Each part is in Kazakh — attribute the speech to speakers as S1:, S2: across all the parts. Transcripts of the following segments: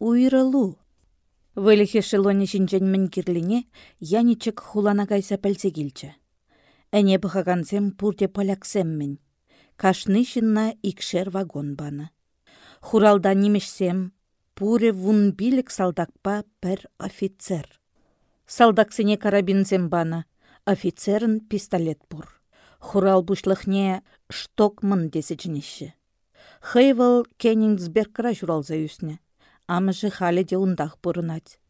S1: уйрылу. Вылихе шелоне жинжен мін кирлине, яничек хулана кайса пәлсе келчі. Әне бұхағансем пурте поляксеммін. Кашны жинна икшер вагон баны. Хуралда немешсем, пуре вун билік салдакпа пір офицер. Салдаксене карабинзем баны, офицерін пистолет бұр. Хурал бушлықне штокмын десе жінеші. Хейвал Кеннингсбергра журалза үсіне. Амыжы халі де ұндақ бұрынат.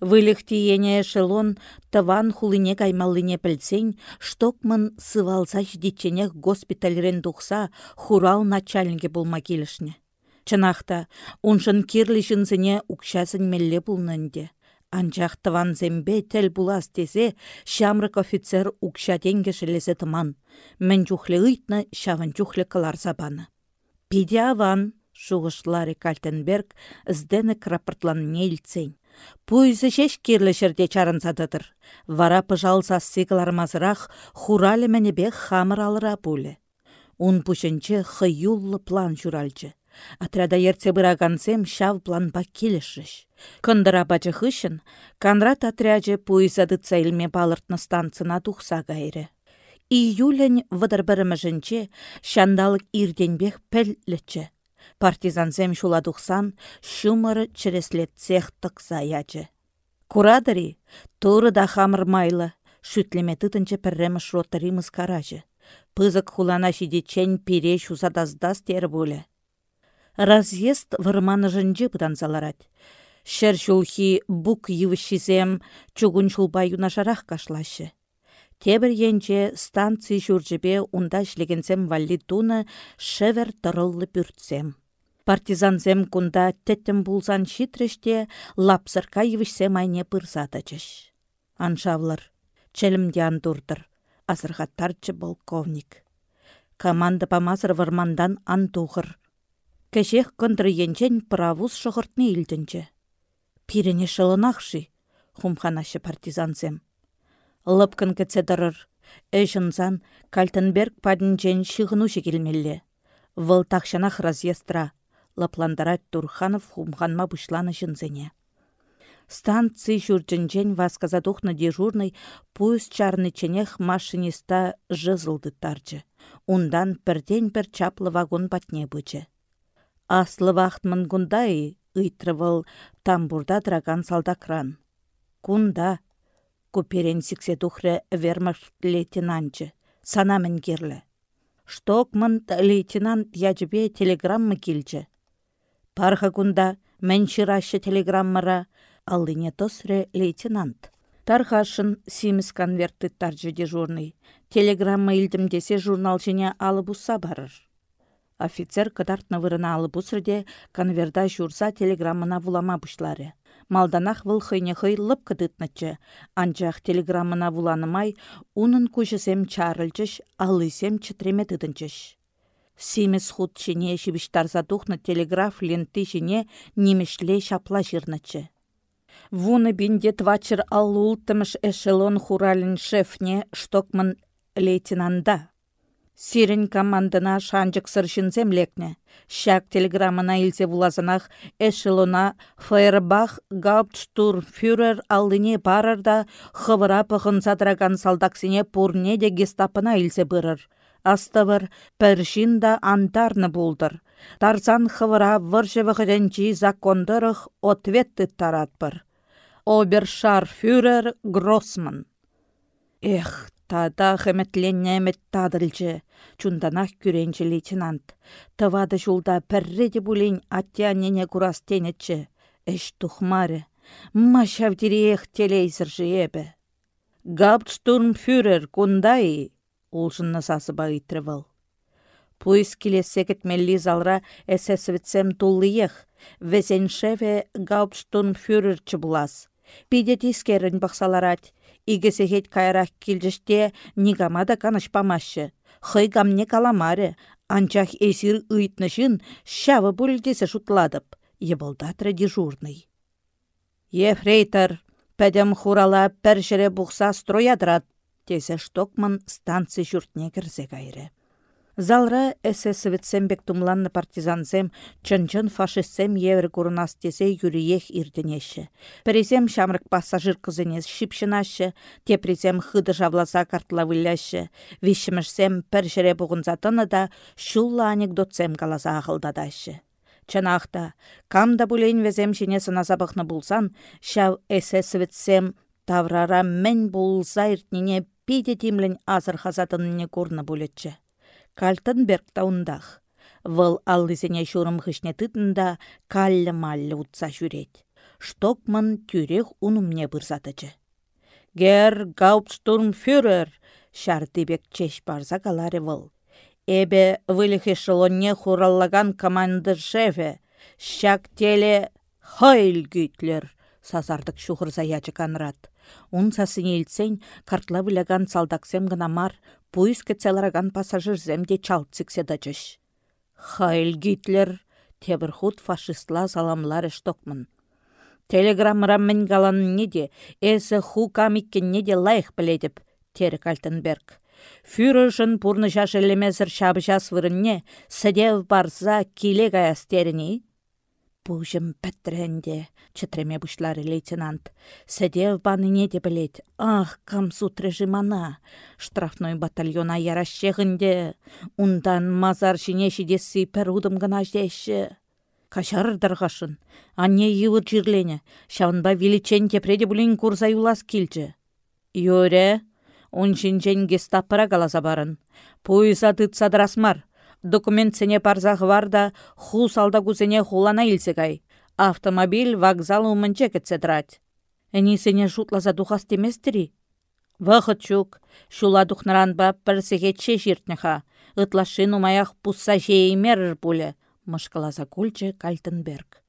S1: Вылихти ене эшелон таван хулине каймаллине пілсен, штокмын сывалса ждиченех госпитальрен тухса хурал начальнике болма келішне. Чынақта, уншын кирлі жынзіне укшасын мелле бұлнынде. Анчах тыван зембе тел булас тезе, шамрык офицер укша тенге шелесе тыман. Мен чухле ыйтны, шавын аван, шуғышлары Кальтенберг, іздені крапыртлан нейлцен. Пуйзы шеш кирлі жерде чарынсадыдыр. Вара пыжалса сиглармазырақ хуралі бек хамыр алыра пулі. Ун пушынчы хыюллы план журальчы. Атрада ерце бұрағансем шав планба келішіш. Кындыра бачы хышын, Конрад отряджы пуйзады цейлме балыртны станцына тухса гайры. Июлень вăдăр бәрімі шандалық ирденбех пәллічі. Партизансем шуладухсан шумыры чіреслет цех тықса ячы. Курадари туры да хамыр майлы, шүтлеме тытынчы пірремі шротари мұскаражы. Пызык хулана шидечен пире шузадаздас тер болы. Разъезд вырманы жынжы заларать. Шер шулхи бук йывышизем чугун шулба юнашарах кашлашы. Тебір енче станций жүржібе унда шлегенсем валли туны шевер тұрыллы бүртсем. Партизанзем кунда теттім булзан шитреште лапсырка евішсем айне пырсатачыш. Аншавлар, челімде андурдыр, азырғаттарчы полковник. Команда памазыр вармандан антуғыр. Кәшех кындыры енчен правус шығыртны илдінчі. Пирене шылынақшы, хумханашы партизанзем лыпкын кітсе дырыр. Эшінзан Кальтенберг падінчен шығынушы келмелі. Выл тақшанақ разъестра. Лапландарат Турханов хумханма бұшланы жынзене. Станций жүрджінжен васказадухны дежурный пуыз чарны ченех машиниста жызылды тарчы. Ундан бірден бір чаплы вагон батне бычы. Аслы вақтмын гундай ыйтрывыл тамбурда драган салдакран. Кунда Куперен сиксе тухрре вермашт лейтенантче, сана мінгерлі. Штокмын лейтенант яжбе телеграммы келчі. Парха кунда мен ширашы телеграммара алдыне тосре лейтенант. Тархашын симіз конвертты таржы дежурный. Телеграмма десе журнал жіне алып барыр. Офицер кыдартны вырына алып усырде конверда журса телеграммына вулама бұшлары малданах выл хыйне хый лып кыдытныччы. Анчах телеграммына вуланымай, унын кучысем чарылчыш, алысем чытреме тыдынчыш. Симес худ чине шибиштарса тухнă телеграф ленты шине немешле шапла жирныччы. Вуны бинде твачыр аллултымыш эшелон хуралин шефне штокман лейтенанда. Сирен командына шанчык сыршынсем. Шак телеграммына илсе вулазанах эшелона Фейербах гауптштурмфюрер алдыне барырда хывыра пăхын садраган салдаксине пурне де гестапына илсе бырыр. Астывыр пәршин да антарны булдыр. Тарзан хывыра выржы вғыденчи закондырых ответты таратпыр. Обершарфюрер Гроссман. Эх, Тада хәмәтленнә әмет тадылчы, чунданах күренчі лейтенант. Тывады жулда пәрреде бұлін аття нене курас тенетчі. Эш тухмары. Машавдирех телейзір жиебі. Гауптштурмфюрер кундай, улшынны сасы бағытрывал. Пуйс келесекет мелли залра эсэсвитсем туллыех, везеншеве гауптштурмфюрерчі булас. Пидет искерін бақсаларать, Игесехет кайрах килжеште нигамада канышпамашы. Хый гамне каламаре, анчах эсир ыйтнышын шавы бүлдесі шутладып, ебылдатры дежурный. Ефрейтор, пәдем хурала пәршіре бұқса строядрат, тесе штокман станци жүртне кірзе кайры. Залра эсэсовецем бек тумланны партизансем, чын-чын фашистсем евр курнастесе юриех ирденеші. Перезем шамрык пассажир кызынес шипшынашы, тепрезем хыды жавласа картлавыляшы, вишімішсем пір жіре бұғынзатыны да шулла анекдотсем каласа ақылдадашы. Чынақта, камда бұлейн везем жіне сыназабықны бұлсан, таврара мен бұлса иртнене пиде тимлін азыр хазатынны көрні бұлетчі. Кальтенберг тауындах. Вăл аллисене çурым хышне тытында каллы-маллы утса жүрет. Штокман тюрех унумне бұрзатычы. Гер гауптштурмфюрер, шартыбек чеш барза каларе вăл. Эбе вылых эшелонне хураллаган команды шефе, шак теле Хайл Гитлер, сазардык шухырза ячы канрат. Ун сасыне илтсен, картла выляган салдаксем гына мар, пуйс кецелараган пассажирзем де чалтсиксе дачыш. Хайл Гитлер, тебір худ фашистла саламлар эштокмын. Телеграммыра мен галан неде, эсі ху камиккен неде лайық біледіп, тері Кальтенберг. Фюрершін пурны жаш элемезір шабы жас вырынне, сәдев барза киле гаястеріне, Пужым пәттірәнде, чытреме бұшлары лейтенант. Сәдев не де білет. Ах, камсут режимана. Штрафной батальона ярашшеғінде. Ундан мазар жіне шидесі пәр удым гына ждеші. Кашардырғашын. Анне йывыр жирлене. Шавынба величен тепреде бұлін курза юлас келчі. Йоре, он жинжен гестапыра галаса барын. Пойыза дыцадрасмар документсене парзах варда ху салда кузене хулана илсегай. Автомобиль вокзал умынче кетседрать. Әнисене шутласа тухас теместері? Вақыт чук, шула ба пірсеге че жиртнеха. Ытлашын умаях пусса жеймер пуле, мышкаласа кульче Кальтенберг.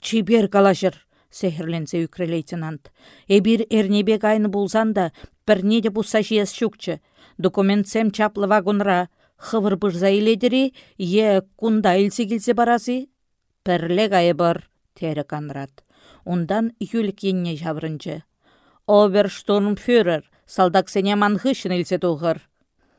S1: Чибер калашыр, сехерленсе үкре лейтенант. Эбир эрнебек айны булсан да, де пусса жиес шукчы. Документсем чаплы вагонра, хывыр бұрза иледірі, е кунда илсе келсе барасы? Пірле ғайы бар, Конрад. Ондан юлік енне жаврынчы. Оберштурмфюрер, салдаксене манхышын илсе туғыр.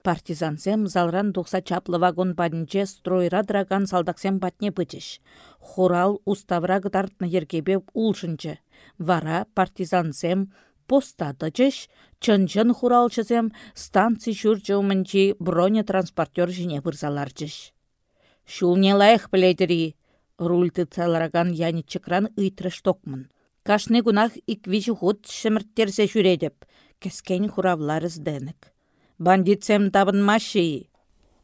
S1: Партизансем залран тухса чаплы вагон падінче стройра драган салдаксем батне пычыш. Хурал уставра гытартны ергебе улшынчы. Вара партизансем постатычыш, чын-чын хуралчызем станций жүрчі умынчи бронетранспортер жіне бұрзаларчыш. Шул не лайық біледірі, рульты цалараган яни чыкран ыйтры штокмын. Кашны гунах иквичі худ шымырттерсе жүредіп, кескен хуравларыз дәнік. Бандитсем табынмашы.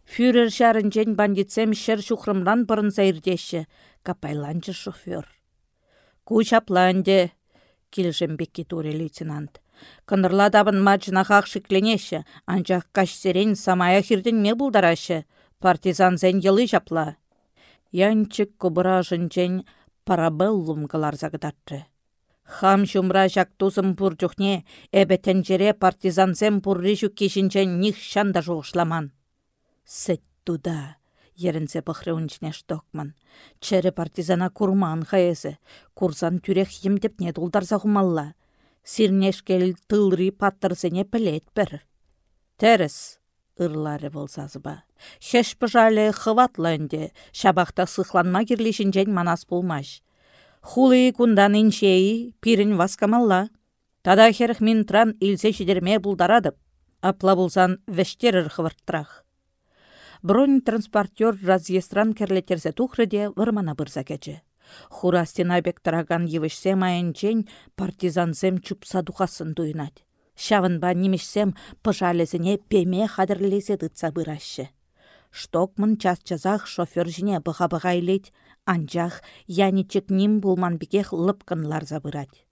S1: Фюрер шарынчен бандитсем шыр шухрымран бұрын сайырдеші, капайланчы шофер. Кучапланде, килжембекке туре лейтенант. Кынырла табын мачынахақ шикленеші, анчақ кашсерен самая хирденме бұлдарашы, партизан зен йылы жапла. Янчык кубыра жынчен парабеллум калар загыдатты. Хам жумра жак тузым пур жүхне, әбі тәнжере партизанзем пурри жүк кешінчен них шанда жоғышламан. Сәт туда, Ерінсе пықры үнчіне штокман. Чәрі партизана курман хайызы. Курсан түрек емдеп не дулдарса хумалла. Сирнешкел тылри паттырсене пілет бір. Тәріс, ырлары болсазы ба. Хеш пыжалі хыватланде, шабақта сықланма жен манас болмаш. Хулы кундан иншеи пирін васкамалла. Тада херх тран илсе шидерме бұлдарадып. Апла болсан вештерір хывырттырақ бронь транспортер разъестран керлетерсе тухрыде вырмана бырса кече. Хура бек тараган евішсем айынчен партизансем чупса духасын дуйнать. Шавынба немешсем пыжалезіне пеме хадырлесе дытса. Штокмын час часах шофер жіне бұға-бұға илет, анчах яничек ним булман бекех лыпкынлар забырать.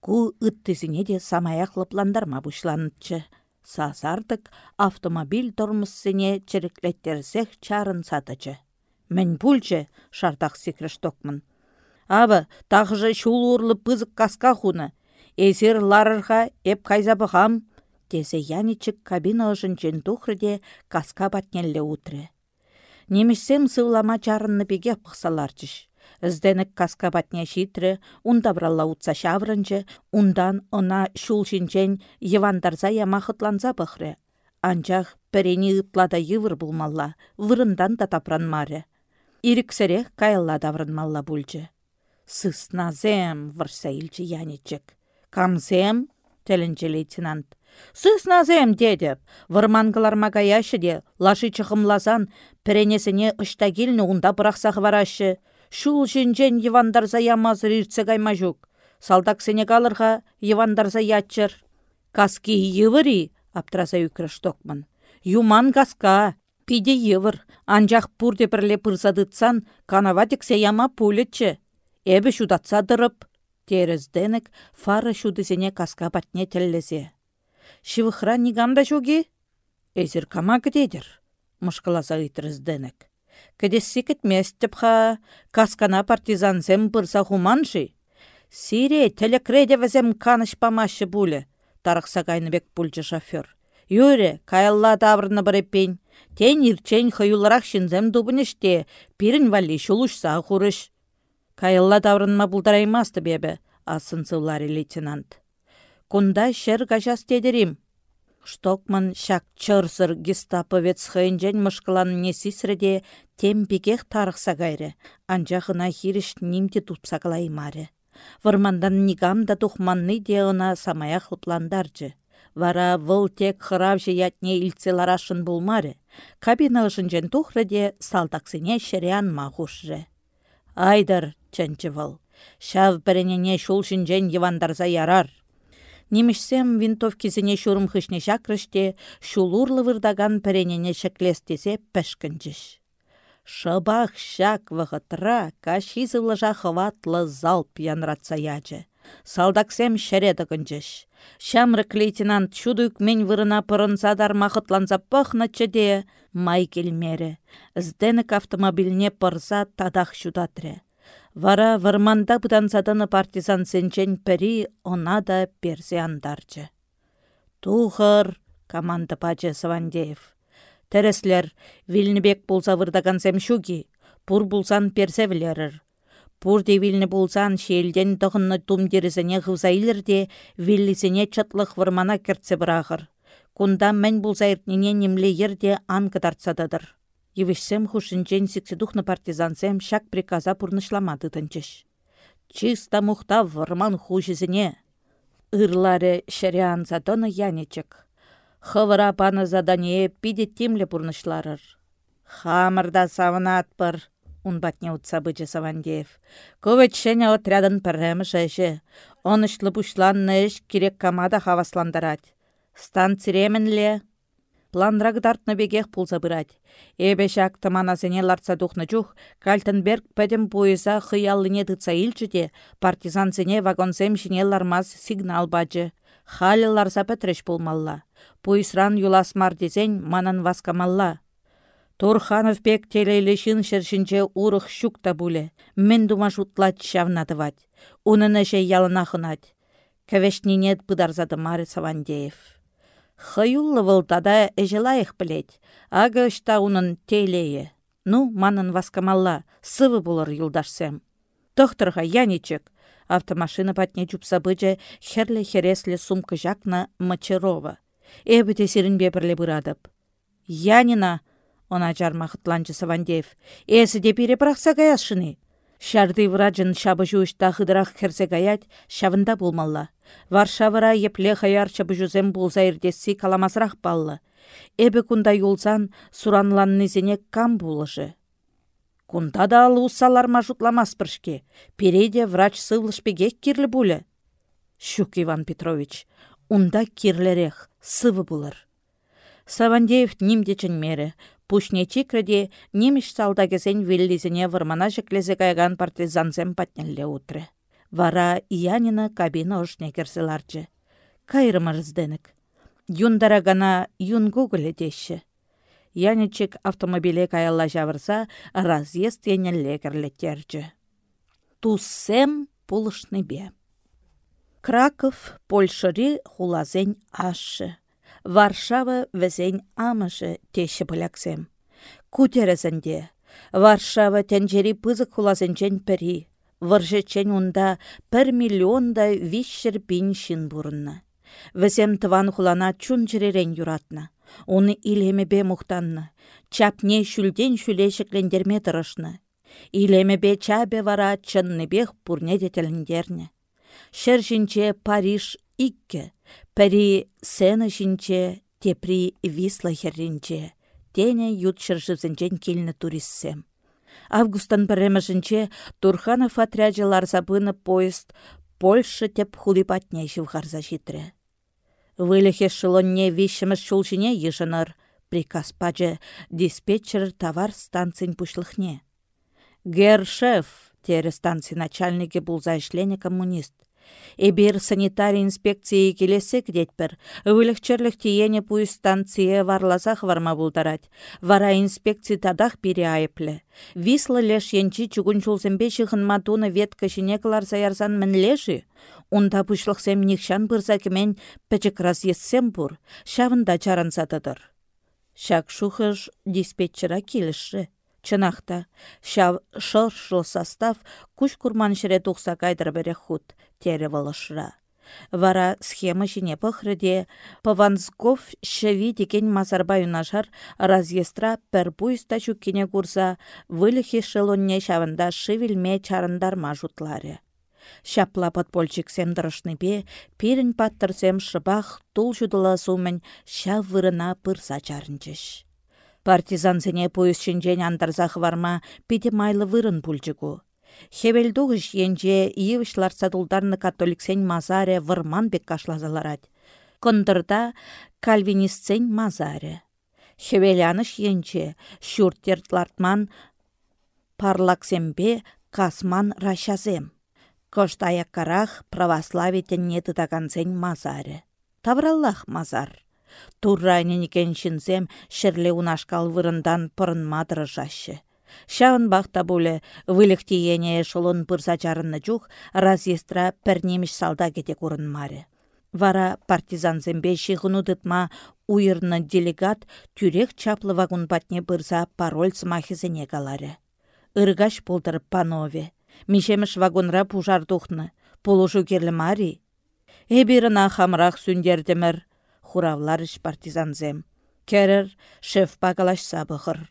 S1: Ку ыттызіне де самаяқ лыпландарма бұшланытчы. Сасардык автомобиль тормыссене череклеттерсех чарын сатычы. Мен пульчы, шардақ секрештокмын. Абы, тағжы шул урлы пызык каска хуны. Эзер ларырға эп кайза бұғам, тесе яничік кабина ұжынчен тухрыде каска батнелле утры. Немешсем сывлама чарынны беге пықсаларчыш. Ізденік каска батне шитрі, унда бралла утса шаврынчы, ундан она шул шинчен евандарза яма бұхры. Анчах пәрені ытлада йывыр булмалла, вырындан да тапранмаре. Иріксірех кайылла даврынмалла бульчы. Сысназем, вырса илчі яничек. Камзем, тәлінчі лейтенант. Сысназем, дедіп, вырманғыларма гаяшы де, лашы чықымлазан, піренесіне ұштагілні ұнда бұрақсағы варашы. Шул жінжен евандарза ямазыр иртсе гайма жүк. Салдак Сенегалырға евандарза ятчыр. Каски йывыри, аптраза үкіріш токман. Юман каска, пиде йывыр, анжақ пурде бірле пырзадытсан, канаватиксе яма пулетчі. Эбі шудатса дырып, терізденік фары шудызене каска батне тіллезе. Шивыхра нигамда жоги? Эзір кама кдедір, мұшқыласа үйтірізденік. Кедесі ха, каскана партизанзем бұрса хуманши. Сире, телекреде візем каныш памашы бұлі, тарықса кайныбек бұлжы шофер. Юре, каялла таврны біреппен. Тен ирчен хыюларақ шинзем дубыныште, пирін вали шулушса хурыш. Каялла таврынма бұлдараймасты бебі, асын лейтенант. Кунда шер гажас тедерим. Штокман шак чырсыр гестаповец хыйнжен мышкылан несисреде темпекех тарықса гайры, анжағына хиріш нимте тупса маре. Вармандан нигам да тухманны самая. Вара вăл тек хыравжы ятне илсе ларашын булмары. Кабина ышынчен тухрыде салтаксыне шерян махушжы. Айдар, чэнчі вăл. Шав піренене шул евандарса ярар. Винтовкисене шурым хышне шакрыште, шулурлы вырдаган піренене шеклестесе пәшкінчіш. Шыбах шак вғытра, кашизывлыжа хватлы залп янратса ячы. Салдаксем шәреді күнчіш. Шамрык лейтенант чудук мен вырына пырынсадар мақытланса пăхнычче де май келмері. Зденік автомобильне пырса тадах шудатре. Вара варманда садыны партизан сенчен пірі она да перзе андарчы. Тухыр, команда пачы Савандеев. Тәріслер, Вильнібек болса вырдагансем шуги, пур булсан персе вілерір. Пур де вилні болсан шелден тұғынны тумдерізіне ғывзайлыр де виллисіне чатлық вармана керце бірағыр. Кунда мән болса ертнене немле ерде ан кыдартсадыдыр. Евешсем хушинчен сикседухна партизансем шак приказа пурнышламады тынчыш. Чиста мухта варман хушизіне. Ырларе шариан задона янечек. Хывыра паны задание пиде тимле пурнышларыр. Хамырда савынат пыр, унбатне утсабычы Савандеев. Көветшене отрядын пірремі жайжы. Онышлы бұшланны іш керек камада хавасландарать. Станциременле Планрак дартны бегех пулса бырать. Эбе шак тыманасене ларца тухны чух, Кальтенберг пәдім поеза хыяллыне тытса илчіде, партизансене вагонсем жіне лармаз сигнал бачы. Халі ларса пәтреш болмалла. Пойсран юласмар дезен манан васкамалла. Турханов бек телейлешін шершінче урых щук та. Мен дума шутлать шавнатывать. Унын әше ялынахынать. Кәвешнинет бұдарзады Мары Савандеев. Хыюллы вылтада эжелайық білет. Ага ұшта унын тейлейі. Ну, манын васкамалла, сывы болыр юлдашсем. Тохтырға яничек. Автомашина патне чупса бычы херле хересле сумка жакна Мачарова. Эбі тесерін бепірле бұрадып. Янина, она жармақытланчы Савандеев, эсі де перепрақса гаясшыны. Шарды враджын шабы жуышта хыдырақ керсе гаять, шавында болмалла. Варшавыра епле хаярча бұжузем болса ердесі каламасырақ баллы. Эбі кунда юлсан суранланнызене кам болыжы. Кунда да алы ұсалар мажутламас біршке. Переде врач сывлышпеге кирлі бұлі. Шук Иван Петрович, унда кирлерех, сывы бұлыр. Савандеев нимдечін мері, Пушне чикраде немеш салдагесен виллизене вырмана жеклезе кайган партизансем патнелле утры. Вара Янина кабина ошне керселарчы. Кайрымарызденік. Юндара гана юн гугле деші. Яничек автомобиле каялла жавырса, разъезд енелле керлеттерчі. Туссем пулышны бе. Краков Польшыри хулазен ашы. Варшава візен амышы теші біляксем. Кутерезінде. Варшава тәнжері пызык хулазенчен пірі выржечен унда пір миллионда вишшір бин шин бурынна. Візем тыван хулана чун жеререн юратна. Уны бе мұқтанны. Чапне шүлден шүле шеклендерме тұрышны. бе чабе вара бех пурне детеліндерне. Шер жінче Париж икке, пәри сена жінче тепри висла херринче. Тене ют шыржызынчен келіні туристсем. Августан пірімішінче Турханов отряджалар забыны поезд Польша теп хулипатне живхарза житре. Вылехе шылонне вишіміш шулшине ежыныр, приказ пачы диспетчер товар станцин пушлыхне. Гер шеф, тере станций начальнике булза коммунист. Эбир санитарий инспекции келесе кдетпір. Вылықчерлік тиене пуй станция варлазах варма булдарать. Вара инспекции тадах бире айыплы. Вислы леш енчи чугун чулзембе шығын матуны вет кішіне кыларса ярзан леші. Унда пушлықсем нихшан бұрза кемен пәчік раз ессем бұр. Шавында чарансатыдыр. Шак шухыш диспетчера келіші. Чынақта, шав шыршыл состав күш курман шіре тұқса кайдыр бере худ, тері. Вара схема жіне пăхрăде Павансков шәви деген мазарбай унашар разъестра пәр буйста чуккине курса выльхи шелонне çавында шивилме чарындарма жутларе. Шапла подпольчик бе, пирін паттырсем шыбах тул жудыла сумын шав вырына пырса чарынчыш. Партизансене поезд андарзах варма пите майлы вырын пульчыку. Хевелдуғыш енже иевішлар садулдарны католиксен мазаре вырман бек кашлазаларад. Кондырда кальвинистсен мазаре. Хевеляныш енже шүртертлартман парлаксембе касман рашазем. Коштаяккарах православие тенне тытакансен мазаре. Тавраллах мазар. Туррайненекен шинзем шерле унашкал вырындан пырынмадыры жашы. Шағын бақта бұлі выліктейене шолын пырса жарынны жүх, разъестра пәрнеміш салда кете маре. Вара партизанзембе шиғыну дытма уйырны делегат тюрек чаплы вагун батне бұрза пароль смахизене галаре. Иргаш болдыр панове. Мишеміш вагонра пужар тухны. Полушу керлі мари. Эбирына хамрақ сүндердімір хуравларыш партизанзем. Керер шеф пагалаш сабығыр.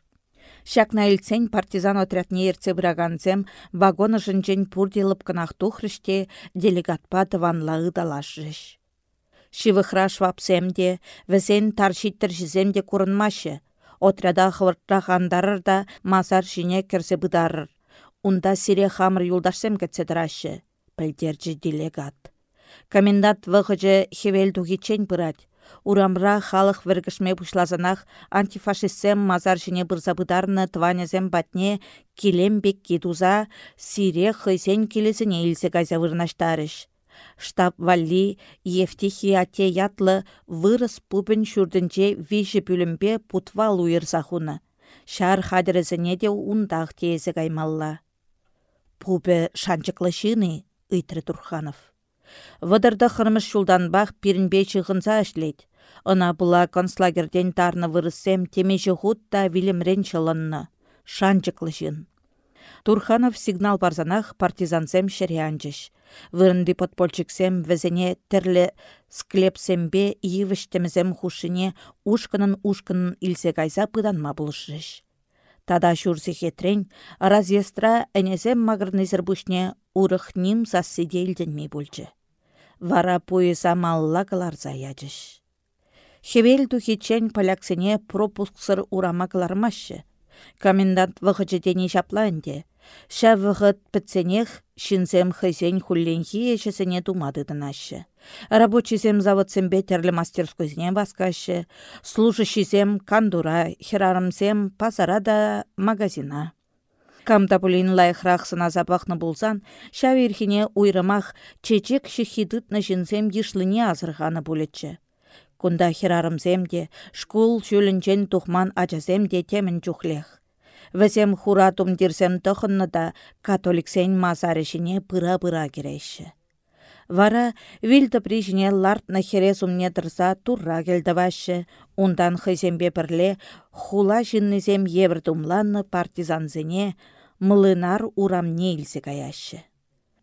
S1: Шакна партизан отрядне ерце бұраганзем вагоны жынжен пурдилып кынақ тухрыште делегатпа тыванла ыдалашыш. Шивыхра швапсемде, візен таршиттір жіземде курынмашы. Отряда хвыртрағандарыр да мазар жіне керсе бұдарыр. Унда сире хамыр юлдашсем кетседірашы. Пілдерджі делегат. Комендант вғыжы хевел дугичен. Урамра халық віргішме бұшлазанақ антифашистсем мазар жіне бұрзабыдарны тванезем батне келембек кедуза сире хыйсен келесіне илсе газа вырнаштарыш. Штаб валли Евтихи ате ятлы вырыс пупын шүрдінче виші пүлімбе путвал уйырсахуны. Шар хадірізіне де ундақ тезі каймалла. Пупы шанчықлы шыны, ыйтры Турханов. Вăдырда хырмыш бақ әшлейд. Ына бұла концлагерден тарны вырысем темеші хутта вилімрен чылынны. Шанчықлы жын. Турханов сигнал барзанах партизансем шерианчыш. Вырынды подпольчиксем візіне тірлі склепсембе иевіштемізем хушыне ушкынын ушкынын илсе кайса пыданма бұлышыш. Тада шурсы хетрен, разъестра әнезем магырнызыр бұшне урых ним зассиделденме бүлчі вара поеза малла кыларса ячыш. Хевел тухичен поляксене пропусксыр урама кылармашы. Комендант вғычы тені шапланде. Ша вғыт пітсенех шинзем хызен хулленхи ешесене думадыдынашы. Рабочийзем заводсембе терлі мастерскойзіне баскашы, служащийзем кандура, херарымзем пазара да магазина. Камта пулин лайхрах сына запахны булсан, шавирхине уйрымах чечек шехидытны жінсем ешлыне азырғаны булетчі. Кунда хирарымзем шкул шөлінчен тухман ачасем де темін чухлех. Вәсем хуратум дирсем тұхынны да католиксен мазарышыне пыра-пыра кереші. Вара вилді прижіне лартна херес умне турра келдівашы, ундан хызембе бірле хула жиннізем еврдумланны партизанзене, мылынар урамне илсе каяшы.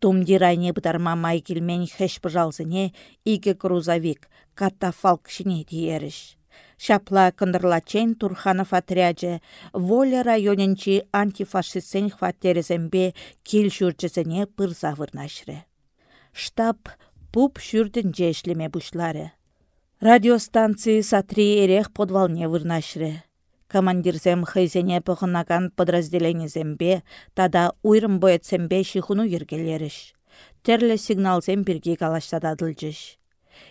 S1: Тумдирайне бұдарма майкелмен хэш пыжалзыне иге грузовик катафалк шине тиеріш. Шапла кындырлачен Турханов отряджы, воля районенчи антифашистсен хваттерезембе кил жүрчізіне пырза вырнашры. Штаб пуп жүрдін жешлеме бұшлары. Радиостанции сатри эрех подвалне вырнашры. Командирзем хызене пұғынаган подразделенезембе, тада уйрым боетсембе шихуну ергелеріш. Терлі сигналзем бірге калаштададылжыш.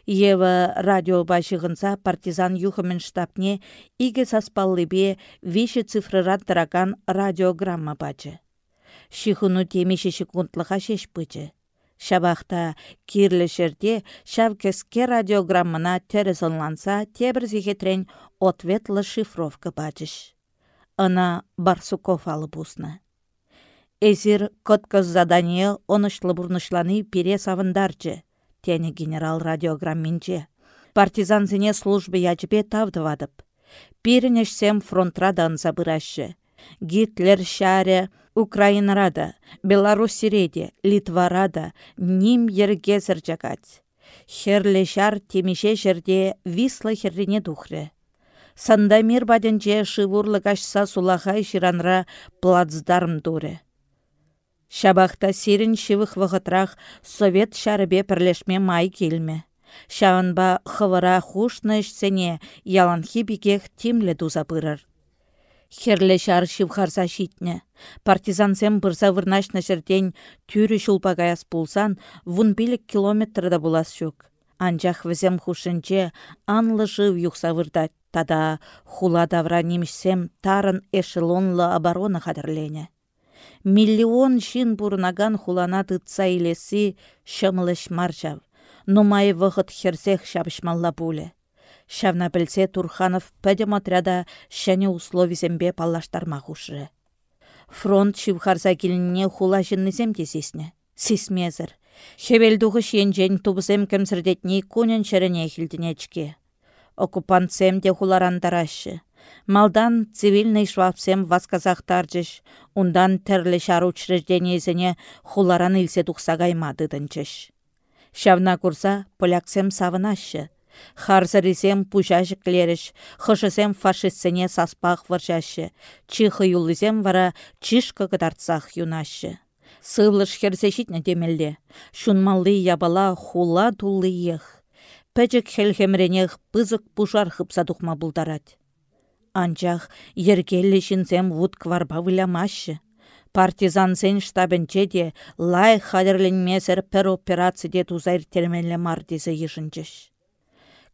S1: Ева радио башығынса партизан юхымен штабне иге саспаллыбе виші цифрырат тараган радиограмма бачы. Шихуну темеші секундлыға шеш. Шабақта кирлі жерде шавкеске радиограммына терезонланса тебір зехетрен ответлы шифровка бачыш. Ына Барсуков алып усны. Эзир коткыз задание онышлы бурнышланы пере савындарчы тені генерал радиограмминче. Партизанзіне службы ячбе тавдывадып. Пирінешсем фронтрадан забырашы. Гитлер шаре Украинарада, Беларуссиреде, Литварада, ним ергезір жагать. Херле шар темеше жерде висла херрене духре. Сандамир баденче шывурлы кашса сулахай жиранра плацдарм дуре. Шабахта сирін шивых вғытрах совет шарыбе пірлешме май келме. Шағынба хывыра хушны ішсене яланхи бігех тимлі дуза. Херле шар шивхарса шитне. Партизансем бұрса вырнашны жерден түрі шулпагаяс пулсан, вун билік километрда булас шук. Анжақ візем хушынче анлы вырдат. Тада хула давра немішсем тарын эшелонлы оборона қадырлене миллион шин бурнаган хулана тытса илеси шымлыш маржав. Нумай вғыт херсех шабышмалла пуле. Шавна білсе Турханов пәдем отряда шәне условизембе паллаштарма хушры. Фронт шивхарса келіне хула жыннызем тесесіне. Сисмезір. Шевелдуғы шенжен тубызем кемсірдетіне көнен шәріне хілдінечке. Оккупантсем де хуларандарашы. Малдан цивильный швапсем васказақтаржыш, ундан тірлі шар учреждениесіне хуларан илсе тұқса дыдынчыш. Шавна курса поляксем савынашы. Харзарисем пужажыклеріш, хышысем фашистсене саспақ варжашы, чихы юлызем вара чишка кыдартсақ юнашы. Сывлыш херсешітні демелде, шунмаллы ябала хула туллы ех. Пәчік хелхемренех пызык пушар хыпса тухма булдарать. Анчах ергеллі шинзем вуд кварба. Партизан штабінче де лай хадерленмесер пер операцияде тузайр терменлі мардезі ешінчіш.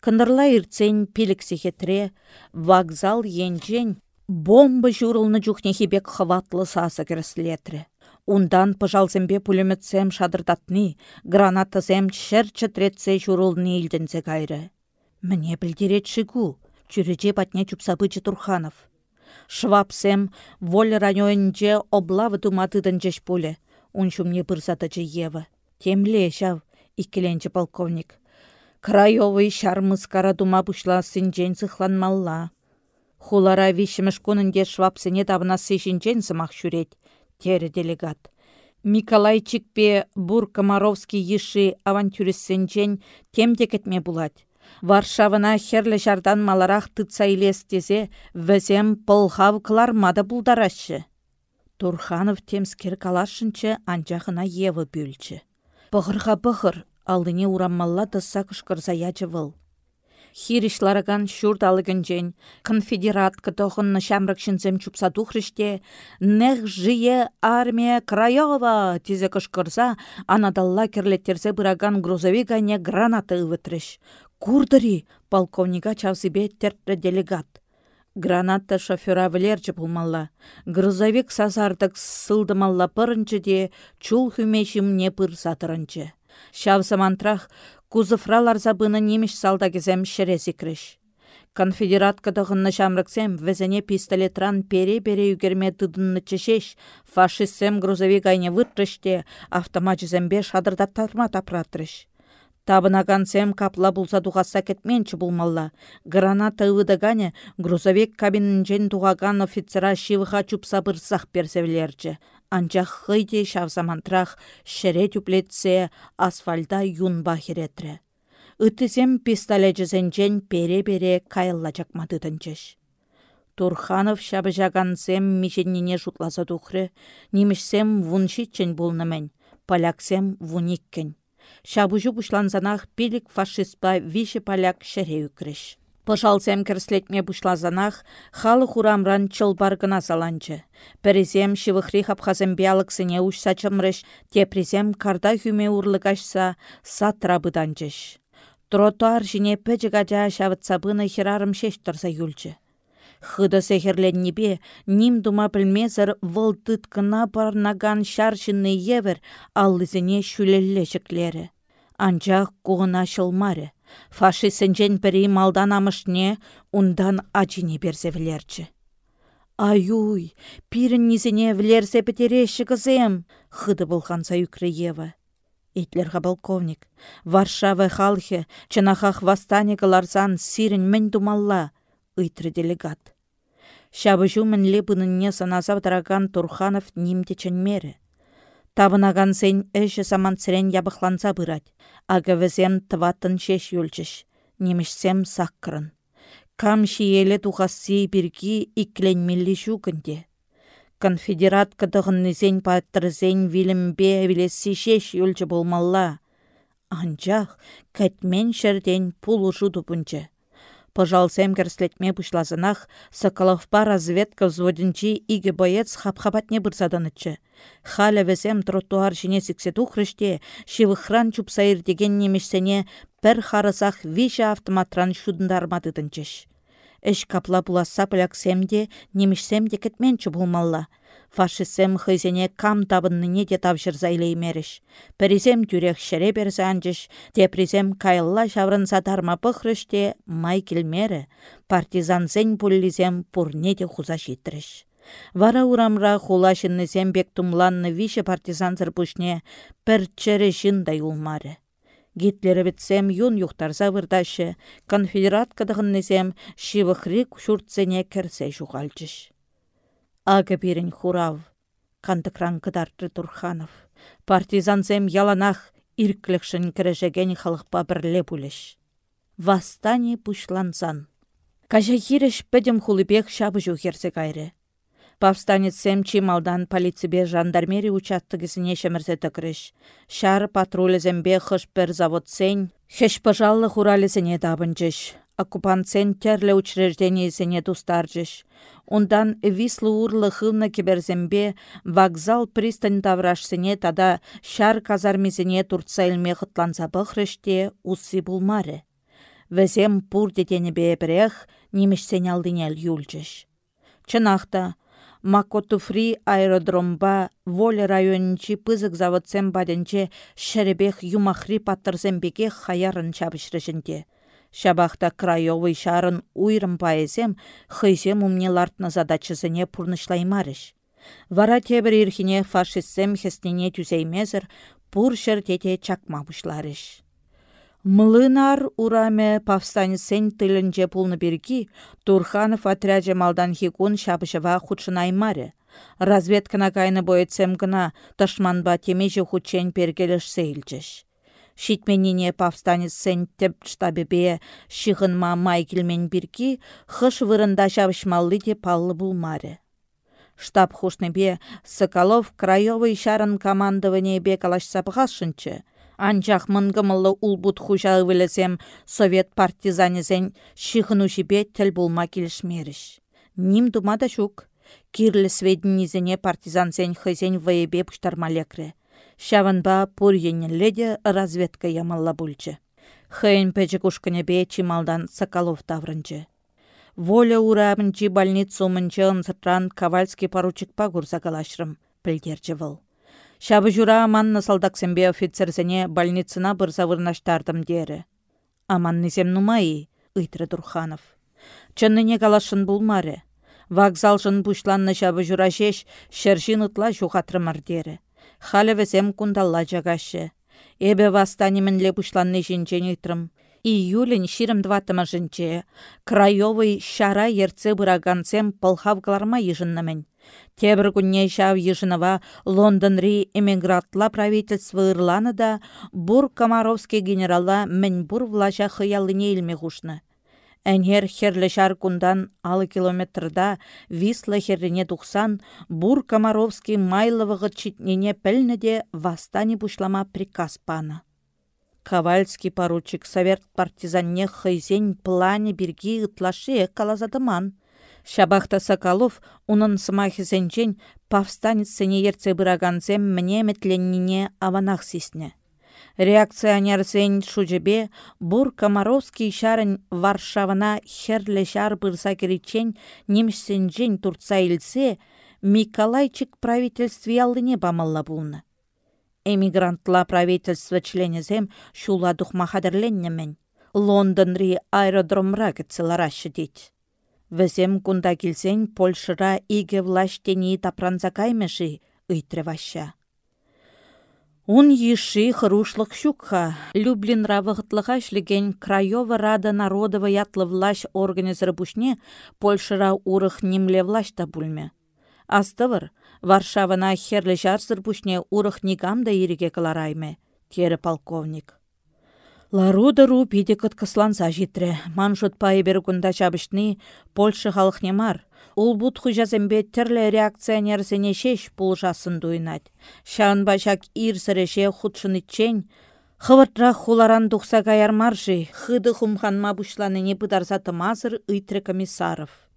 S1: Кындырла иртсен хетре, вокзал енжен бомба журылны жүхнехебек хватлы сасы кіріслетірі. Ундан пыжалзембе пулеметсем шадырдатны, гранатызем шер чытретсе журылны илдензе кайры. Мне білдерет шигу, Чүреже патне чупсабычы Турханов. Швапсем воль районже облавы туматыдын жеш пуле. Уншумне бұрсатычы Ева. Темле шав, иккеленчі полковник. Краевый шармыз кара дума бұшласын жен сықланмалла. Хулара вишіміш күнінде швапсыне табына сешінчен сымақ шүрет. Тері делегат. Миколайчик пе Бур Комаровский еші авантюристсенчен темде кетме булать. Варшавына херлі жардан маларақ тытса илестезе, візем пылхав мады бұлдарашы. Турханов темскер калашынчы анжағына евы бүлчі. Бұғырға бұғыр, алдыне ураммалла тыса күшкірза ячы выл. Хиришлараган шурдалыгын жен, конфедерат кытоғынны шамрак шынзем чупса тухрыште, нех жие армия Краева тизе кышкырса, анадалла керлеттерзе бұраган грузовик айне граната ывытрыш. Курдыри, полковника чавсыбе тертті делегат. Граната шофера вілерчі пулмалла. Грузовик сазардық сылдымалла пырынчы де чул не пыр. Шав самантрах кузыфралар забыны немеш салдагізем шересі крыш. Конфедерат кыдығынны шамрыксем візіне пистолетран пере-пере үгерме тыдынны чешеш, фашистсем айне вытрыште, автоматчызембе шадырдаттарма тапратрыш. Табынагансем капла булса тухасса кетменчі булмалла. Граната ывыдагане грузовик кабинінчен туғаган офицера шивыға чупса бұрсақ персевлерчі. Анчах хыйде шавзамантрах шере тюплетсе асфальда юн бахеретре. Үттізем пистолетжізенчен пере-пере кайылла чакмадыдынчыш. Турханов шабы жагансем мишеннине жутласа тухры, немішсем вуншитчен булнымен, поляксем вуниккен. Шабужу бушланзанах пилік фашистпа виші поляк шәре үкіріш. Пышалсем кірслетме бушлазанах халық урамран чылбар гына шивықри хапхазембе алықсыне ұшса чымрыш, тепризем карда хүме урлығашса сатра бұданчыш. Тротуар жіне пәжігажа шавытсабыны хирарым шеш юлчы. Хыды небе, ним дума білмезір вылтыт кына барнаган шаршынны евер аллызыне шүлелле жіклері. Анчақ қуғына шылмары. Фашисенчен пірі малдан амышне, ундан ачине берзевлерчі. Аюй, пирін низіне влерсе пітереші кызем, хыды бұлғанса үкірі Ева. Итлерға полковник, Варшава халхе, чынахах ларзан сирін мін думалла, ыйтры делегат. Шабы жумын лебынынне санаса тараган Турханов нимде чынмері. Табынаган сен әші саман сірен ябықланса бұрад, ага візем шеш юлчыш, немішсем саққырын. Кам шиелі тухасы біргі икленмелі жүгінде. Конфедерат кыдығыннызен паттырзен вилімбе әвілесі шеш юлчы болмалла. Анчах кәтмен шәрден пулу жуду бұнчы. Пожалсем кәрслетме бұшлазынақ, Соколовпа разведка взводінчі иге боец хап-хапатне бұрсаданычы. Халя весем тротуар жіне сіксе тухрыште, шивықран чупсайыр деген немешсене пір харысақ више автоматран шудындармадыдынчыш. Эш капла буласа пыляксемде, немешсемде кетменчі болмалла. Фашисем хызене кам табынныне де тавшырза илеймеріш. Пәрізем тюрех шере берзі анжыш, тепризем кайылла шаврынса дарма пықрыште май келмері, партизанзен пуллизем пурне де хуза житріш. Вара урамра хулашыннызем бек тумланны више партизанзыр пушне пір чәрі жындай улмары. Гитлері бітсем юн юхтарса вырдашы, конфедерат кыдығыннызем шивықрик шуртсене кірсе жуғалчыш. Ага берін хурав, кандыкран кыдарты Турханов. Партизанзем яланах ирклікшін кірежеген халықпа бірле бүліш. Вастане пушлансан. Кажа хиреш пәдім хулыбек шабы жухерсе кайры. Повстанецсем чималдан полицибе жандармери участогісіне шемірсе тікіріш. Шар патрулізембе хыш бір заводсен, хеш пожаллы хуралізіне дабынчыш. Оккупантсен терлі учреждениесіне тустаржыш. Ондан вислы урлы хылны киберзембе вокзал пристань таврашсыне тада шар казармизіне туртса илме хытланса бұхрыште усы булмары. Везем пур детенебе бірех немішсен алдынел юлчыш. Чынақта, Макотуфри аэродромба воля райончи пызык заводсем баденче шеребех юмахри паттырзембеге хаярын. Шабахта краевый шарын уйрым паэзем хыйсем умне лартна задачысыне пурнышлаймарыш. Вара тебір ирхине фашистсем хестене түзеймезір пур шертете чакма Млынар ураме повстанецен тылінже пулны берги, Турханов отряже малдан хикун шабышыва худшынаймаре. Разведкана кайны боецем гына ташманба темеже худчен пергелеш. Шитменіне повстанецен теп штабебе шығынма май келмен біргі, хыш вырында шабышмаллы де паллы булмаре. Штаб хушнебе Соколов краевый шарын командование бе калашса бұғашынчы, Анчах мынгымылы улбут хужа ывелесем совет партизанезен шихыну жібе тіл болма келішмеріш. Ним думада шук. Кирлі сведенізене партизансен хызен вайебе пұштармалекрі. Шаванба пұр енелледе разведка ямалла бұлчы. Хейн пәчі бе чималдан Соколов таврынчы. Воля урамынчы больницу мынчы ынсытран Ковальский поручик пагурса калашрым, пілдерчі выл. Шабы жура аманны салдаксембе офицерсене больницына бұрса вырнаштардым дері. Аманнызем нумайы, ыйтры Дурханов. Чынныне калашын булмары. Вокзал жын бушланны шабы жура жеш, шержин ытла жухатрымар дері. Халі весем кундалла жагашы. Эбе вастанемін ле бушланны жинчен ыйтрым. Июлін ширым дватымыжынче, краевый шара ерце бұраганцем пылхавгаларма ежіннамын. Тебір күнне шав ежінова Лондонри эмигрантла правительство ырланы да Бур Комаровский генералла мін бур влажа хыялыне илме хушны. Әнер херлі шар күндан алы километрда Висла херрине тухсан Бур Комаровский майлывығы читнене пілні де бушлама приказ паны. Ковальский поручик совет партизанне хыйзен плане бирги ытлашы калазадыман. Шабахта Соколов унын сымахисенчен повстанецсене ерце бұраганзем мне метленнине аванах. Реакционерсен шужебе бур Комаровский шарын Варшавына херле шар бұрса керечен немшсенжен турца илсе, Миколайчик правительстве алдыне бамалла. Эмигрантла правительство членезем шула духма хадерленнемен. Лондонри аэродромра кетселарашы дейт. Візем кунда келсен Польшыра иге влаштени тапранза каймеші. Ун еши хырушлық щукха, Люблин равығытлыға шлеген Краева Рада Народова ятлы влаш организры бушне Польшыра урых немле влашта бульме. Астывыр, Варшавына херлі жарсыр бушне урых нигам да иреге каларайме, тері полковник. Лару-дару пиде кыткысланса житре. Маншут пайбер күнда чабышны Польша халықне мар. Ул бут хужазембе тірлі реакционерсене шеш пулжасын дуйнат. Шан башак ирсіреше худшынытчен, Хывыртра хуларан дұқса каяр маржи, хыды хумханма бушланыне бұдарса тымазыр ыйтры комиссаров.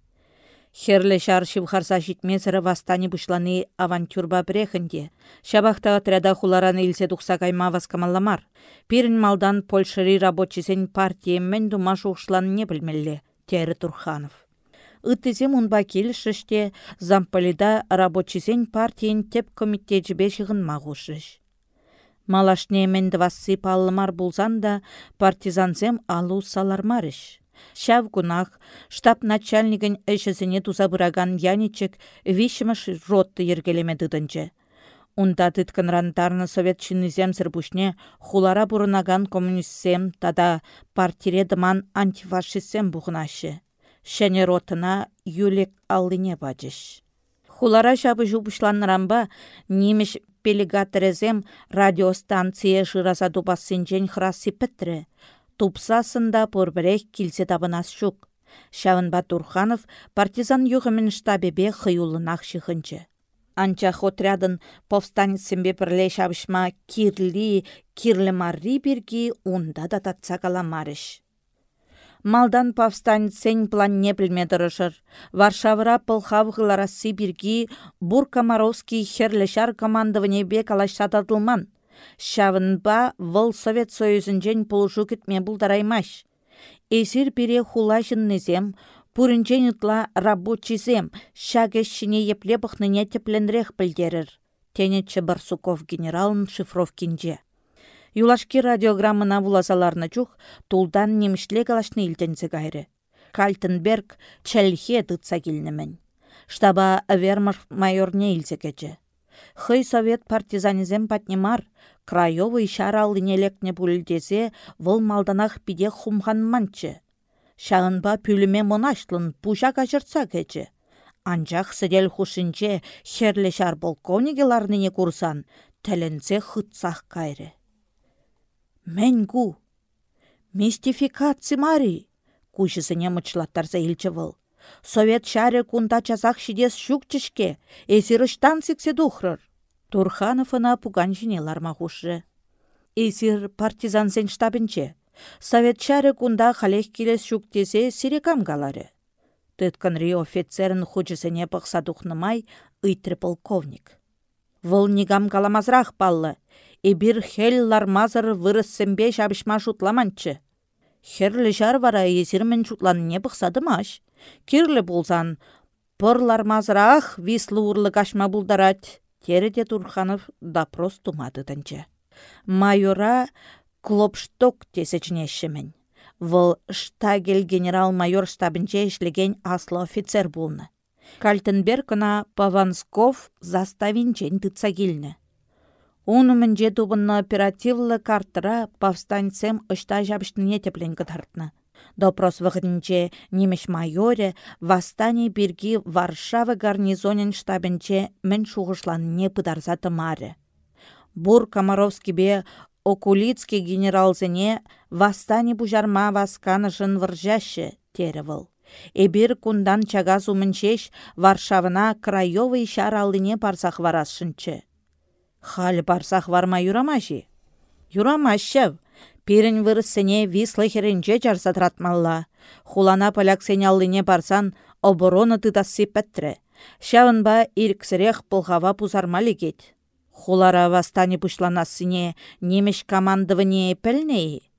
S1: Херле шар шивхарса житмесірі вастани бұшланы авантюрба брехінде. Шабақта отряда хулараны илсе тұқса кайма васкамалламар. Пирін малдан польшыри рабочисен партиеммен дума не білмелі, тері Турханов. Үттізем ұнба келішіште замполида рабочисен партиен теп комитетжібе шығын мағушыш. Малашне мен двасы паллымар бұлзан да партизанзем алу салармарыш. Шав кунах, штаб начальнигін әшізіне тузабыраган яничек вишіміш ротты ергелеме дыдынчы. Унда тыткынрандарны совет чиннизем сырбушне хулара бурынаган коммунистсем тада партире дыман антифашистсем бұғынашы. Шәне ротына юлек аллыне бачыш. Хулара шабы жубышланнырамба немеш пелегаторезем радиостанция жыраса дубассинчен храсы тупсасында порбірек килсе табынас шук. Шавынба Турханов партизан юғымен штабебе хыюлынақ шихынчы. Анчах отрядын повстанецембе пірле шабышма кирли, кирлі біргі онда да татса каламарыш. Малдан повстанецен план не білмедірішір. Варшавыра пылхавғыларасы Бур Комаровский херлешар командывыне бе калаштататылман. Шавынба вăл Совет Союзінчен пулшу кітме бұлдараймаш. Эсир пире хулашыннезем, пурінчен ытла рабочизем, шагешшіне епле бұхныне тепленрех білдерір. Тенетчі Барсуков генералын шифровкинже. Юлашки радиограммына вулазаларны чух, тулдан немішле калашны илтенсе гайры. Кальтенберг чәлхе дытса келнімін. Штаба вермар майор не Хый совет партизанизем патнемар, краевый шарал нелекне пулдесе выл малданах пиде хумхан манчы. Шағынба пүліме монашлын пужа кажырца кечі. Анжақ сідел хушинче херлі шар полковнигеларныне курсан, тәлінце хытсақ кайры. Мәнгу! Мистификаци мари! Кушысыне мұчлаттарса илчі выл. Совет шаре кунда часах шидес шукчышке, эсирыштан сиксе духрыр. Турхановына пуган жіне лармағушы. Эсир партизансен штабінче. Совет шаре кунда халех келес шуктесе сирекам галары. Тытканри офицерін хучысыне пықса духнымай ыйтры полковник. Выл нигам каламазрақ баллы. Эбир хел лармазыр вырыссембе шабышма шутламанчы. Херлі жар вара есірмен не бұқсадымаш. Кирлі болзан, пырлармазырақ вислы урлы кашма бұлдарат, тереде Турханов допрос тумадыдынчы. Майора Клопшток тесечнешімен. Вұл штагел генерал-майор штабынче ішлеген аслы офицер болны. Кальтенбергна Павансков заставинчен тытса келні. Унымынже тубынна оперативлы картыра повстанцем ышта жабыштыне теплен кытартны. Допрос вғынче немеш майоре вастане бирги Варшава гарнизонен штабінче мен шуғышланне пыдарса тымары. Бур Комаровский бе Окулицкий генералзене вастане бужарма васканышын выржашы, теревыл. Эбир кундан чагаз умынчеш Варшавына краевый шар алдыне парсах варасшынчы. Халі барсақ варма юрамаши. Юрамашев. Пирін вырыссене вислы херенче жарсатратмалла. Хулана поляксене аллине барсан обороны тытасы пәттірі. Шавынба ирксірех пылғава пузармали кет. Хулара вастане пушланасыне немеш командывыне пәлней.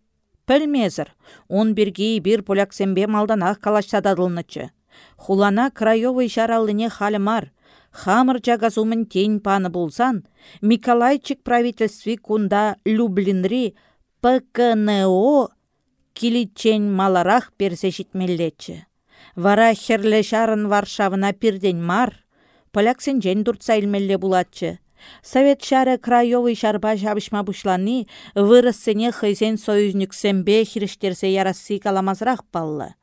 S1: Пәлмезір, он бірге бір поляксембе малданақ калашсададылнычы. Хулана краевый жаралыне халымар, Хамыр жагазумын тень паны болсан, Миколайчик правительстви кунда Люблинри ПКНО киличен маларах персе житмеллечі. Вара херле шарын Варшавына пирден мар, поляксен жен дұртса илмелле булатчы. Совет шары краевый шарба жабышма бушланы вырыссене хызен союзниксембе хиріштерсе ярасы каламазрақ баллы.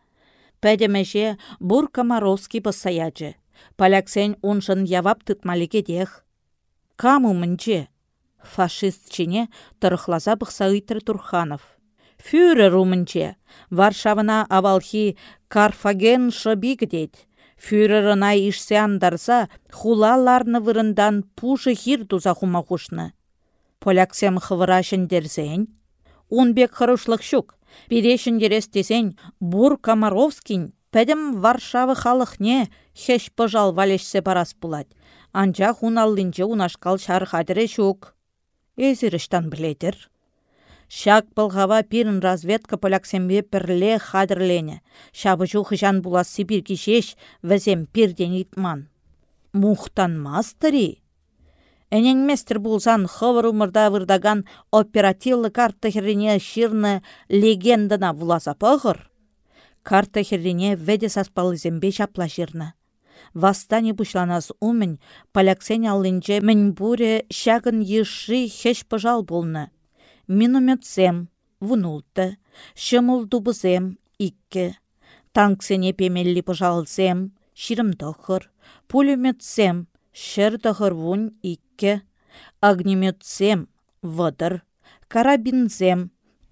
S1: Пәдемеше Бур Комаровский босаяжы. Поляксен уншын явап тытмалеке дех. Каму мынче? Фашист чине тұрықлаза бұқса үйтір Турханов. Фюрер умынче. Варшавына авалхи Карфаген шыбик дед. Фюрерына ишсе андарса, хулаларны вырындан пушы хир туза хумахушны. Поляксем хывырашын дерзен. Унбек хырушлық шук. Бирешін дерес Бур Комаровскин Пәдім Варшавы халықне хеш пыжал валешсе барас пулать. Анча хуналлинче унашкал шар шук. Эзіріштан біледір. Шак пылғава пирін разведка поляксембе пірле хадырлене. Шабы жух жан була Сибир кишеш візем пирден итман. Мастыри. Әнеңместір булсан хывыр умырда вырдаган оперативлы карта херіне ширны легендана вуласа пығыр. Карта херрине веде саспалызембе çапла çырнă. Вастане пучланас умень, поляксен аллинче мӹнь буре çакын йышши хеш пыжал пулнă. Минометсем, вунулты, çăмыл тупысем, икке. Танксене пемелли пыжалсем, çирым тăхăр, пулеметсем, çр тăхăр вунь икке. Огнеметсем, вăдăр, карабинсем,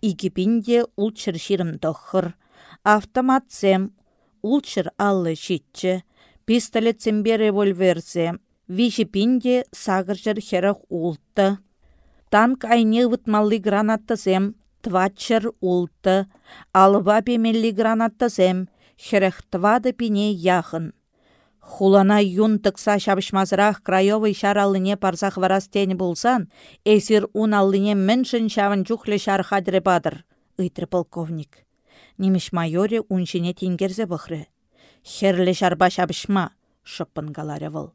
S1: икипинде улчыр çирым тăхăр автоматсем, улчыр аллы щитче, пистолетсембе револьверсе, виші пинде сағыржыр херах улты. Танк айне вытмалли гранаттысем, тватчыр улты, алыба пемелли гранаттысем, херех твады пине яхын. Хулана юн тыкса шабышмазырақ краевый шаралыне парсах варастені болсан, эсир ун аллыне міншін шавын чухле шар бадыр, ыйтры полковник. Немеш майоре уншине тингерзе бұхры. Херле шарба шабышма, шыппын галаревыл.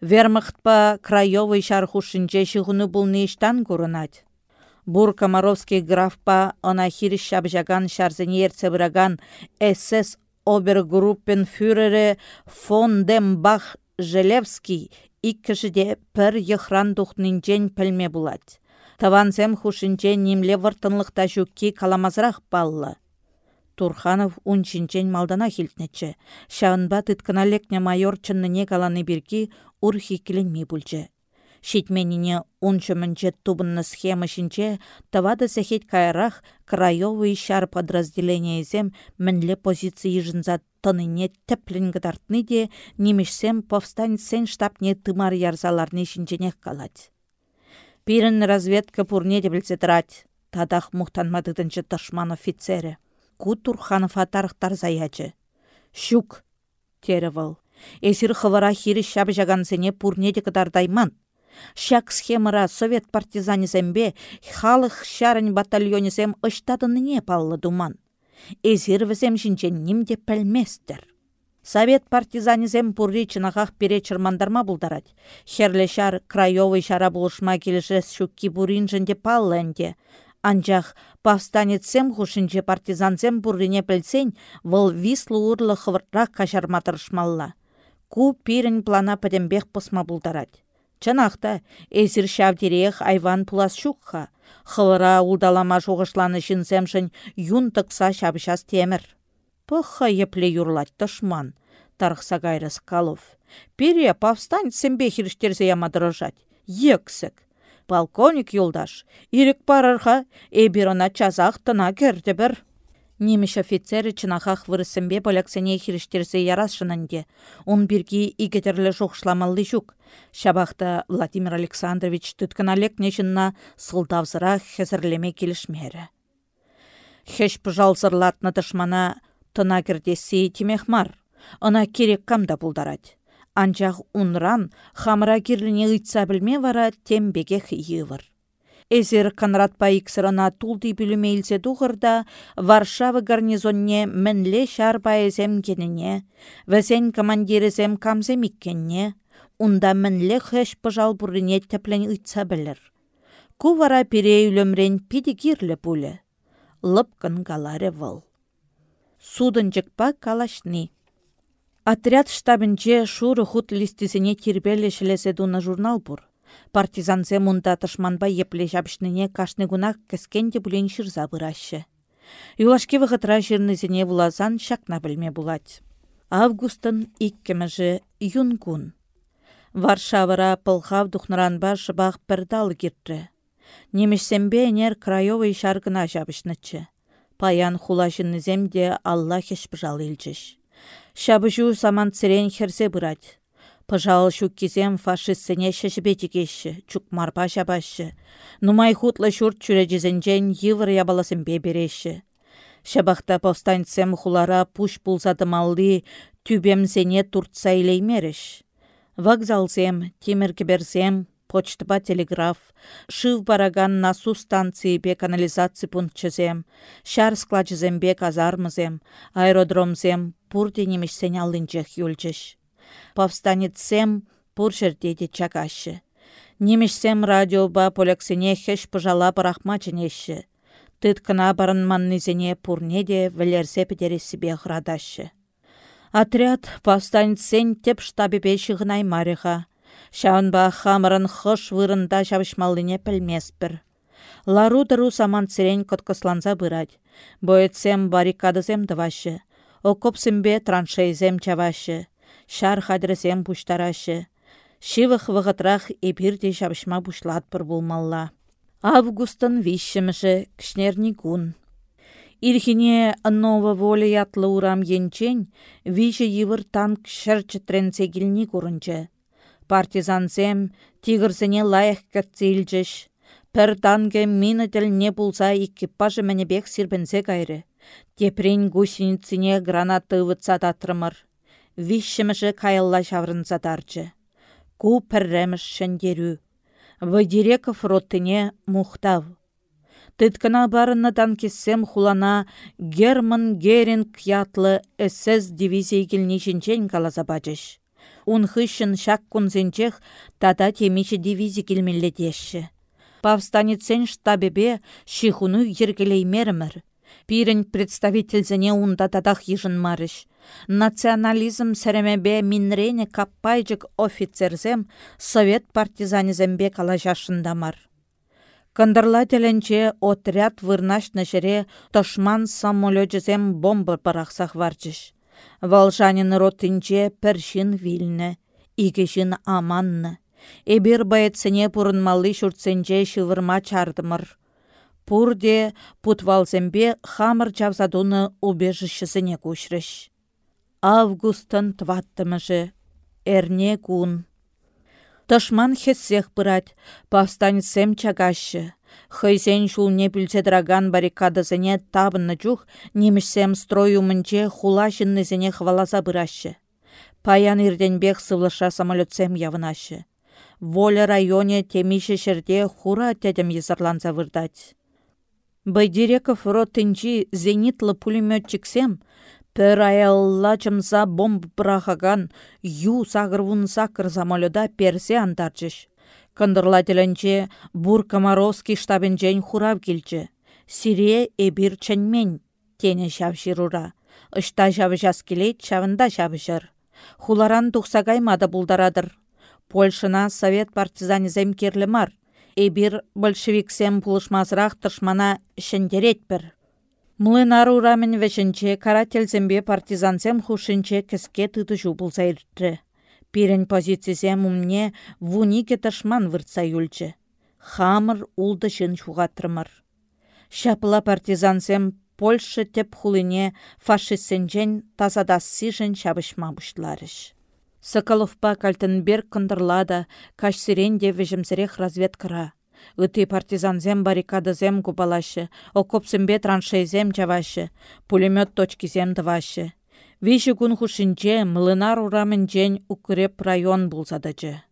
S1: Вермахтпа краевый шархушинче шығыны бұл нештан көрінат. Бур Комаровский графпа она хириш шабжаган шарзене цебраган СС обергруппенфюрере фон Дембах Желевский иккішіде пір йықран дұхнинчен пілме булать. Тавансем хушинче немле вартынлықта жүкки каламазырақ баллы. Турханов унчинчен малдана хилтнечче. Шағынба тыткына лекне майор чынныне каланы бірки урхи кіленмей бүлчі. Шитменине унчымынче тубынны схема шинче тавады сәхет кайрах краевый шар подразделениесем мінле позиции жынза тыныне тәплін гыдартны де немешсем повстанецен штабне тымар ярзаларны шинченех калать. Пирін разведка пурне де білсе Тадах мухтанмадыдынчы ташман офицері ку Турханов атарықтар заячы. Шук, тері выл. Эсір хывара хирі шап жагансене пурнеде кыдардайман. Шак схемыра совет партизанизембе халық шарын батальонизем ыштадыныне паллы думан. Эзір візем немде пәлместер. Совет партизанизем пурри чынағақ пере чырмандарма бұлдарад. Херле шар краевый шара бұлышма келішес шукки бурин жінде паллы әнде. Повстанецем хушинче партизанцем буррине пілсен, вăл вислы урлы хывыртрақ кашарма тырышмалла. Ку пирен плана пӹтембех пысма бултарать. Чынақта, эзір шавдерех айван пулас шукха. Хывыра улдалама шоғышланы жынсемшін юн тықса шабышас темір. Пықха епле юрлать тышман, тарықса гайрыс калов. Пере повстань сэмбе хиріштерзе ямадырыжать. Ексік. Полковник юлдаш, ирік барырға, эбирона чазақ тына керді бір. Немеш офицері чынахах вырысымбе поляксене хиріштерсе ярасшынынде. Он бирги игетерлі жоқшламалды жүк. Шабақта Владимир Александрович түткін алек нешінна сылдавзыра хезірлеме келішмері. Хеш пыжалзырлатны дышмана тына кірдесі тимех мар. Она керек камда бұлдарад. Анчақ унран хамыра кирліне ұйтса білме вара тембеге хиывыр. Эзер Конрад иксырына тулды бүлімейлсе дұғырда Варшава гарнизонне мінле шар байызем кеніне, вәзен командирізем камзем иккенне, унда мінле хэш пыжал бұрыне тәплен ұйтса білір. Кувара пире үлімрен пиді кирлі бұлі. Лыпкын галаре выл. Судын жықпа. Отряд штабінче шуры хут листисене тирбелі шілесе дуна журнал бұр. Партизанзе мунда тышманба епле жабшныне кашны гунах кәскенде бүлен шырза бұрашы. Юлашке вғытра вулазан шакна білме булать. Августын иккемежі юнгун. Варшавара пылхав духныранба шыбақ пірдал киртті. Немешсембе энер краевый шаргына жабышнычы. Паян хулашынныземде Аллах еш пыжал илчіш. Шабыжу саман цирен херсе бұрать. Пыжал шук кизем фашистсене шешіпе текеші, чук марпа шабашы. Нумай хутлы шурт чүрежізінжен йывыр ябаласымбе береші. Шабақта повстанцем хулара пуш пулзадымалды түбемзене туртса илеймеріш. Вокзалзем, темір кіберзем, почтба телеграф, шыв бараган насу станции бе канализация пунктчызем, шар складчызембе казармызем, аэродромзем, пурде немешсен алынчех юлчыш повстанецсем пуршердеде чакашы. Немешсем радиоба поляксене хеш пыжала парахмачынеші. Тыт кына барын маннызене пурнеде вілерсе себе храдашы. Отряд повстанецсен теп штабебе шығынай мариға. Шаунба хамырын хыш вырында шабышмалыне пілмеспір. Лару дыру саман сирен коткосланса бырать. Боетсем баррикадызем дывашы. Окопсымбе траншейзем чавашы шар хадресем пуштарашы. Шивых вғытрах эпирде шабышма пушлатпыр болмалла. Августын вишшіміші кішнерні күн. Ирхине ново воля ятлы урам енчен, виші евір танк шыр чітренсе келні көрінчі. Партизансем тигірсіне лайық кәтсейлжіш. Пір танге мины не булса экипажы бек сирбенсе кайры. Тепрен гусениціне гранаты вытса татрымыр вишшіміші кайылла шаврынса тарчы. Ку пірреміш шендеру. Вайдиреков роттыне мухтав. Тыткана барынна танкиссем хулана Герман Геринг ятлы СС дивизия келнешінчен каласа. Ун хыщын шак кунзенчех тата темичі дивизия келмелле дешші. Павстанецен штабебе шихуну ергелеймерімір. Пирін представительзіне унда тадах ежін марыш. Национализм сәрімебе минрене каппайжык офицерзем совет партизанизембе калажашындамар. Кандырла теленче отряд вырнаш нәшере тошман самолетжезем бомба парақсақ варчыш. Волжанин ротынче першин вильне, игешін аманны. Эбир байетсене пурынмалы шүртсенче шывырма чардымыр. Пурде путвалзембе хамыр чавзадуны убежищесіне күшріш. Августын тваттымыжы, эрне кун. Тышман хессех пырать, повстанецем чагашы. Хыйсен шулне бүлседраган баррикадасыне табынны чух, немішсем строю мынче хулашыннызене хваласа бырашы. Паян ирденбек сывлыша самолетсем явынашы. Воля районе темише шерде хура тедем езырланса вырдать. Байдиреков ротынчи зенитлы пулеметчиксем, Пір аялла чымса бомб брахаган ю сағырвун сақыр самолета персе антарчыш. Кындырла тілінче Бур Комаровский штабінчен хурав келчі. Сире эбир чэнмен, тене шавширура. Ышта жас келет, шавында шавшыр. Хуларан тұқсагаймады бұлдарадыр. Польшына совет партизанизем керлі мар. Эбир большевиксем пулышмазырақ тышмана шендерет бір. Млынар урамен вешінче партизансем хушинче кіске жубылса иртті. Пирен позициясем умне вунике тышман выртса юлчы. Хамыр улды шын шуғатырмыр. Шапыла партизансем Польша теп хулине фашистсенчен тазадасси шабышма бұшларыш. Соколовпа Кальтенберг кындырлада, кашсиренде вежімсірех разведкара. Ыты партизанзем баррикадызем купалашы, окопсембе траншейзем чавашы, пулемет точкизем дывашы. Виші күн хушинче млынар ураменчен укреп район булсадачы.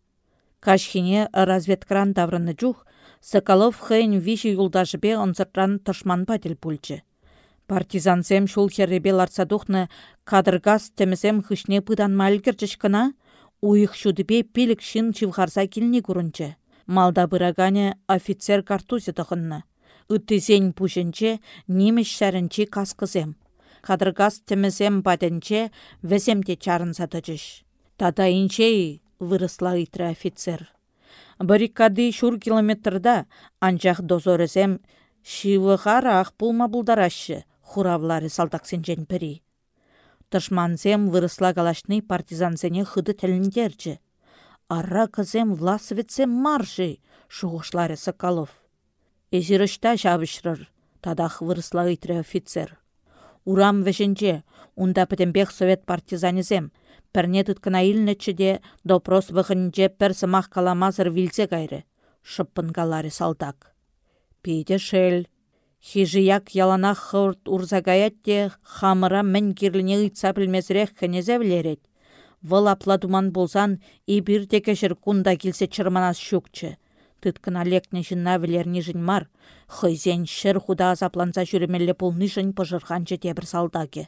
S1: Кашхине разведкран таврыны жух, Соколов хэйн виші юлдашыбе онсыртран тышман патель пульчы. Партизансем шул херребе ларсадухны кадыргас темесем хышне пыдан малгерчыш кына, уйых шудыбе пилік шин чывхарса килни курынчы. Малда бырагане офицер картузе тұхынны. Үттізен пушынче немеш шәрінче каскызем. Кадыргас темесем баденче весемде чарын сатычыш. Тада инчей вырысла итрі офицер. Баррикады шур километрда анчах дозорызем шивыхара ақ пулма бұлдарашы хуравлары салтаксенчен пірі. Тышманзем вырысла галашны партизансене хыды тәліндерчі. Ара кызем власовецем маржы, шуғышлары Соколов. Эзірішта жабышрыр, тадах вырысла ыйтры офицер. Урам вешенче, унда пәтембек совет партизанезем, пәрне тұткына илнечіде допрос вғынче пір сымақ каламазыр вилсе кайры. Шыппын галары салтак. Пейде шел, Хижияк яланах хырт урзагаятте хамыра мен кирліне ыйтса білмезірек хенезе білерет. Выл апладуман болсан, и бир текешір кунда келсе чырманас шукчы. Тыткына лекне жынна вілерні жын мар, хызен шыр худа азапланса жүремелі пулны жын пыжырханчы тебір салдаке.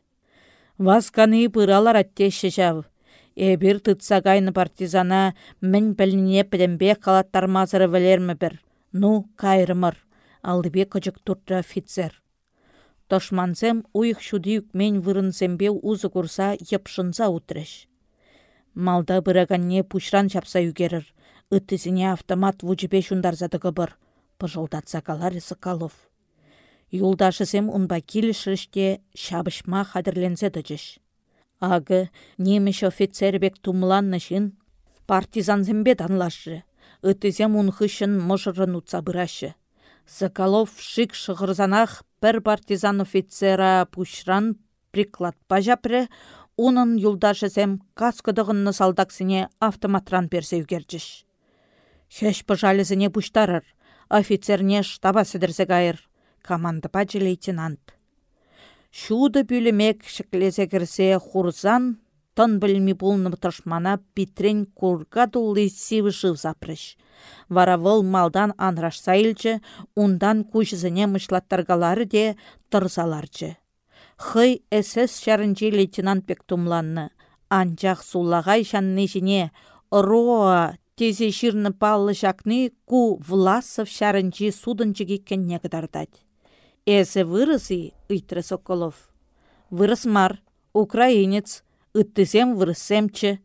S1: Васканы пыралар аттеші жав. Эбір тытса гайны партизана мен піліне пілімбе қалаттармазыры вілермі бір. Ну, кайрымыр алдыбе кычык туртты офицер. Тошманзем уйық шуды мен вырынсембе узы курса епшынса утреш. Малда быраганне пушран чапса югерір. Үттізіне автомат вучіпе шундарзады кыбыр. Пыжылдатса калары Соколов. Юлдашысем унба килішіріште шабышма хадырленсе дыжыш. Ағы немеш офицербек тумланны шын партизанзембе данлашы. Үттізем унхышын мұжырын утса бұрашы. Соколов шик шығырзанах бір партизан офицера пушран приклад пажапры, унын юлдашысем каскыдығынны салдаксыне автоматран персе үгерчіш. Хеш пыжалізіне пуштарыр, офицерне штаба сідірсе гайыр, команда пачы лейтенант. Шуды бүлімек шіклесе кірсе хурзан, тон білмі бұлны тұшмана битрен кургадулы сивы жив запрыш. Вара вăл малдан анрашса илчче, ундан куçсене мышлаттаргалары де тырсаларчы. Хый СС çарынчи лейтенант пек тумланны. Анчах суллагай çанни çине Роа тезе çирнă паллы çакни ку Власов çарынчи судынчы кенне кытартать. Эсе вырысы, ыйтры Соколов. Вырыс мар, украинец, ыттысем вырыссемчче.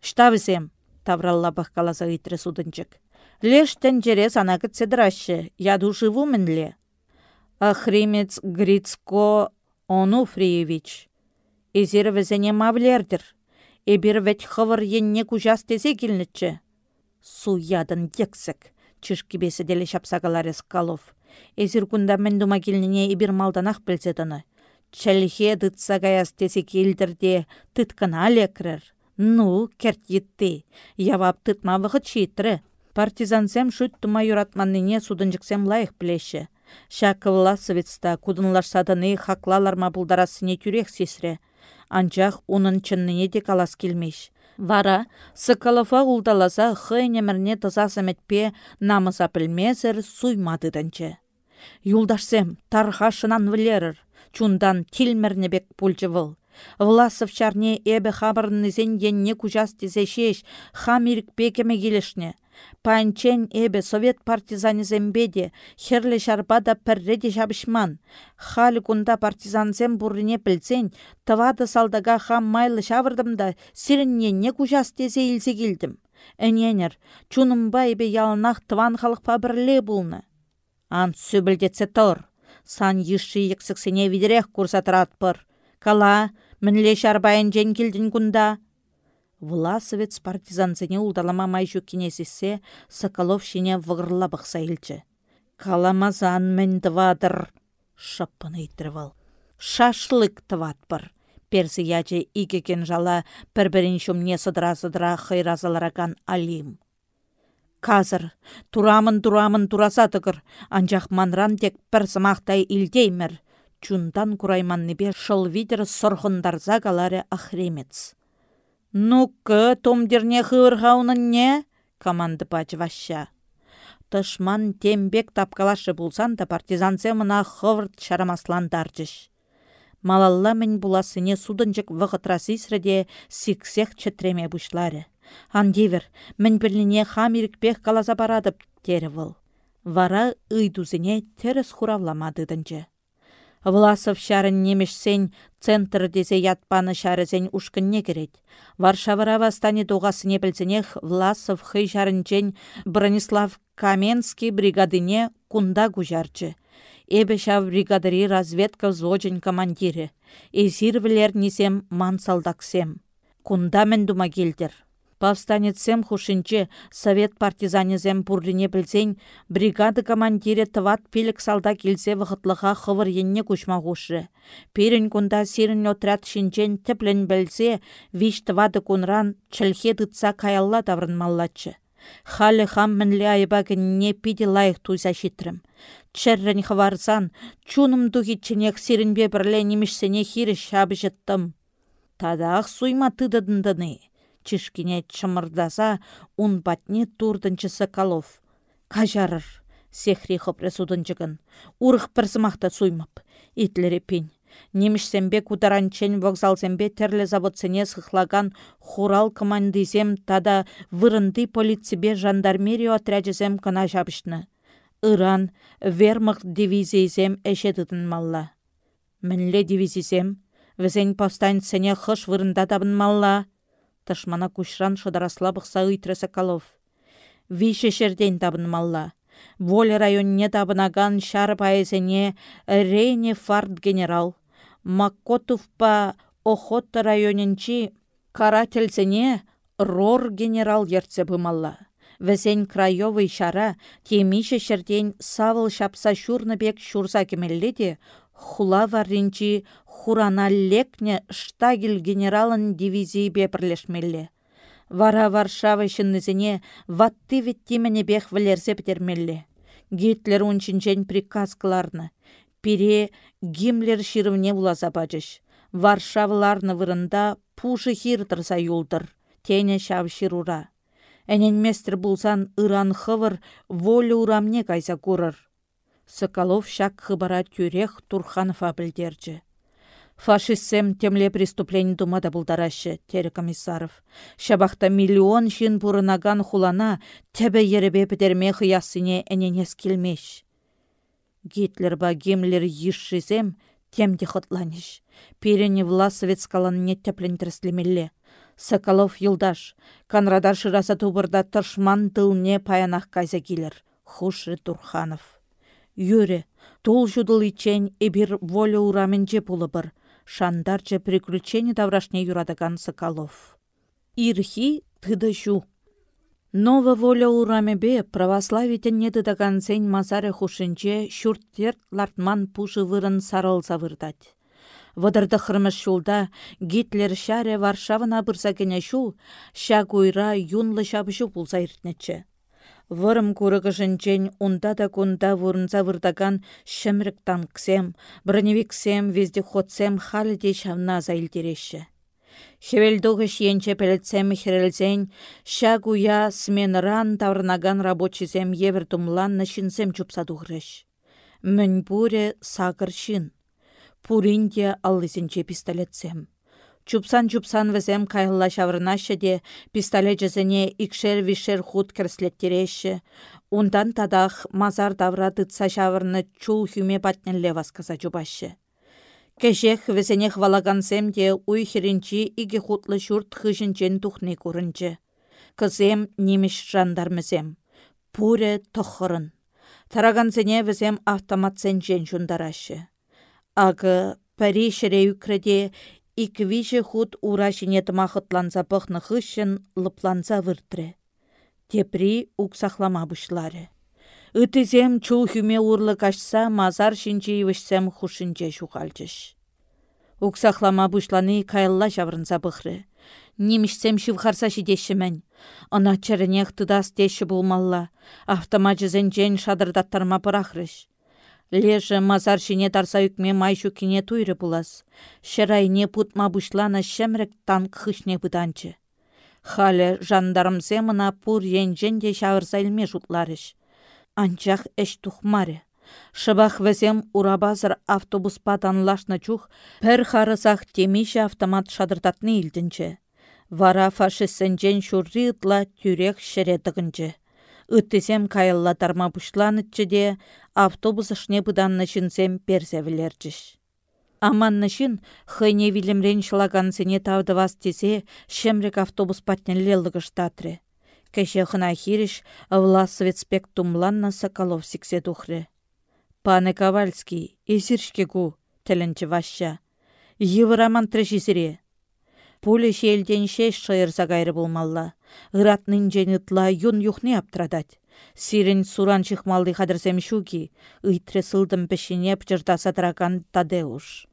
S1: Штавысем, тавралла бахкаласа ыйтры судынчык. Леш тенчере сана кытседраще, яду живу мінле. Ахримец Грицко Онуфриевич. Изир візене мавлердір. Эбір вәт хывыр енне кужас тезе келнітчі. Су ядын дексік, чышкебесі делі шапсағалар эскалов. Эзір күнда мен дума келніне ебір малданақ білседіні. Чәлхе дытса гаяс тесе келдірде тыткына лекрір. Ну, керт етті. Явап тытма вғыт шитрі. Партизансем шут тума юратманныне судынжықсем лайық білеші. Шакывла советста кудынлашсадыны хаклаларма бұлдарасыне тюрек сесре. Анчах унын чынныне де калас келмеш. Вара, Соколова улдаласа хый немірне тызасыметпе намыса білмезір суймадыдынчы. Юлдашсем, тархашынан вілерір, чундан бек пульчывыл. Власов чарне эбе хабарнызен енне кужас тезешеш, хамирік пекеме келешне. Панчен эбе совет партизанизембеде херле шарбада пірреде жабышман. Халі кунда партизанзем бұрыне білсен, тывады салдага хам майлы шавырдымда сирінне не кужас тезе илсе келдім. Әненер, чунымба эбе ялнақ тыван халықпа бірле бұлны. Ан сөбілдетсе тұр. Сан еші ексіксене видерек курсатырат пыр. Кала, мінле шарбайын жен келдін күнда. Власовец партизанцыне улдалама майжу кинесесе Соколов шине вғырла бұқса илчі. Каламазан мен дывадыр, шаппыны иттірвал. Шашлык тыватпыр. Персі яче игекен жала пір-бірін шумне сыдыра-сыдыра хайразалараган алим. Казыр, турамын турамын турасатығыр, анжақ манран тек пір сымақтай илдеймір. Чундан курайманныбе шыл видер сұрхындарза галаре ахремец. Ну-ка, томдерне не? команды пач ваща. Тышман тембек тапкалашы булсан да партизанце мына хывырт шарамасландарчыш. Малалла мен буласыне судынчык вғытрасы исреде сиксех четреме бушлары. Андивер, мен бірліне хам ирікпех каласа барадып тері Вара ыйдузыне терес хуравламадыдынчы. Власов шарын немешсен центр дезе ятпаны шарызен ушкынне керет. Варшавара вастане доғасыне білзінех Власов хый шарынчен Бронислав Каменский бригадыне кунда гужарчы. Эбе шав бригадыри разведка зоджен командирі. Эзир несем ман салдаксем. Кунда мен дума келдір. Повстанецем хушинче совет партизанезем пурлине білсен, бригады командире тыват пелік салда келсе вғытлыға хывыр енне күшма хушы. Перін күнда сирін отряд шинчен тіплін білсе, виш тывады күнран чілхе дытса каялла маллачы. Халі хам мінлі айба не пиде лайық туйса шитрім. Чәррін хварсан, чуным духитченек сирінбе бірле немішсене хирі шабы жыттым. Тадақ суйма тыдыдындыны чишкине чымырдаса ун батне турдынчы Соколов. Кажарыр, сехри хопре судынчыгын. Урых бір сымақта суймап. Итлері пень. Немішсембе кутаранчен вокзалсембе терлі заводсене сыхлаган хурал командизем тада вырынды полицибе жандармерию отряджезем кына жабышны. Иран вермахт дивизиязем әшедідін малла. Мінле дивизизем, візен повстанцене хыш вырында табын малла. Ташмана кушран шодарасла бұқса үйтірі Соколов. Више шерден табынмалла. Воля районне табынаган шар пайызене Рейне фарт генерал. Маккотовпа Охота районенчи карательсене Рор генерал ерце бымалла. Візен краевый шара темише шерден савыл шапса шурны бек шурса хула варринчи хурана лекне штагель генералын дивизии бепірлешмелле. Вара Варшава шыннызіне ватты веттимене бех вілерсе бітермелле. Гитлер унчинчен приказ кыларны. Пире Гиммлер ширывне уласа бачыш. Варшавларны вырында пушы хир тұрса юлдыр. Тене шав ширура. Әненместір булсан ыран хывыр волю урамне кайса курыр. Соколов шак хыбара тюрех Турханова білдерчі. Фашистсем темле преступление думада бұлдарашы, тері комиссаров. Шабақта миллион шин бұрынаган хулана тәбі еребе бідерме хыясыне әненес келмеш. Гитлер ба Гиммлер ешшізем темде хытланыш. Перені власовец каланне тәплендірслемелле. Соколов юлдаш, Канрадар шыраса тубырда тұршман тылне паянақ кайза келер. Хушры Турханов. Юре, тол жудыл ичен эбир воля ураменче пулыбыр. Шандарче приключение даврашне юрадаган Соколов. Ирхи тыды жу. Нова воля урамебе православитен не дыдаган сен мазаре хушинче шурттерт лартман пушы вырын сарыл завырдать. Вадырды хырмыш шулда Гитлер шаре Варшавына бұрса кене шул, ша гуйра юнлы шабышу пулса. Вырым курыгышынчен унда да кунда вурынса вырдаган шымрык танксем, броневиксем, вездеходсем халіде шавна зайлтереші. Хевелдогыш енче пелетсем херелзен, ша гуя сменран таврнаган рабочизем евер тумлан нашинсем чупсадухрыш. Мін буре сагыр шин. Пуринде аллысенче пистолетсем. Чупсан-чупсан візем кайылла шаврынашы де, пистолет икшер-вишер худ кірслеттереші. Ундан тадах мазар давра тытса шавырны чул хүме батнелле васказа жубашы. Кешех візенех валагансем де уй херенчи иге хутлы шурт хыжынчен тухны курынчы. Кызем немеш жандармызем. Пуре тохырын. Тарагансене візем автоматсен жен жундарашы. Ағы пәрі шіре иквиже худ ура жіне тымақытланса бұқны хышын лыпланса выртры. Тепри уксахлама бұшлары. Үтізем чул хүме урлы кашса мазар шинчи вішсем хушинче шухалчыш. Уксахлама бұшланы кайылла жаврынса бұхры. Немішсем шывхарса шидешімен. Ана чәрінех тыдас деші болмалла. Автоматжызен жен шадырдаттарма пырахрыш. Леже мазар шине тарса үкме майшу кине туйры булас. Шырайне путма бушлана шемрек танк хышне бұданчы. Халі жандарымзе мына пур енжен де шавырса илме жутларыш. Анчах эш тухмаре. Шыбах везем урабазыр автобус лашна чух, пір харысах темеше автомат шадыртатны илдінче. Вара фашистсенжен шурри ытла тюрек шеретігінче. Үттізем кайылла тарма бұшланытчы де автобусышне бұданны жінсем перзевілерчіш. Аманны жын хыйне вилімрен шылагансыне тавдывас тесе шемрек автобус патнеллелігі штатры. Кеше хына хириш Власовецпек тумланна Соколов сиксе тухры. Пане Ковальский, изіршке ку, тілінчі ваща. Евраман трешізіре. Пулі шелден шеш шайырса гайры болмалла. Ыратнын женытла юн юхне аптрадать. Сирен суран чихмалды хадырсем шуки, ыйтре сылдым пешіне пчырта сатракан Тадеуш.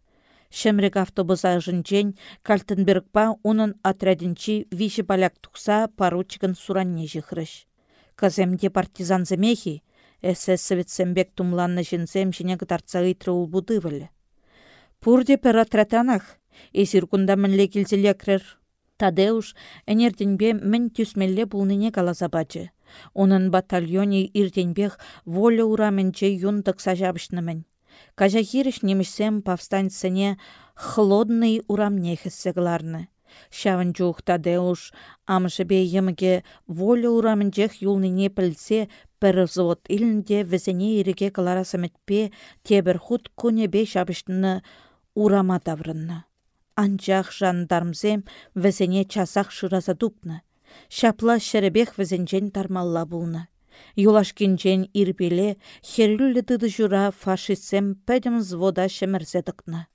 S1: Шемрек автобуса жынчен Кальтенбергпа унын отрядинчи виші поляк тухса поручикын суранне жихрыш. Каземде партизан земехи, СС советсембек тумланны жінсем жіне ыйтры. Пурде пер отрятанах, эсир кунда мінле келзелекрер. Тадеуш әнерденбе мін түсмелле бұлныне каласа. Онын батальоне иртенбех воля ураменче юндық сажабышнымын. Кажахирыш немешсем повстанцыне холодный урамне хессегларны. Шавын жух Тадеуш амшыбе емге воля ураменчех юлныне пілсе пір взвод илінде візіне иреге каларасаметпе тебір худ бе шабышны урама таврынны. Анчах жандармзем візіне часақ шыраса дупны. Шапла шәребех візінчен тармалла булны. Юлашкинчен ирбеле херюллі тыды жура фашистсем пәдім звода шемірзе дықны.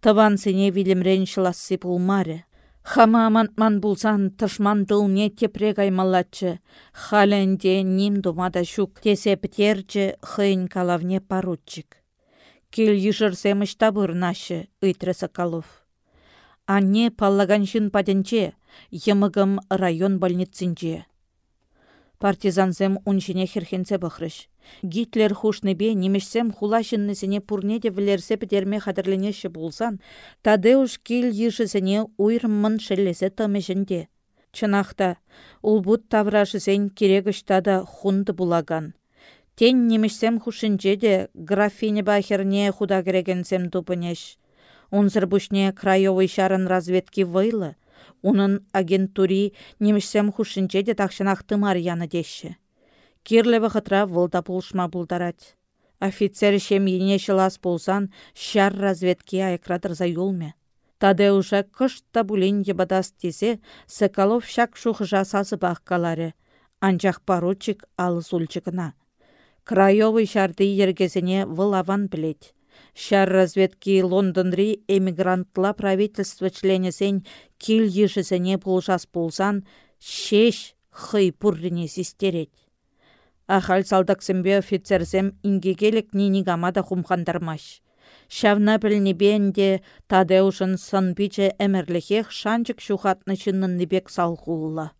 S1: Таван сене вилімрен шыласы пулмаре. Хама амантман булсан тышман дылне тепре гаймалатчы. Халенде ним думада шук тесе птерчі хыйн калавне поручик. Кел ешірсем табыр нашы, ыйтры Соколов. Анне паллаганшын паденче, емігім район больницинче. Партизанзем уншине херхенце бұқрыш. Гитлер хушныбе немешсем хулашыннысыне пурнеде вілерсе пітерме қадырленеші болсан, Тадеуш кел ешісіне уйрыммын шеллесе тымешінде. Чынақта, улбут таврашысен керегіштада хунды булаган. Тен немешсем хушынче де графине бахерне худа керегенсем тупынеш. Унзыр бұшне краевой шарын разведки вайлы, унын агентури немішсем хушинче де тақшынақты Марияны деші. Кирлі вақытра вылда бұлдарать. Офицер шем ене шылас болсан, шар разведки айкрадырза юлме. Таде уже кышта бұлін ебадас тесе, Соколов шак шух жасасы баққалары. Анчақ поручик алыс ұлчықына. Краевый шарды ергезіне выл аван. Шар разведки Лондонри эмигрантла правительство членесен кил ешесене пулшас пулсан, шеш хый пуррине систерет. Ахал салдаксембе офицерзем ингегелек нинигамада хумхандармаш. Шавна білнебенде Тадеушын санбиче әмірліхех шанчык шухатны чыннынныбек салхулла.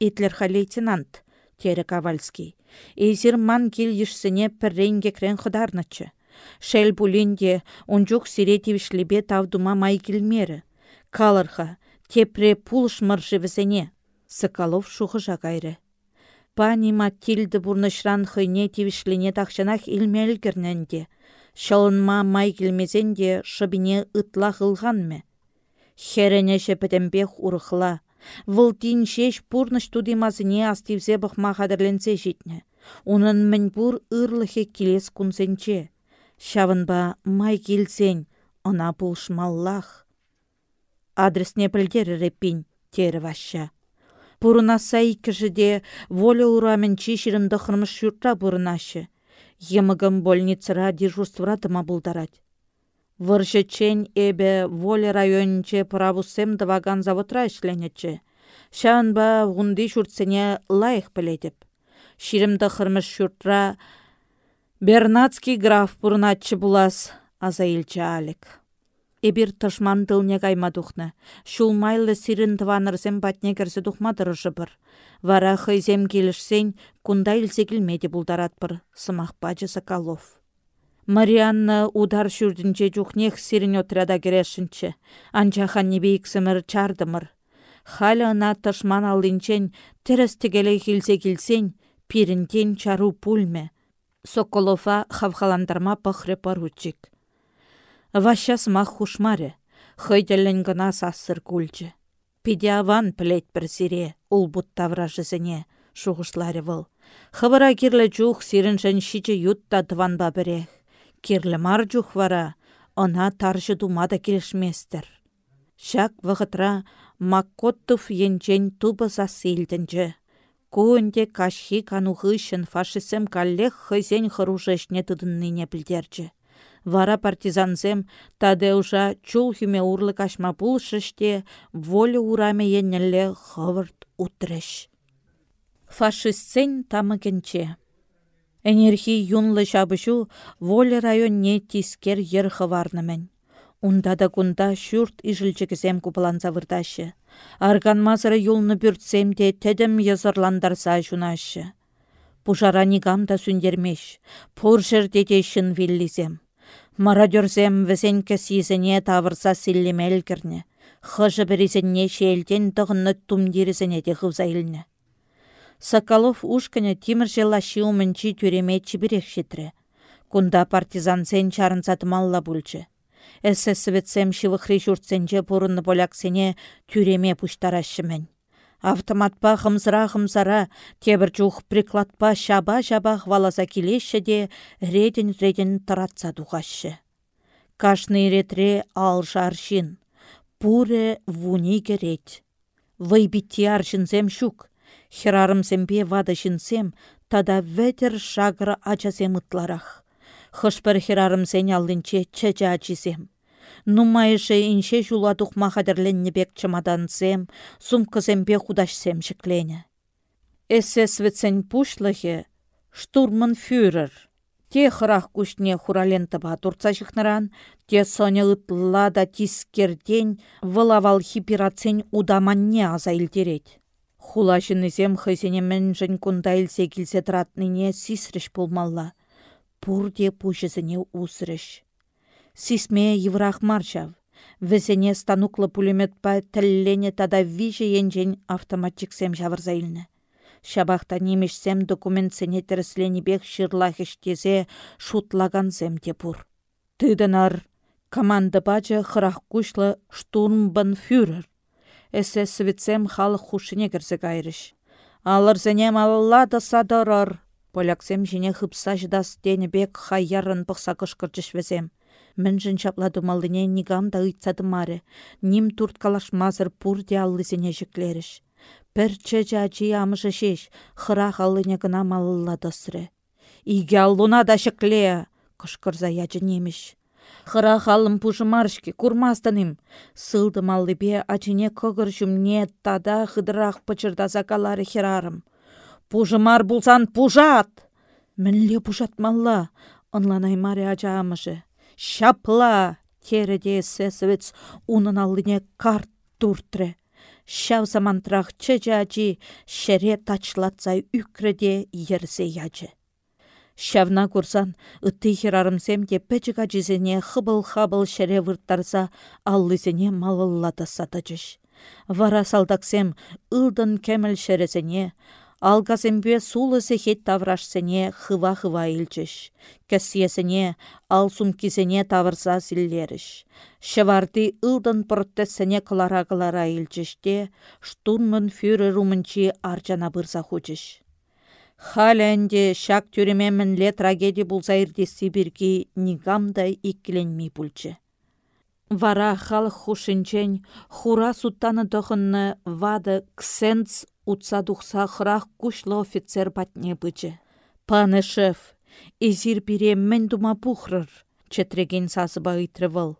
S1: Итлерха лейтенант, тері Ковальский. Эзір ман кел ешсіне пірренге крен хыдарнычы. Шел пулинде ончук сире тивишлепе тавдума май келмері. Калырха, тепре пулш мыршывесене. Соколов шухыжа кайры. Пани Матильды бурнышран хыйне тивишлене тахшанах илмелгерненде. Шалынма май келмезенде шыбине ытла хылғанме. Херенеше пӹтемпех урыхла. Вылтин шеш пурныш тудимазыне астивзе бұқма қадырленсе житне. Унын мін бұр ырлыхе келес күнсенче. Шавынба май келсен, ына пулшмаллах. Адресне пілдері репин, тері ваща. Пурынаса иккіжіде воля урамен чишірімді қырмыш шүртра бұрынашы. Емігім больницыра дежурствыра дыма бұлдарад. Выржычен эбе воля районче правусем даваган заводра ішленече. Шанба ғунди шүртсене лайық біледіп. Ширімді қырмыш шүртра Бернацкий граф пурнатчы булас, азаилчі алек. Эбир тышман тылне каймадухны. Шул майлы сирін тыванырсем батне керсе тухмадырышы бір. Вара хыйзем келішсен, кунда илсе келмеде бұлдаратпыр, сымақ бачы Соколов. Марианна удар шүрдінче жүхнех сирін отряда керешінші. Анчахан небейік сымыр чардымыр. Халі ына тышман алынчен, тіріс тігелі келсе келсен, чару пульме. Соколова хавхаландарма пăхрре паручик. Вашас мах хушмаре, хăйтеллен гына сассыр кульчче. Пиде аван пілет бір сире, ул бұттавра жызіне, шуғышлары выл. Хывыра кирлі жух сиріншін шичі ютта дыванба бірех. Кирлі мар жух вара, она таржы думада келішместір. Шак вғытра Маккоттов енчен тубы засылдінчі. Куынде кашхи канухышын фашисем каллех хызен хырушешне тыдынныне білдерчі. Вара партизансем тадеуша чул хүме урлы кашма пулшыште волі ураме еннелле хывырт утреш. Фашистсен тамыкенче. Энерхи юнлы шабышу волі районне тискер ер хыварнымен. Унда да кунда шүрт ижілчігізем купаланса вырдашы. Арганмазыры юлны бүртсем де тәдім езырландарса жунашы. Пужара нигам да сүндермеш, пұр жерде де шын виллизем. Марадерзем візен кәсізіне тавырса силлемел кірне. Хыжы бірізіне шелден дұғынны тумдерізіне де ғывзайлны. Соколов ушкіне тимір желаши умынчи тюреме чибірек шетірі. Кунда партизан сен чарын сатымалла бүлчі. Эссе светсем шивыхри журтсенче пурынны поляксене тюреме пуштаращымен. Автоматпа хымзыра хымзара, тебір жух прикладпа шаба-шаба хваласа келеші де реден-реден таратса дұғашы. Кашны ретре ал жаршин. Пуре вуни керет. Вайбитти аршинсем шук. Херарымсембе вады шинсем, тада ветер шагры ачасем ытларах хышпір херарымсен алдынче чача ачисем. Нумайыше инше жула тухма бек чамадансем, сумкасемпе худашсем шеклене. Эсэсвецен пушлыхе штурман фюрер. Те хырах кушне хурален таба турца те соня ытла да тискерден вылавал хипирацен удаманне аза илтерет. Хулашынызем хызене мэнжен кунда илсе килсе тратныне сисреш пулмалла пурде пушесене усрыш. Сисме еврах маршав. Весене стануклы пулеметпа тәллене тада виже енжен автоматчиксем жавырза илні. Шабахта немешсем документсене бек шырлахыштезе шутлагансем те пур. Тыдынар команда бачы хырах кушлы штурмбан фюрер. Эсэ свитсем халық хушыне кірзі кайрыш. Алырзенем аллады садырыр. Поляксем жіне хыпса ждас тені бек хайярын пықса кышкырчыш везем. Міншін чапла думалдыне нигам да ыйтсады маре. Ним турт калашмазыр пурде аллызене жіклеріш. Пір чәчі ачи амышы шеш, хырақ аллыне гына малылла досыры. Иге аллуна да шікле, кышкырза ячы немеш. Хырақ алым пужымаршки, курмастаным. Сылды маллыбе ачыне көгір жүмне тада хыдырақ пычырдаза калары херарым. Пужымар булсан пужат! Мінле пужатмалла, онланай маре ачамышы. Шапла! Тереде сесвец унын алыне карт туртре. Шав замантрах чечачи, шере тачлатсай үкреде ерсе ячы. Шавна курсан, ытты херарымсемде пәчіға жізіне хыбыл-хабыл шере вырттарса, аллызіне малыллата сатачыш. Вара салдаксем ылдын кемел шересене, Алгазембе сулы сехет таврашсене хыва-хыва илчіш. Кәсиесіне, ал сумкисене тавырса силлеріш. Шыварды ылдын протессене кылара-кылара илчіште, штурмын фюрер умынчи арчана бырса хучыш. Халянде шак тюремемінле трагедия булса ирде Сибирги нигамдай иккіленмей пульчы. Вара халық хушинчен хура суттаны тұхынны вады ксенц утса тухса храх кушлы офицер патне бычы. Паны шеф, изир пире мен дума пухрыр, четреген ыйтрывыл.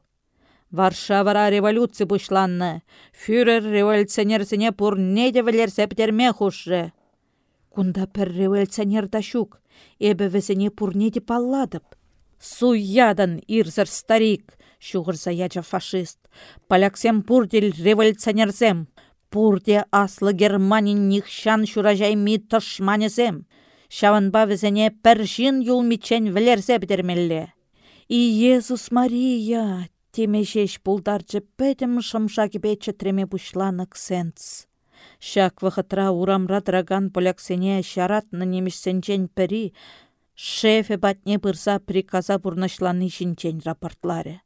S1: Варшавара революция бұшланны. Фюрер революционерсіне пұр неде вілерсе птерме хушры. Кунда пір революционер да шук, эбі візіне пұр неде палладып. Суядан ирзір старик, шуғырса яча фашист. Поляксем пурдел революционерзем. Пурде аслы Германин нихшан шуражайми тышманезем. Шаванба візіне пәржін юлмичен вілерзе бідермелле. И Иисус Мария, темешеш пулдарчы пәтім шымша кебе чытреме бұшланы ксенц. Шак вахытра урамра драган поляксене шаратны немешсенчен пәрі, шефе батне бұрса приказа бұрнышланы шинчен рапортлары.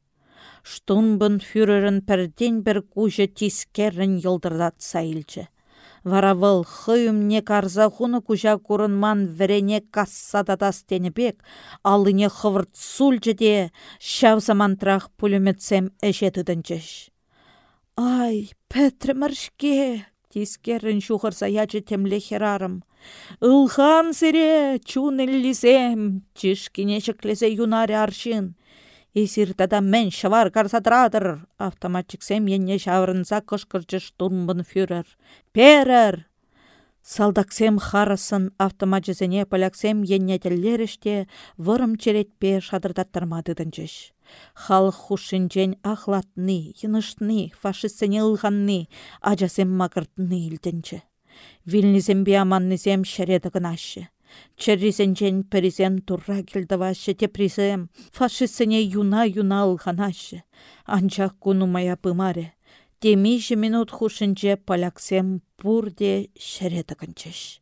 S1: Штунбын фюрерін пірден бір кужы тискерін йылдырдат сайылчы. Вара вăл хыюмне карза хуны кужа курынман вірене кассадатас тенебек, алыне хывырт сульчы де, шав замантрах пулеметсем әше тыдынчыш. Ай, Петр міршке! Тискерін шухырса ячы темле херарым. Илхан сире, чунеллисем, чишкине шеклесе юнаре аршин. Исиртада мен шавар карсатрадыр. Автоматчиксем енне шаврынса кышкырчы штурмбын фюрер. Перер! Салдаксем харасын автоматчызене поляксем еннетеллеріште вырым черетпе шадырдаттырмадыдынчыш. Халық хушинчен ахлатны, йынышны, фашистсене ылғанны, ажасем макыртны илтінчі. Вильнизембе аманнызем шәреті гынашы. Чәррисенчен пәрізем турра келдавашы тепризем, фашистсене юна-юна ылғанашы. Анчақ кунумая пымаре. Темейші минут хушинче поляксем пурде шәреті кінчеш.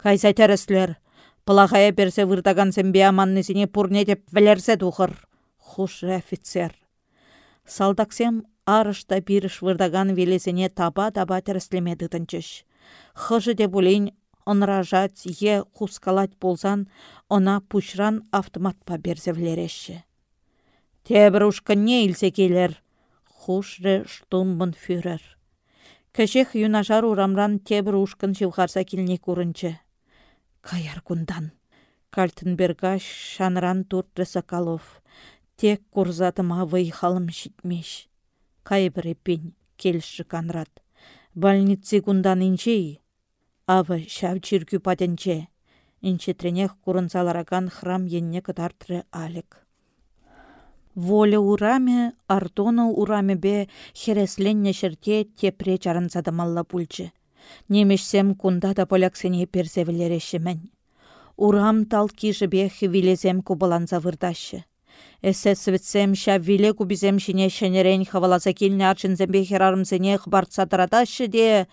S1: Кайса тәріслер, пылағая берсе вырдаган сәмбе аманнызіне пурне деп вілерсе тухыр. Хуш офицер. Салдаксем арышта биріш вырдаган велесене таба-таба тәріслемеді тінчеш. Хыжы деп улейн онражать е хускалать болзан, она пушран автоматпа берзевлереші. Тебір не илсе келер, хушры штумбын фюрер. Кәшех юнажар урамран тебір ушкын живғарса келіне көрінчі. Каяр кундан. Кальтенберга шанран туртры Соколов. Тек курзатыма халым шитмеш. Кайбірі пен келші канрат. Больницы инчей, Авы шав чиркю патенче. Инче тренех курынсалараган храм енне кытартры алек. Воля ураме, артона ураме бе хересленне шерте тепре чарынсадамалла пульчы. Немешсем кунда да поляксене персевелерешемен. Урам тал киші бе вилезем кубаланса вырдашы. Эссе світсем ша виле кубизем шине шенерен хаваласа хбартса тарадашы де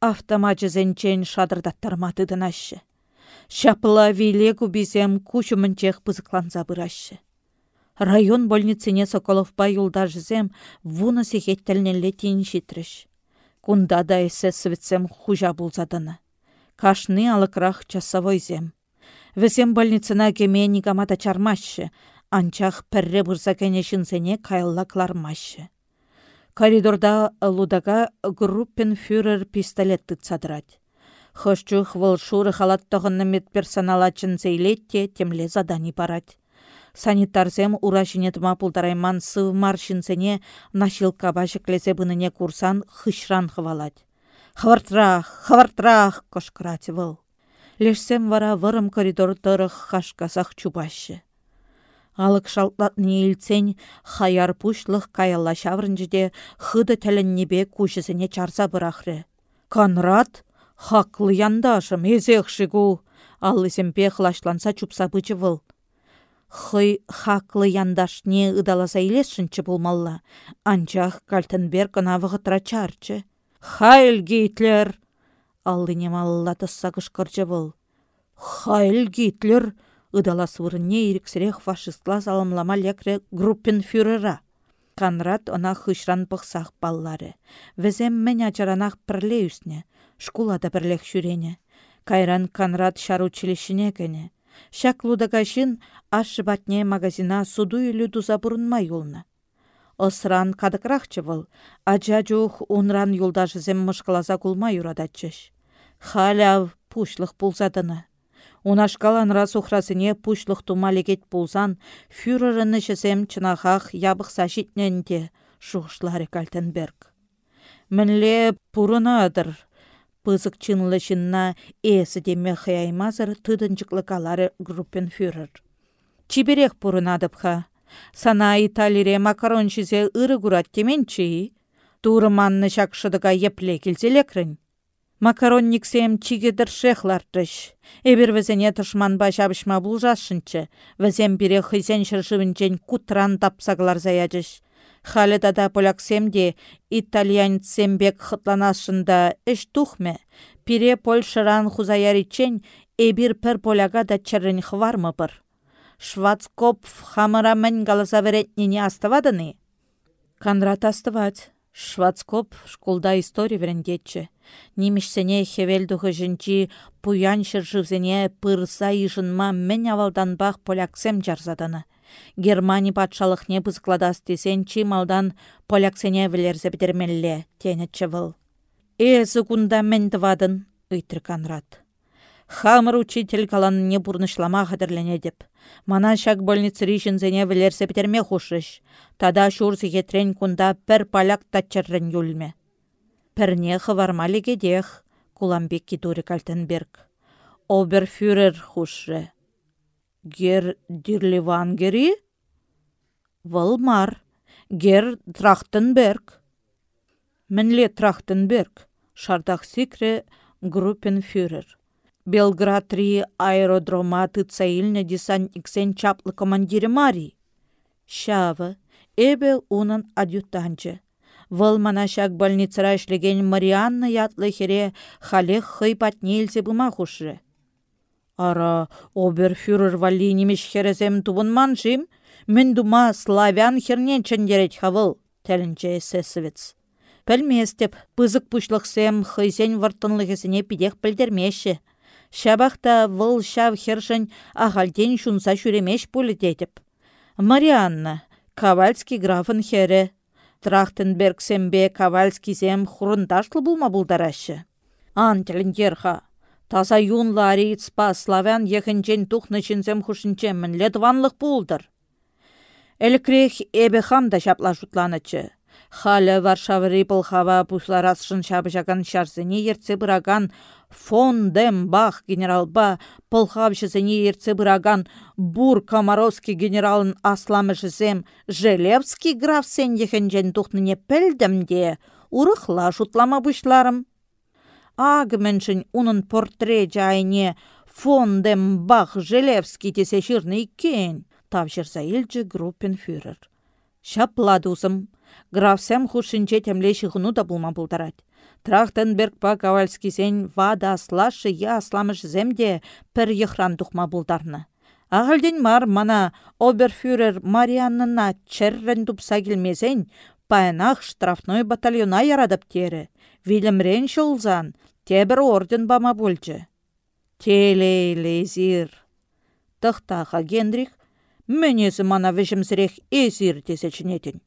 S1: автоматчызенчен шадырдаттарматыдын ашы. Шапыла виле кубизем кучумынчех пызыкланса бырашы. Район больницыне Соколовпа юлдажызем вуны сехеттелнелле тин шитріш. Кунда да эссе світсем хужа булзадыны. Кашны алыкрах часовойзем. Весем больницына кеме никамата чармашы, анчах пірре бұрса кәнешінсене кайылла клармашы. Коридорда лудага группенфюрер пистолет тыцадырать. Хышчух вăл халат тăхăннă медперсонала чынсейлетте темле задани парать. Санитарсем урашинетма пултарайман сыв маршинсене башыклесе быныне курсан хышран хвалать. Хвартрах, хвартрах, кошкырать вăл. Лешсем вара вырым коридор тырых хашкасах. Алық шалтлатны илцен хаяр пушлық каялла шаврынжыде хыды небе кушысыне чарса бұрақры. Конрад, хақлы яндашым, шигу. Аллысемпе хлашланса чупса. Хый хақлы яндаш не ыдаласа илесшінші болмалла. Анчах Кальтенберг ынавығы трачарчы. Хайл Гитлер! аллыне малла тысса кышкырчы вăл. Хайль Гитлер! Ыдалас вырынне ирексірех фашистла салымлама лекре группенфюрера. Канрат она хышран пықсақ баллары. Візем мен ачаранақ пірле үсіне. Шкулада бірлек шүрене. Кайран Канрат шар училищіне кәне. Шак лудагашин ашы батне магазина суду үлі дуза бұрынма юлна. Осран кадықрақчы выл, ача жух унран юлдашызем мышқыласа кулма юрадатчыш. Халяв пушлық пулзадыны. Унашкаланра сухрасыне пушлық тума легет пулзан, фюреріні жізем чынахақ ябықса житненде шуғышлары Кальтенберг. Мінле пурынадыр, пызык чынлы çынна эсі деме хаяймазыр тыдынчыклы калары группенфюрер. Чиберех пурынадыпха, Сана Италире макарон çисе ыры курат теменчи, турыманны çакшыдыга епле келзелекрін. Макаронниксем чигедір шехлартыш. Эбір візене тұшманба жабышма бұлжашынчы. Візем бире хызен шыршывынчен кутран тапсаглар заядыш. Халі дада поляксемде итальянцембек хытланашында іш тухме. Пире польшыран хузаяричен эбір пір поляга да чырын хвармы бір. Швацкоп хамыра мән галаса веретнене астывадыны? Канрат астывать. Швацкоп школда история верендетчі. Нимешсене хевелдухы жінчі пуян шыржывзене пырса ишынма мен авалданбақ поляксем жарзаданы. Германи патшалықне бұзықладас десен чи малдан поляксене вілерзе бідермелле, тенетчі выл. Эзі күнда мен дывадын, үйтір Канрат. Хамыр учитель каланне бурнышлама хадырлене деп. Мана шак больницы ришінзене вілерсе бітерме хушыш. Тада шурсы хетрен кунда пір поляк татчыррен юлме. Пірне хывармалі кедех, куламбек китури Кальтенберг. Оберфюрер хушы. Гер Дирливангери? Валмар. Гер Трахтенберг. Мінле Трахтенберг. Шардах сикре группенфюрер. Белград 3 аэродрома тыцаилнне десантниксен чаплы командире Мари. Шавы, эбе унын адъютанчы. Вăл мана çак больницăра ишлеген Марианна ятлы хере халех хый патнелсе бұма хушры. Ара оберфюрер валли немеш херезем тубынман жим, мен дума славян хернен чендерет хавыл, тәлінче эсэсовец. Пәлместеп, пызык пушлықсем хыйсен вартынлығысыне пидех білдермеші. Шабақта выл шав хершін ағалден шунса шүремеш детіп. Марианна, Кавальский графын хері. Трахтенберг сембе Кавальский зем хұрындашлы бұлма бұлдарашы. Ан тіліндерха. Таза юнлари спа славян ехінчен тухны чинзем хушинчен ледванлық бұлдыр. Әлікрех эбе хамда шапла жұтланычы. Халі Варшавы хава пушларасшын шабыжаган шарзыне ерце бұраган фон дем бах генералба пылхавшызыне ерце бұраган бур Комаровский генералын асламы жызем Желевский граф сен ехенжен тухныне пәлдімде урықла жұтлама бұшларым. Ағы міншін унын портрет жайне фон дем бах Желевский тесе шырны иккен, тавшырса илчі группенфюрер. Шапладусым, графсем хушинче темле шығыну да булма булдарать. Трахтенберг па сен вада аслашы я асламыш земде пір ехран тухма булдарны. Ағылден мар мана оберфюрер Марианнына черрен тупса келмесен, паянақ штрафной батальона ярадып тері. Вильямрен шолзан, тебір орден бама бөлчі. Телейлезир. Тықтаға Генрих, Менесі мана вешімсірек эсир тесечінетін.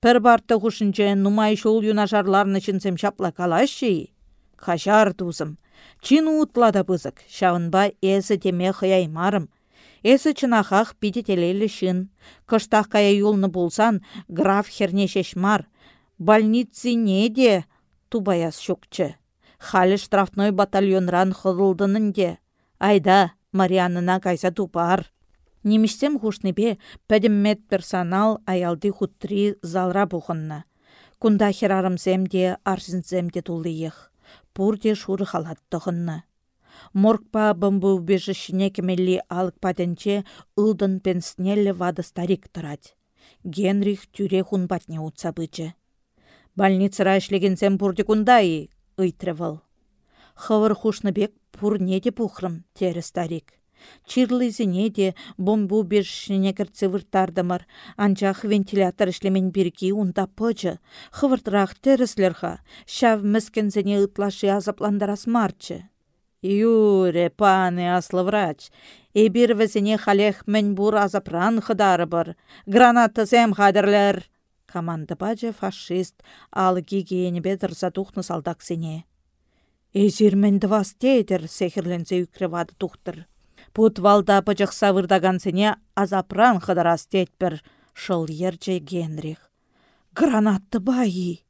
S1: Пір барты хушынче нумай шол юнашарларны чынсем шапла калашши. Хашар тузым. Чин утлада бызык, шавынба эсі теме хыяймарым. Эсі чынахах пиде телелі шын. Кыштақ кая юлны болсан, граф херне шешмар. Больницы неде тубаяс шукчы. Халі штрафной батальонран хыдылдынынде. Айда, Марианына кайса тупар. Немістем хушнипе пәдіммет персонал аялды хуттри залра бұғынна. Кунда херарымсем арсынсем де тулыйық. Пурде шуры халаттығынна. Моргпа бымбу бежішіне кемелли алық патенче ұлдын пенснелі вады старик тұрад. Генрих тюре хун батне утса бычы. Больницыра ішлегенсем пурде кундай, ыйтрывыл. хывыр хушныбек пурне де пухрым, тері старик. Чирлызіне де бомбу бешіне кіртсе выртардымыр, анчах вентилятор ішлемен бірге унда пычы, хывыртырақ тәріслерға, шав мүскензіне ытлашы азапландарас марчы. Юре, пане аслы врач, эбир візіне халех мен бур азапран хыдары бір, гранаты зәм хадырлер. Команда бачы фашист, алы гигиенебе дырса тухны салдак сене. Эзирмен двас тейдер, сехерленсе үкревады. Пут валда пычық савырдаган сене азапран хыдарас тетпір, шыл ерже Генрих. Гранатты байи.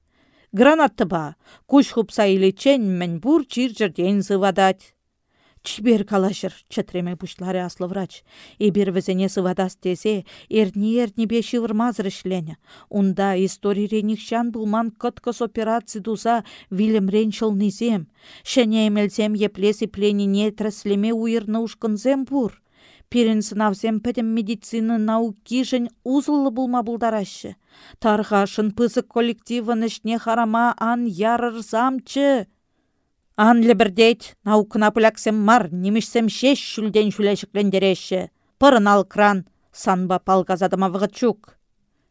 S1: Гранатты ба, куш хупса илечен мен бур чиржерден зывадать. Чбер калашыр, пушларе аслы врач. Эбір візіне сывадас тесе, эрни-эрни беші вырмазыр ішлене. Унда историренікшан бұлман кыткыс операци дуза вилімрен низем. Шәне емелзем еплесі пленіне траслеме уйырны ушкынзем бұр. Пирен сынавзем пәдім медицина науки жын узылы бұлма бұлдарашы. Тарғашын пызык коллективын ішне харама ан ярыр замчы. Анлі бірдейт, наукына пыляксем мар, немішсем шеш шүлден шүлешіклендереші. Пырын ал кран, санба палгазадыма чук.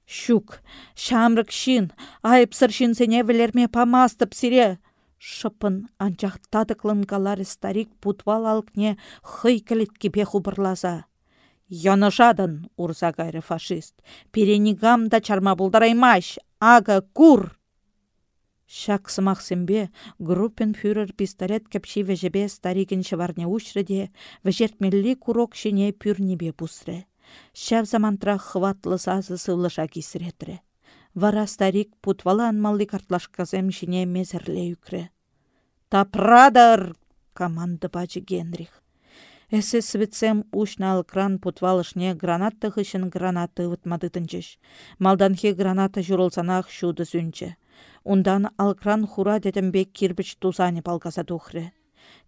S1: Шук, шамрык шин, айып сыр сене вілерме памастып сире. Шыпын анчақ тадықлын старик путвал алкне хый кіліткепе хубырлаза. Янышадын, урза гайры фашист. Перенигам да чарма бұлдараймаш, ага кур! Шак сымақсымбе группенфюрер пистолет кәпші вәжебе стариген шыварне ушрыде, вәжертмелі курок шене пүрнебе пусры. Шав замантра хватлы сазы сывлыша кисіретірі. Вара старик путвала анмалли картлашказем шене мезерле үкрі. «Тапрадыр!» команды бачы Генрих. Эссе свецем ушнал кран путвалышне гранатты хышын гранаты тынчыш. Малданхе граната журылсанах шуды сүнчі. Ундан алкран хура бек кирбіч тузане палкаса тухры.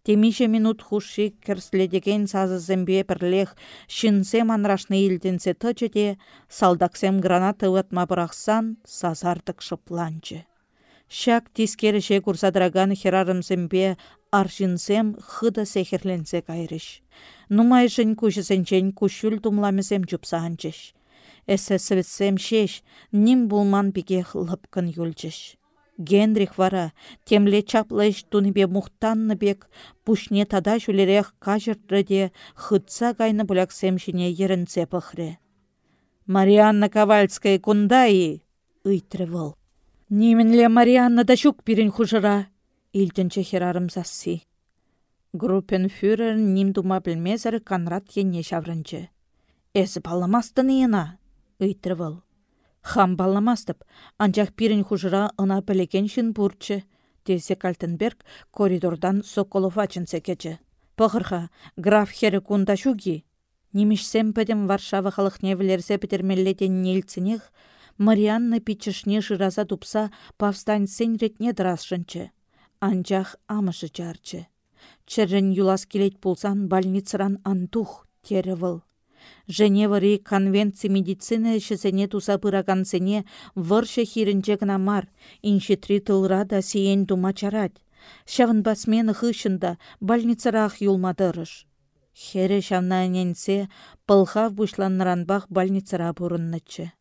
S1: Темише минут хуши керследеген сазызембе пірлех шинсе манрашны илденсе тычыде, салдаксем граната ватма бұрақсан сазартық шыпланчы. Шак тискеріше курсадраган херарымсембе аршинсем хыда сехерленсе кайрыш. Нумай жын кушысенчен кушюл тумламесем светсем шеш, ним булман пикех лыпкын юлчыш. Генрих вара, темле чаплайш туныбе мухтанны бек, пушне тада жүлерех кажыртрыде хытса кайны бұляксем жіне ерінце пықры. Марианна Ковальская кундаи, ыйтры выл. Нименле Марианна да шук пирин хужыра, илтінче херарым засси. фюрер ним дума білмезір Конрад енне шаврынчы. Эсі баламастын иына, ыйтры выл. Хам балламастып, анчах пирін хужыра ына пілекен шын бұрчы. Тесе Кальтенберг коридордан Соколов ачынсе кечі. Пығырға, граф хері кунда шуги. Немішсем пәдім Варшава халықне вілерсе пітермеллетен нелцінех, Марианна пичішне жыраза тупса павстань сен ретне. Анчах амышы. Чәррін юлас келет пулсан больницаран антух теревыл. Женевари конвенция медицина ішісіне туса пырагансене выршы хирінче гына мар, иншетри тылра да сиен тума чарать. Шавын басмен хышында больницарақ юлмадырыш. Хере шавна ненсе пылхав бушланныранбақ больницара бұрыннычы.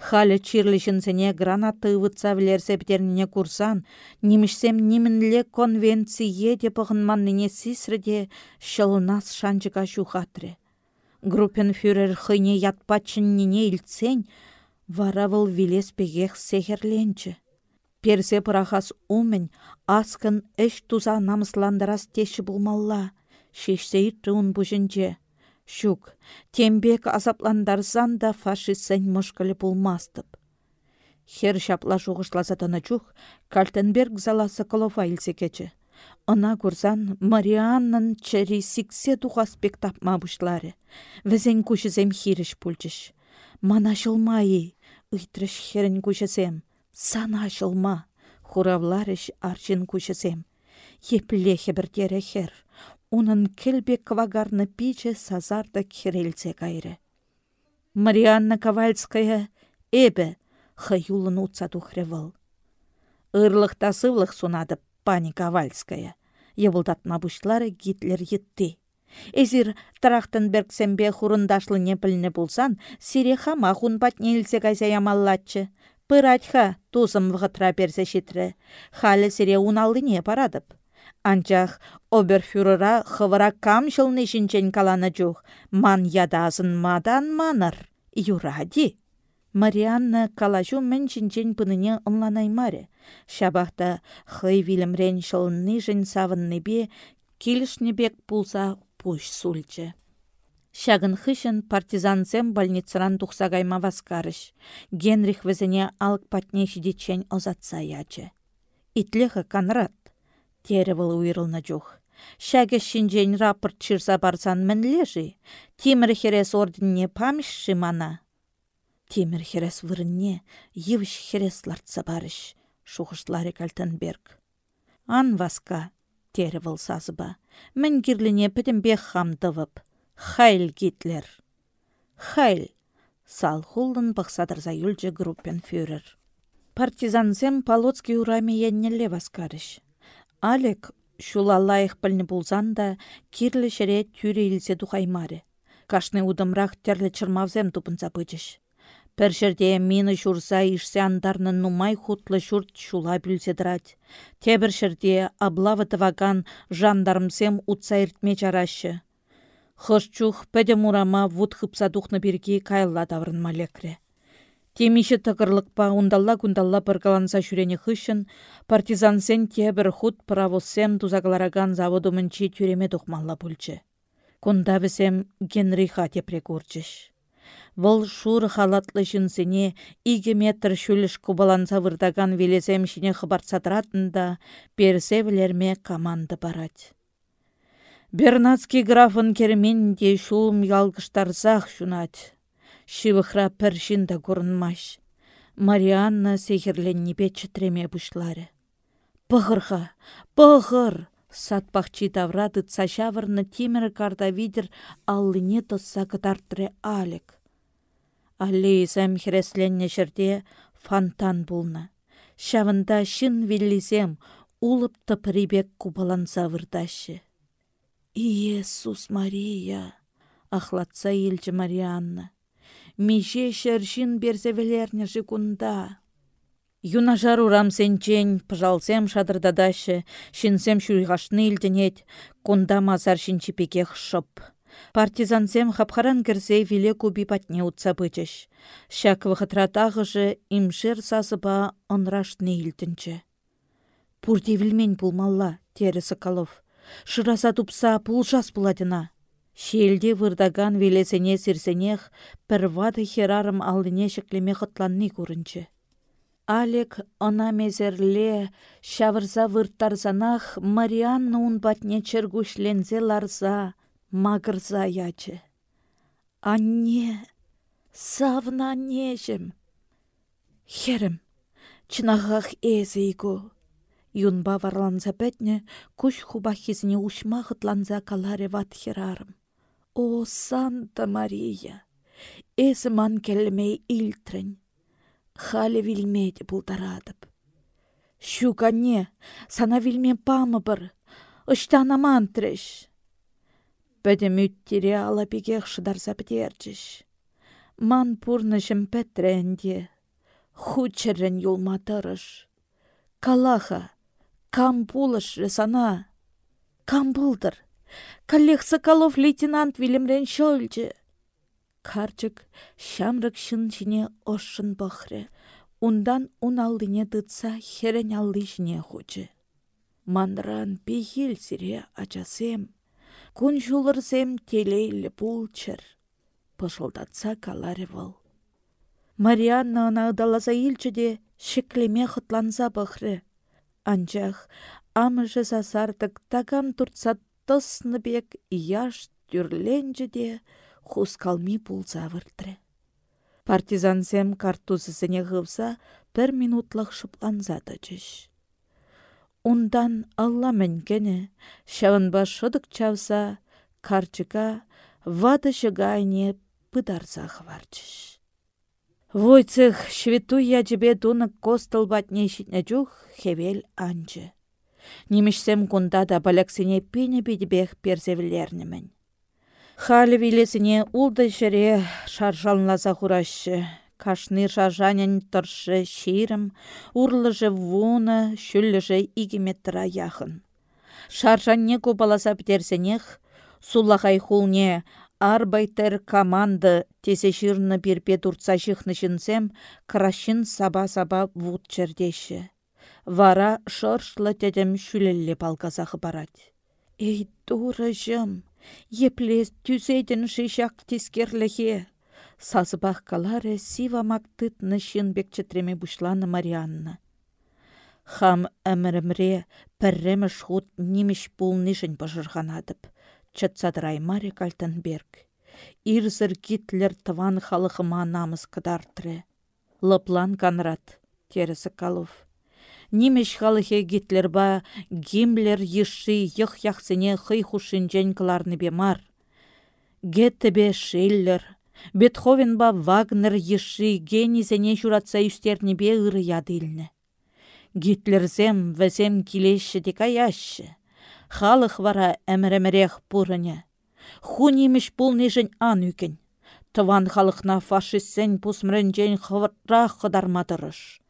S1: Халі чирлішінсене гранаты ұвытса вілерсе бітерніне курсан, немішсем немінле конвенция де пығынманныне сисріде шылынас шанчыға шухатры группенфюрер хыне ятпачыннине илтсен, вилес пегех сехерленчі. Персе пырахас умен, аскын эш туза намысландарас теші булмалла, шешсе иттрун бұжынче. Шук, тембек азапландарсан да фашистсен мұшкалі булмастып. Хер шапла жуғышласа чух, Кальтенберг зала Соколова илсе кечі. Она курсан Марианнын чәрі сиксе туға спектапма бұшлары. Візен күшізем хиріш пульчыш. Мана шылмайы, ұйтрыш херін күшізем. Сана шылма, хуравларыш арчын күшізем. Еплехе бірдері хер. Унын келбек квагарны пиче сазарда херелсе кайры. Марианна Ковальская эбі хаюлын утса тухревыл. Ырлық тасывлық сунады пани Ковальская. Евылдатма бұшлары Гитлер етті. Эзір Трахтенбергсембе хурындашлыне піліне болсан, сире хама хун батне илсе кайса ямаллатчы. Пыратьха тузым вғытра берсе шитрі. Халі сире уналыне парадып. Анчах оберфюрера хывыра камшылны шинчен каланы жух. Ман ядазын мадан маныр. Юради. Марианна калажу мен чинчен пыныне ынланаймаре. Шабахта хый вилімрен шылынны жын савыннебе бек пулса пуш сульче. Шагын хышын партизанцем больницаран тухса гайма васкарыш. Генрих везене алк патне шидечен озатса яче. Итлеха канрат. Теревыл уйрылна жух. Шәге шинжен рапорт чирса барсан мен лежи. Тимір херес орденне памшши мана. Темір херес вырынне, евіш херес лартса барыш, шухышлары Кальтенберг. Ан васка, тері выл сазыба, мін кирліне бек хамдывып. Хайль Гитлер. Хайль, сал хулдын бақсадырза юлжы группен фюрер. Партизанзем Полоцкий урами еннелле васкарыш. Алек шула лайық пілні бұлзан да кирлі шере тюре илсе дұхаймары. Кашны удымрақ терлі чырмавзем тупынса бычыш. Пір жерде мені журса ішсе андарны нумай хутлы журт шула бүлседірать. Тебір жерде аблавы тываган жандармсем утса иртме жарашы. Хышчух пәде мурама вуд хыпса духны бірге кайылла даврынма лекре. Темиші тығырлықпа ундалла күндалла біргаланса жүрене хышын, партизансен тебір худ правосем тузаглараган заводу мінчі тюреме дұқмалла бүлчі. Кунда Генриха тепре Вăл шур халатлы çынсене иге метр çүлеш кубаланса выртакан велесем çине хăпартсатратын персе вілерме команда барать. Бернацкий графын керменде шулым ялгыштарсах шунать. Шивыхра пәршін да көрінмаш. Марианна сехерленнепе чітреме бұшлары. Пығырға, пығыр! Сатпахчи тавра тытса шавырны темір карда видер аллыне тұсса кытартыры алек. Аллейсем хіресленне жерде фонтан булна. Шавында шын виллисем улып тыпырибек кубаланса вырдашы. Иисус Мария, ахлатса елчі Марианна. Меже шәршін берзе велерне кунда. Юнажар урам сенчен, пыжалсем шадырдадашы, шинсем шуйғашны илденет, кунда мазар шинчипекех шып. Партизансем хапхаран кірсе виле куби патне утса бычыш. Шак вахытратағыжы имшер сасыба онрашны илтінчі. Пурти вілмен пулмалла, тері Соколов. Шыраса тупса пулжас пуладына. Шелде вырдаган велесене сирсенех пір вады херарым алдыне шеклеме хытланны көрінчі. Алек ына мезерле, шавырза вырттарзанах Марианна ун батне ларза, Магырза ячы. Анне, савна нежім. Херім, чынағақ иго. Юнба варланза бәтне, күш хуба хизіне ушмағытланза каларе ват херарым. О, Санта Мария! Эзі ман келмей илтрін. Халі вилмейді бұлдарадып. Шугане, сана вилмен памы бір, ұштанаман треш. Пәдім үттері ала бігех шыдарса бідерчіш. Ман пурнышым пәтрәнде, хучерін юлматырыш. Калаха, кам пулышы сана. Кам бұлдыр. Каллех Соколов лейтенант Вильямрен шөлчі. Карчык шамрык шын жіне ошын бахры. Ундан ун алдыне дытса херен алды жіне хучы. Мандран пейхел сире ачасем. Күн жулырсем телейлі пулчыр. Пышылдатса каларе выл. Марианна ана ыдаласа илчіде шеклеме хытланса бұхры. Анчах амыжы сасардық тагам туртса тысны бек яш түрленчі де хускалми пулса выртры. Партизансем картузысыне ғывса бір минутлық шыпланзады жүш. Ундан алла мәнкені, шавынба шыдық чавса, карчыка вады шыгайне пыдарса хварчыш. Войцех швету ячебе туны костыл батне чух хевел анчы. Немешсем кунда да баляксене пене бедібех перзевілернімін. Халі вилесіне улды жіре шаржалнлаза хурашы. Кашны шаржанен тұршы ширім, урлыжы вуны, шүлліжі игіметра яхын. Шаржанне кубаласа бітерсенех, сулахай хулне арбайтер команды тесе бірпе турца жихны жінсем, крашын саба-саба вуд чердеші. Вара шыршлы тедем шүлелле балказағы барад. Эй, туры жым, еплес түзейдін шишак тискерліхе. Сазыбақ каларе сива мактытны шынбек четреме бушланы Марианна. Хам әмірімре пірремі шхут немеш пулнышын пожырғанадып. Чатсадрай Мари Кальтенберг. Ирзір Гитлер тыван халықыма намыс кыдартыры. Лыплан канрат, тересі калув. Нимеш халыхе Гитлерба Гиммлер ешши йых яхсене хый хушинчен кыларны бемар. Геттебе Шиллер, Бетховенба Вагнер ешши генизене журатса бе ыры ядылны. Гитлерзем вәзем килешші дека яшшы. Халық вара әмірімірех пұрыны. Ху немеш бұл нежін ан үкен. Тыван халықна фашистсен хывырра қыдармадырыш.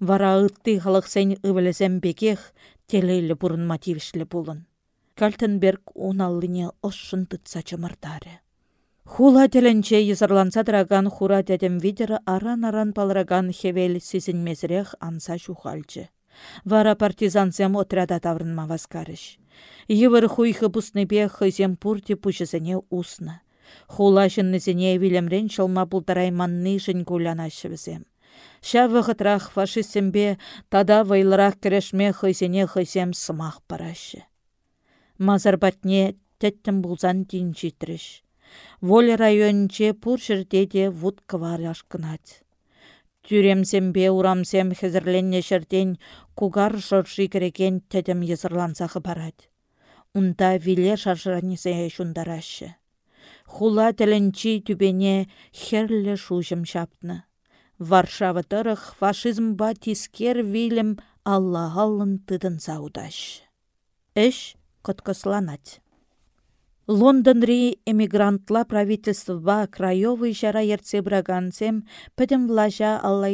S1: Вара ытты халықсен ывылезем бекех телейлі бұрын мотивішлі болын. Кальтенберг уналлыне чымырдары. Хула теленче езырланса дыраган хура дедем видері аран-аран палыраган хевел мезірех анса шухальчы. Вара партизансем отряда таврынма васкарыш. Йывыр хуйхы бе хызем пурте пучызыне усны. Хула жыннызіне вилемрен чылма бұлдарай манны жын гулянашывызем. Ша вғытрах фашистембе тада вайлырақ кірешме хыйсене хыйсем сымақ парашы. Мазарбатне тәттім бұлзан дейін. Воля районче пұр жердеде вуд квар ашкынат. Тюремсембе урамсем хезірленне жерден кугар жоржи кереген тәдім езырлансақы барад. Унда виле шаржыранисе шундарашы. Хула тәлінчі түбене херлі шужым шапны. Варшава тырых фашизмба тискер вилем алла аллын тыдын заудаш. Эш коткосланать. Лондонри эмигрантла правительства краевый жара ерце брагансем пӹдем влажа алла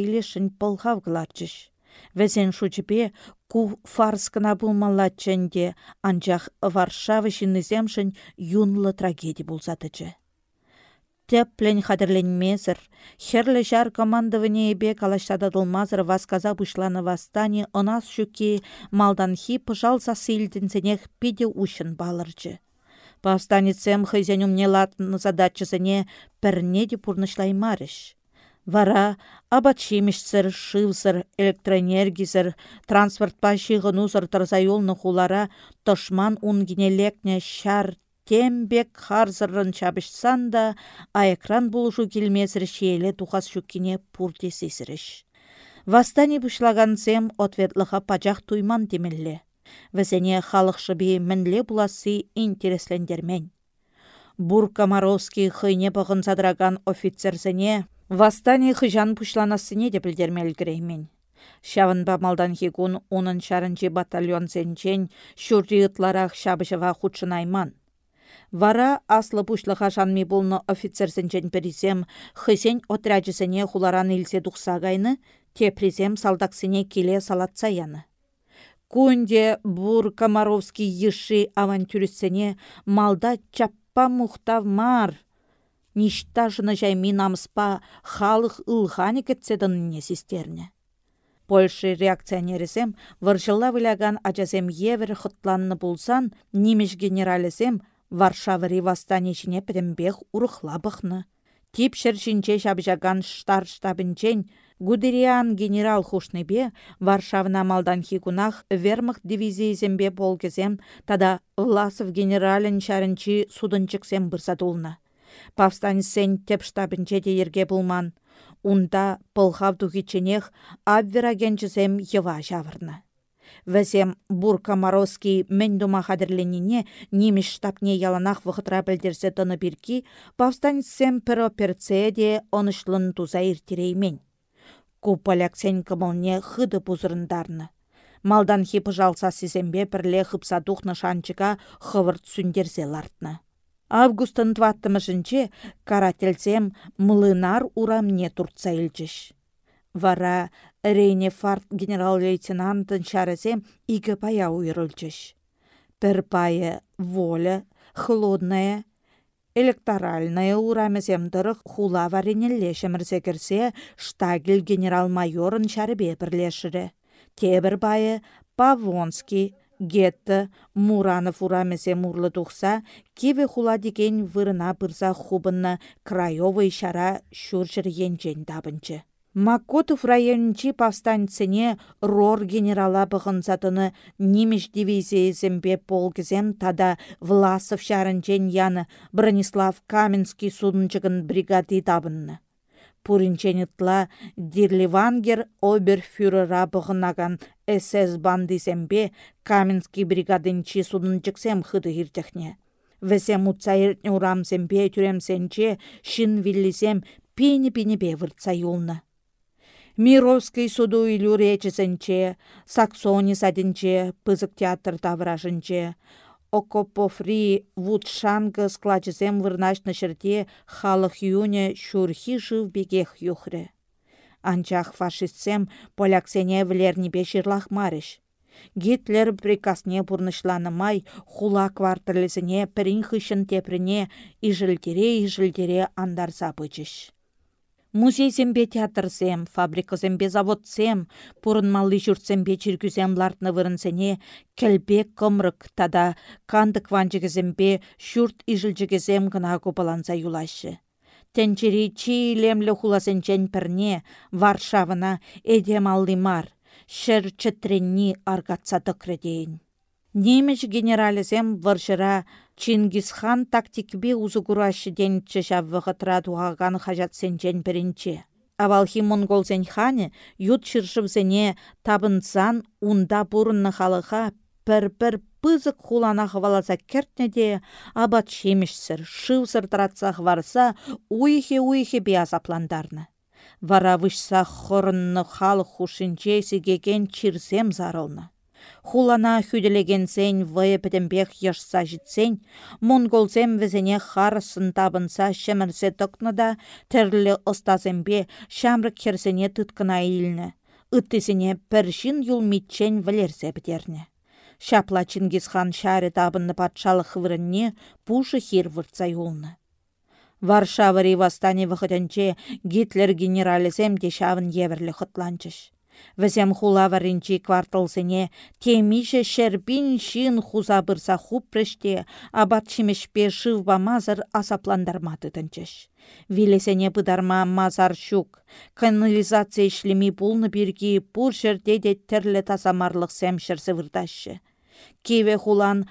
S1: полхав гларчыш. Вәзен шучепе ку фарскына булмаллатченде анчах Варшава шиннеземшін юнлы трагедия булзатычы. Тепплен хадерленмезір, херлі жар командование бе калаштададылмазыр васказа бұшланы вастане ынас шүке малданхи пыжалса силдінсенех пиде ушын балырчы. Повстанецем хызен умне латын задачысыне пірне де пурнышлаймарыш. Вара абатшимішсір, шывсыр, электроэнергизір, транспортпа шығынузыр тұрзайолны хулара тышман унгенелекне шар тембек харзырын чабышсан да, айэкран булышу келмезір шейлі тухас шуккине пурте сесіріш. Вастани бұшлагансем ответлыға пачақ туйман темелле. Вәзене халық шыбе мінле буласы интереслендермен. Бур Комаровский хыйне бұғын задыраган офицерзене Вастани хыжан пушланасыне де білдермел греймен. Шавынба малдан хигун унын шарынчы батальон зенчен шүрри ытларах шабышыва худшынайман. Вара аслы пушлыға жанми болны офицерсенчен пересем, хысен отряджысыне хуларан илсе тухса гайны, тепризем салдаксыне келе салатса яны. Кунде бур Комаровский йыши авантюристсене малда чаппа мухтав мар. Ништа жыны жайми намыспа халық ылғаны кетседінне систерне. Польша реакционерісем варжылла выляган ажазем евер булсан, немеш генералісем Варшавыри восстаниечіне пірімбех ұрықлабықны. Тип шыршинче шабжаган штар штабінчен Гудериан генерал хушныбе Варшавна хигунах вермахт дивизиязембе полгезем, тада Власов генералін шарынчи судынчыксем бұрсадулна. Повстанецен теп штабінче ерге булман. Унда пылхавду хиченех абверагенчізем ева жавырны. Вәзем бур Комаровский мен дума хадерленіне немеш штабне яланах вғытра білдерсе тыны бірки, повстанецсем пір операция онышлын туза иртереймен. Ку поляксен кымылне хыды пузырындарны. Малданхи пыжалса сизембе пірле хыпса тухнă шанчыка хывырт сүндерсе лартнă. Августын тваттымышынче карательсем млынар урамне туртса илчіш. Вара Рейне фарт генерал-лейтенантын шарысем игі пая уйрылчыш. Пір пайы воля, холодная, электоральная урамесем дырық хула варенелле шемірсе кірсе штагел генерал-майорын шарыбе бірлешірі. Тебір байы Павонский, Гетті, Муранов урамесе мурлы тухса, кеве хула деген вырына бұрза хубынна краевый шара шүршір енчен табынчы. Макотов райончи повстанцыне рор генерала бұғынсатыны немеш дивизиязембе полгізем тада Власов шарынчен яны Бронислав Каменский судынчыгын бригады табынны. Пуринченітла Дирливангер оберфюрера бұғынаган СС бандисембе Каменский бригадынчи судынчыксем хыды хиртехне. Весем утсайыртне урамсембе тюремсенче шин виллисем пини-пини бе выртса юлны. Мировский суду илю речесенче, Саксони садинче, пызык театр тавражынче, Окопофри вудшанга складчесем вырнашны шерте халық юне шурхи жив бегех юхре. Анчах фашистсем поляксене влернипе мариш. Гитлер приказне май хула кварталесіне пірін хышын тепріне ижілтере-ижілтере андарса пычыш. Музейсембе театрсем, фабрикасембе заводсем, пурынмалли жүртсембе чиркүсем лартны вырынсене, келбе кымрык тада кандык ванчыгізембе шүрт ижілжігізем гына купаланса юлашы. Тенчери чилемлі хуласенчен пірне, Варшавына эдем аллимар, шыр чытренни аргатса тықредейін. Немеш генералізем варшыра Чингисхан тактикбе узугурашы денче шаввығытра туғаған хажат сенчен бірінші. Авалхи монголзен хане ют шыршывзене табынсан унда бұрынны халыға пір-пір пызык хулана хваласа кертнеде абат шемішсір, шывсыр тратсақ варса уйхе-уйхе бе азапландарны. Вара вышса хорынны халық хушинче сігеген чирсем зарылны. Хулана хүделегенсен вайы пітімбек ешса жітсен, монголзем візіне харысын табынса шемірсе тұқныда тірлі ұстазембе шамры керсене тұткына илні. Үттесіне піршін юлмитчен вілерсе бітерні. Шапла Чингисхан шары табынны патшалық вырынне пушы хир выртса юлны. Варшава восстание выходянче Гитлер генерализем дешавын еверлі хытланчыш. Візем хула варинчи кварталсене темише шербин шин хуза бырса хупрыште, абат шимешпе шывба мазыр. Вилесене бұдарма мазар шук. Канализация ишлеми пулны бирги пур жерде де тірлі тазамарлық сәмшірсі вырдашы. Кеве хулан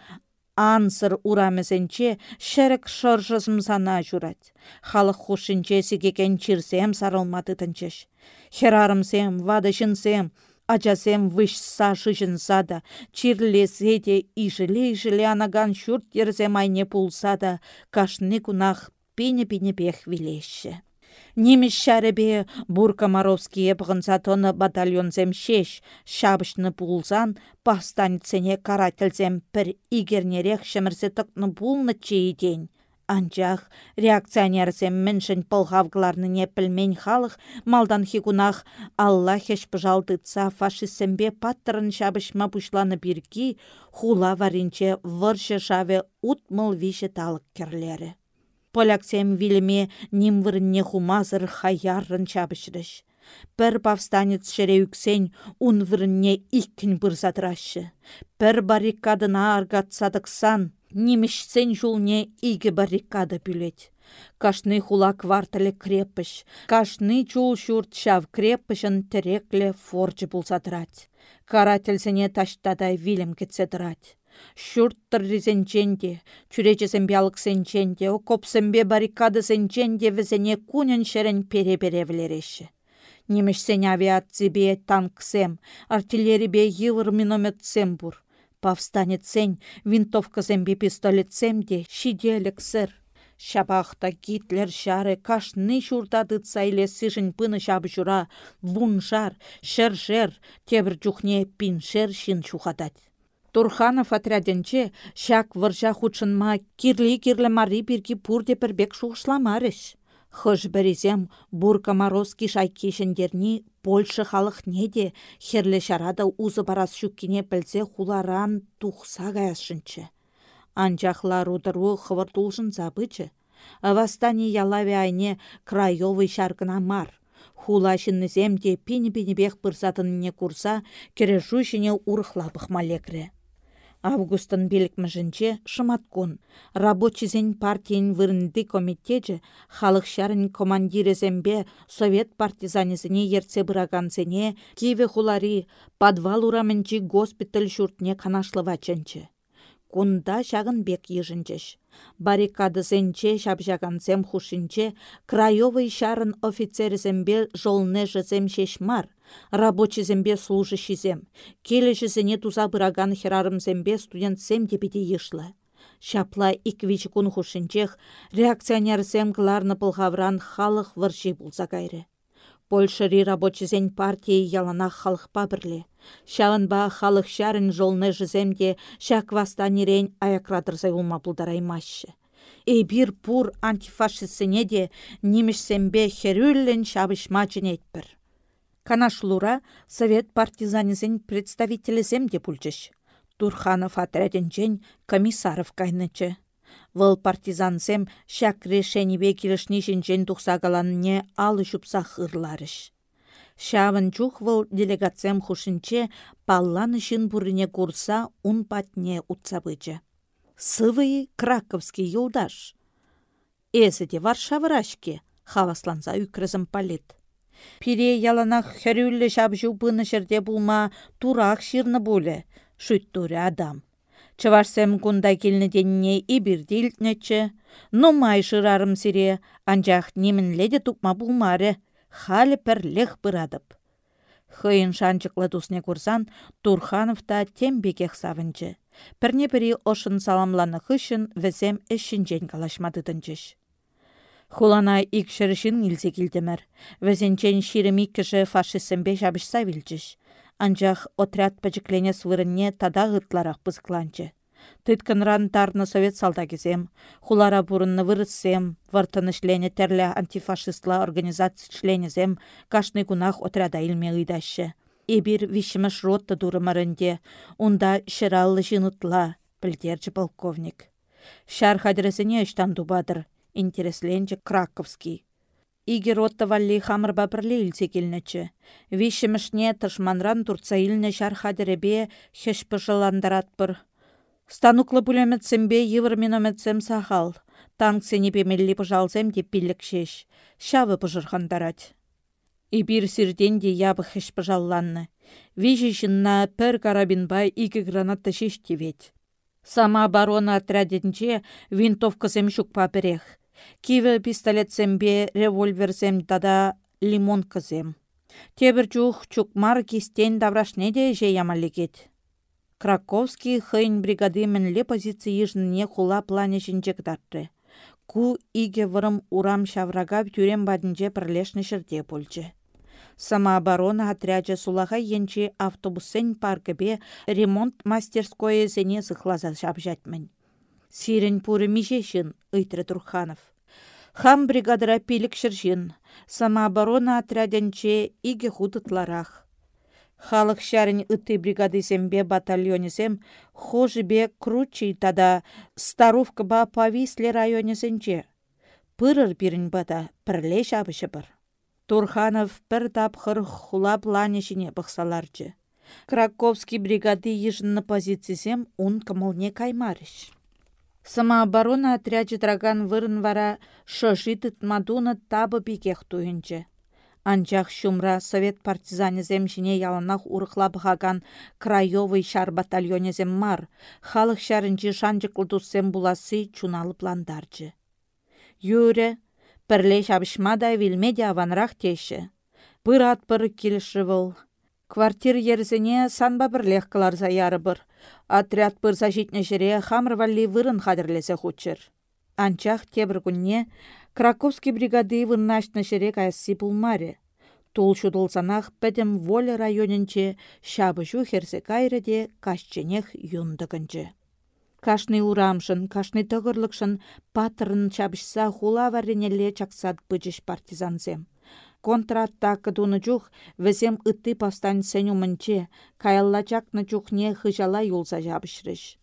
S1: ансыр урамесенче шәрік шыржызымсана жүрат. Халық хушинче сігеген чирсем сарылматы тынчыш. Херарымсем, вадышынсем, ачасем вышса шышынса да, чирлесе де ишіле-ишіле анаган шүрт ерзем айне пулса да, кашны кунах пене-пене пех вилеші. Немеш шәребе Бур Комаровский бұғынса тоны батальонзем шеш, шабышны пулзан, пастаницене карательзем пір игернерек шымырсы тұқны пулны чейден. Анчах реакционерсем міншін не пілмен халық малдан хигунах Алла хеш пыжалтыца фашистсембе паттырын шабышма пушланы бирки хула варинче выршы шаве утмыл више талық керлері. Поляксем вилме нимвырне хумазыр хаяррын чабышрыш. Пір повстанец шереюксен ун вырне иккін бұрзадырашы. Пір баррикадына аргатсадықсан, Немешсен жулне иге баррикада пүлет. Кашны хула квартале крепыш, кашны чул шурт шав крепышын терекле форчы булсатырать. Карательсене таштадай вилем кетседырать. Шурт тырризенченде, чүречесен бялык сенченде, окопсембе баррикада сенченде візене кунен шерен пере-пере влереші. Авиацибе танксем, артиллерибе йывыр минометсем бур Повстанецен, винтовка зембе пистолетсем де, сір. Шабахта Гитлер шары кашны шуртады цайле сышын пыны шабы жура, вуншар, шер-шер, тебір жүхне пиншер шин шухатать. Турханов отряденче шак выржа худшынма кирли-кирлі мари бірге пурде бірбек шуғышламарыш. Хыш березем бурка морозки шайкешіндерні Польша халық неде херле шарада узы барас шүккене пілзе хуларан тухса гаясшынчы. Анчахла рудыру хывыртулшын забычы. Авастани ялаве айне краевый шаркына мар. Хула шинніземде пини-пинебех пырсатынне курса, кережу жіне урықлабық малекре. Августын белікмішінче шыматкун. Рабочизен партиян вырынды комитетче халық шарын командирезембе совет партизанезіне ерце бұрагансене киве хулари подвал урамынчи госпиталь шуртне канашлывачынчы. Кунда шағын бек ежінчеш. Баррикадысенче шабжагансем хушинче краевый шарын офицерзембе жолне жызем шешмар, рабочизембе служащизем, келешізіне туза бұраган херарымзембе студентсем депеде ешлі. Шапла иквич кун хушинчех реакционерсем кларны пылғавран халық вырши булса кайры. Польшари рабочизен партии ялана халықпа бірле. Шағынба халық шарын жолны жыземде шак вастанерен аякратырзай улма бұлдараймашы. Эбир пур антифашистсене де немішсембе херюллен шабышма жінетпір. Канашлура совет партизанизен представителізем де пульчыш. Турханов отряденчен комиссаров кайнычы. Вăл партизансем çак решенипе килешни çинчен тухсакаланне алы çупса хырларыш. Шавын чух вăл делегациям хушинче палланы çын пурине курса ун патне утсабычы. Сывый краковский юлдаш. Эсіде Варшавырашке, хавасланса үкрізім палет. Пире яланах хәрюллі шабжу бұны жерде булма турах ширны буле, шүттурі адам. Чывашсем кунда келні денне ибірділтнечі. Ну май шырарым сире, анжақ немінледе тупма булмары, халі пірлех бұрадып. Хыйын шанчықлы тусне курсан Турханов та тембекех савынчы. Пірне бірі ошын саламланы хышын візем ішінжен калашмадыдынчыш. Хулана ик шырышын илсе килдемір. Візенчен ширім иккіші фашистсембе жабышса вілчіш. Анчах отряд пәчіклене свырынне тада ғытларақ пызықланчы. Тыткынран тарны совет кезем, хулара бурынны вырыссем, вартынышлені тәрлі антифашистла организация членезем, кашны гунах отряда илме ыйдашы. Эбир вишіміш ротты дурымарынде, унда шыраллы жинытла, пілдерчі полковник. Шар хадресіне үштан дубадыр, интересленчі Краковский. Игер отты валли хамырба бірле илсе келнечі. Вишімішне тышманран турца илне шар хадеребе хеш бір. Стануклы пулеметсембе йывыр минометсем сахал. Танк сені пемелли пыжалсем деп пиллік шеш. Шавы пыжырхандарать. Ибир сирденде ябы хеш пыжалланны. Вижі жынна пір карабинбай игі гранатты шеш тевет. Сама оборона отряденче винтовкасем шукпа берех. Киві пистолетсембе револьверсем тада лимон кызем. Тебір чух чукмар кистен даврашне де же ямаллекет. Краковский хыйн бригады мінле позиции ежіне хула плане жінчек датты. Ку иге вырым урам шаврага тюрем бадынче пірлешні шырде болчы. Самооборона отряджа сулаға енче автобуссен паркыбе ремонт мастерское зене зықлаза жабжатмын. Сирен пуры межешін, ыйтры Турханов. Хам бригадыра пилік шыржин, самооборона отряденче иге худытларах. Халық шарын ыты бригадысембе батальонесем хожибе кручий тада старовка ба повисли районесенче. Пырыр бірін бада пірле шабышы бір. Турханов бір тапқыр хула планешіне бұқсаларчы. Краковский бригады ежінні позициясем он кымылне каймарыш. Самооборона отряджы драган вырын вара шыжи тытмадуны табы бекех туйынчы. Анчах шумра совет партизанезем жіне яланах урықла бұғаган краевый шар батальонезем мар, халық шарынчы шанчықлы туссем буласы чуналы пландарчы. Юре, пірле шабышмада вилмеде аванрақ теші. Бір ат бір келіші Квартир ерзіне санба бірлех кыларса яры бір. Отряд пырса житне жере хамыр валли вырын хадірлесе хучыр. Анчах тебір күнне Краковский бригады вырнашны шере кайсы пулмаре. Тул шудылсанах пәдім воля районінче шабыжу херсе кайрыде кашченех юндығынчы. Кашны урамшын, кашны тығырлықшын патырын чабышса хула варенелле чаксат бычыш партизанзем. Контраттакы дуны чух, візем ытты павстань сенюмынче, каялла чакны чухне хыжала юлса жабышрыш.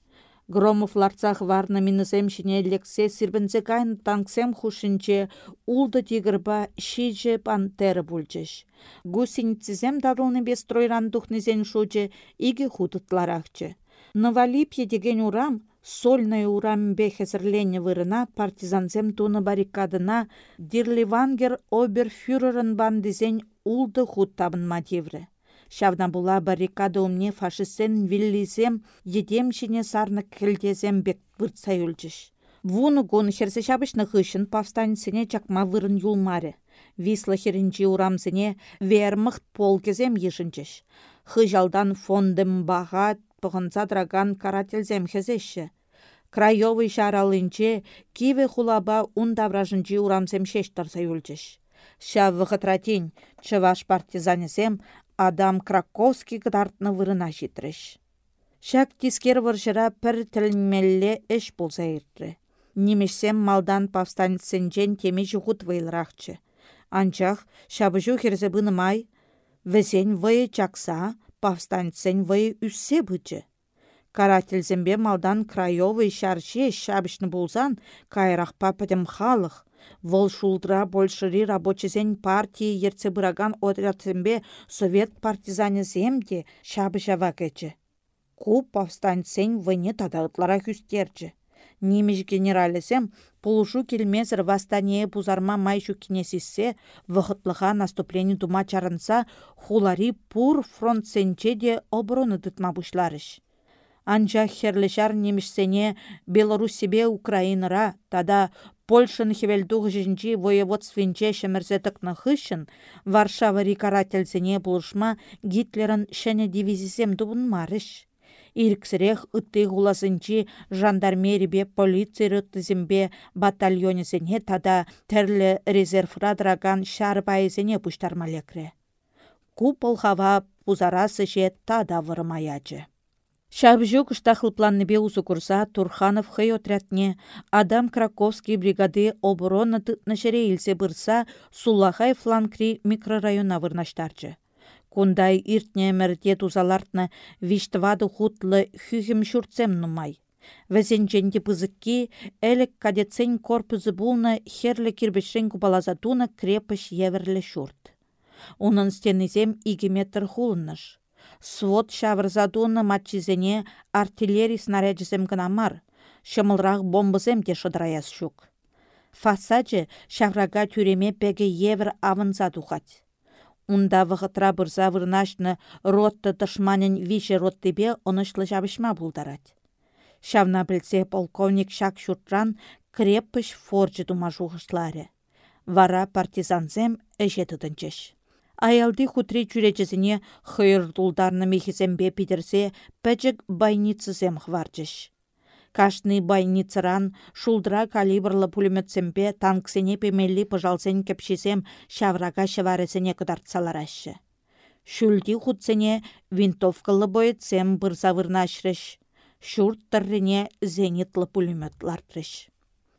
S1: Громов ларцах варны минысем шине лексе сирбінзе кайн танксем хушинче улды тигрба шиже пантері бульчеш. Гусеницизем дарылны бес тройран духнызен шуче иге худытларахчы. Новолипье деген урам Сольный урамбе хесірлене вырына партизанзем туны баррикадына Дирливангер оберфюрерын бандизен улды худ табын матеврі. Шавна була баррикада умне фашистен виллизем едемшіне сарны кілдезем бек выртса юлчыш. Вуну гон херсе шабышны хышын повстанцыне чакма вырын юлмаре. Висла херінчі урамсыне вермыхт полкезем ешінчіш. Хыжалдан фондым баға пығынса драган карательзем хезеші. Краевый шаралынче киве хулаба ун давражынчи урамсем шештарса юлчеш. Ша вғытратин чываш партизанесем Адам Краковский гдартны вырына житреш. Шак тискер выржыра пір тілмелле эш болса иртре. Немешсем малдан повстанцинчен теме жухут вайлрахчы. Анчах шабыжу херзе май, візен вайы чакса, повстанцен вай үссе бычы. Карательзембе малдан краевый шарше шабышны болсан, кайрақ пападем халық. Вол шулдра большыри рабочесен партии ерце бұраган отрядсембе совет партизанеземде шабышава кечі. Куб повстанцен вайне тадағытлара күстерчі. Немеш генералесем полушу келмезір вастане пузарма майшу кинесиссе вғытлыға наступление тума чарынса хулари пур фронт сенче де обороны дытма бушларыш. Анча херлешар немешсене Беларусибе Украинара, тада Польшын хевелдуғы жінчі воеводственче шемірзе тықны хышын, Варшава рикарательсене бұлышма Гитлерін шәне дивизисем дұбын марыш. Ирксірех ытты жандармери жандармерибе полиция рыттызембе батальонесене тада тәрлі резервра драган шарбайызене пуштармалекре. Купол хава пузарасы же тада вырмаячы. Шабжу кыштахыл планныбе усу курса Турханов хый отрядне Адам Краковский бригады оборона тытны илсе бырса Сулахай фланкри микрорайона вырнаштарчы. Кундай иртне тузалартны виштвады хутлы хүхім шурцем нумай. Вәзенченде пызыкки әлік кадетсен корпузы булны херлі кирбешрен кубалазатуна крепыш еверлі шурт. Унын стенізем игі метр хулыныш. Свод шавырзадуны матчизене артиллерий снаряджізем гынамар. Шымылрақ бомбызем те шыдраяс шук. Фасаджы шаврага тюреме пәге евр авынза тухать. Унда вғытра бұрза вырнашны ротты тышманын више роттебе онышлы жабышма бұлдарад. Шавна білсе полковник шак шуртран креппыш форджы дума жуғышлары. Вара партизанзем әже тұдынчыш. Аялды хутри жүречізіне хыйыр дулдарны мехізембе пидірсе пәчік байницызем хварчыш. Кашны байницыран шулдра калибрлы пулеметсемпе танксене пемелли пыжалсен кепшесем шаврага шеваресене кыдартсаларашы. Шүлді худсене винтовкалы бойытсем бұрза вырнашрыш. Шурт тыррене зенитлы пулеметлартрыш.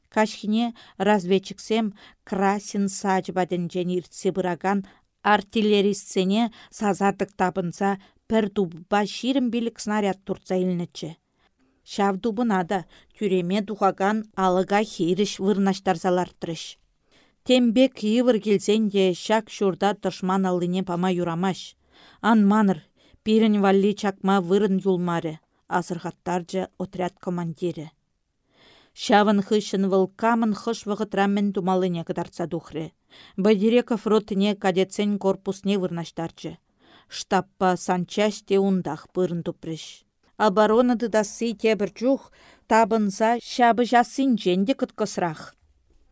S1: Кашхине разведчиксем красин сачбаден жениртсе бұраган артиллеристсене сазатык табынса пір тубба ширім билік снаряд турца илнічі. Шав дубынада тюреме духаган алыға хейріш вырнаштарзаларттырыш. Тембек киывыр келсен де шак шурда тышман алыне пама юрамаш. маныр, пирін валли чакма вырын юлмары, азырғаттаржы отряд командирі. Шавын хышын вылкамын хыш вғытрамен думалыне кыдарца духры. Бадиреков ротыне кадетсен корпусне вырнаштарчы. Штаппа санчасте ундах пырын тупрыш оборона дасы тебір чух, табынса шабы жасын женде кыткысрақ.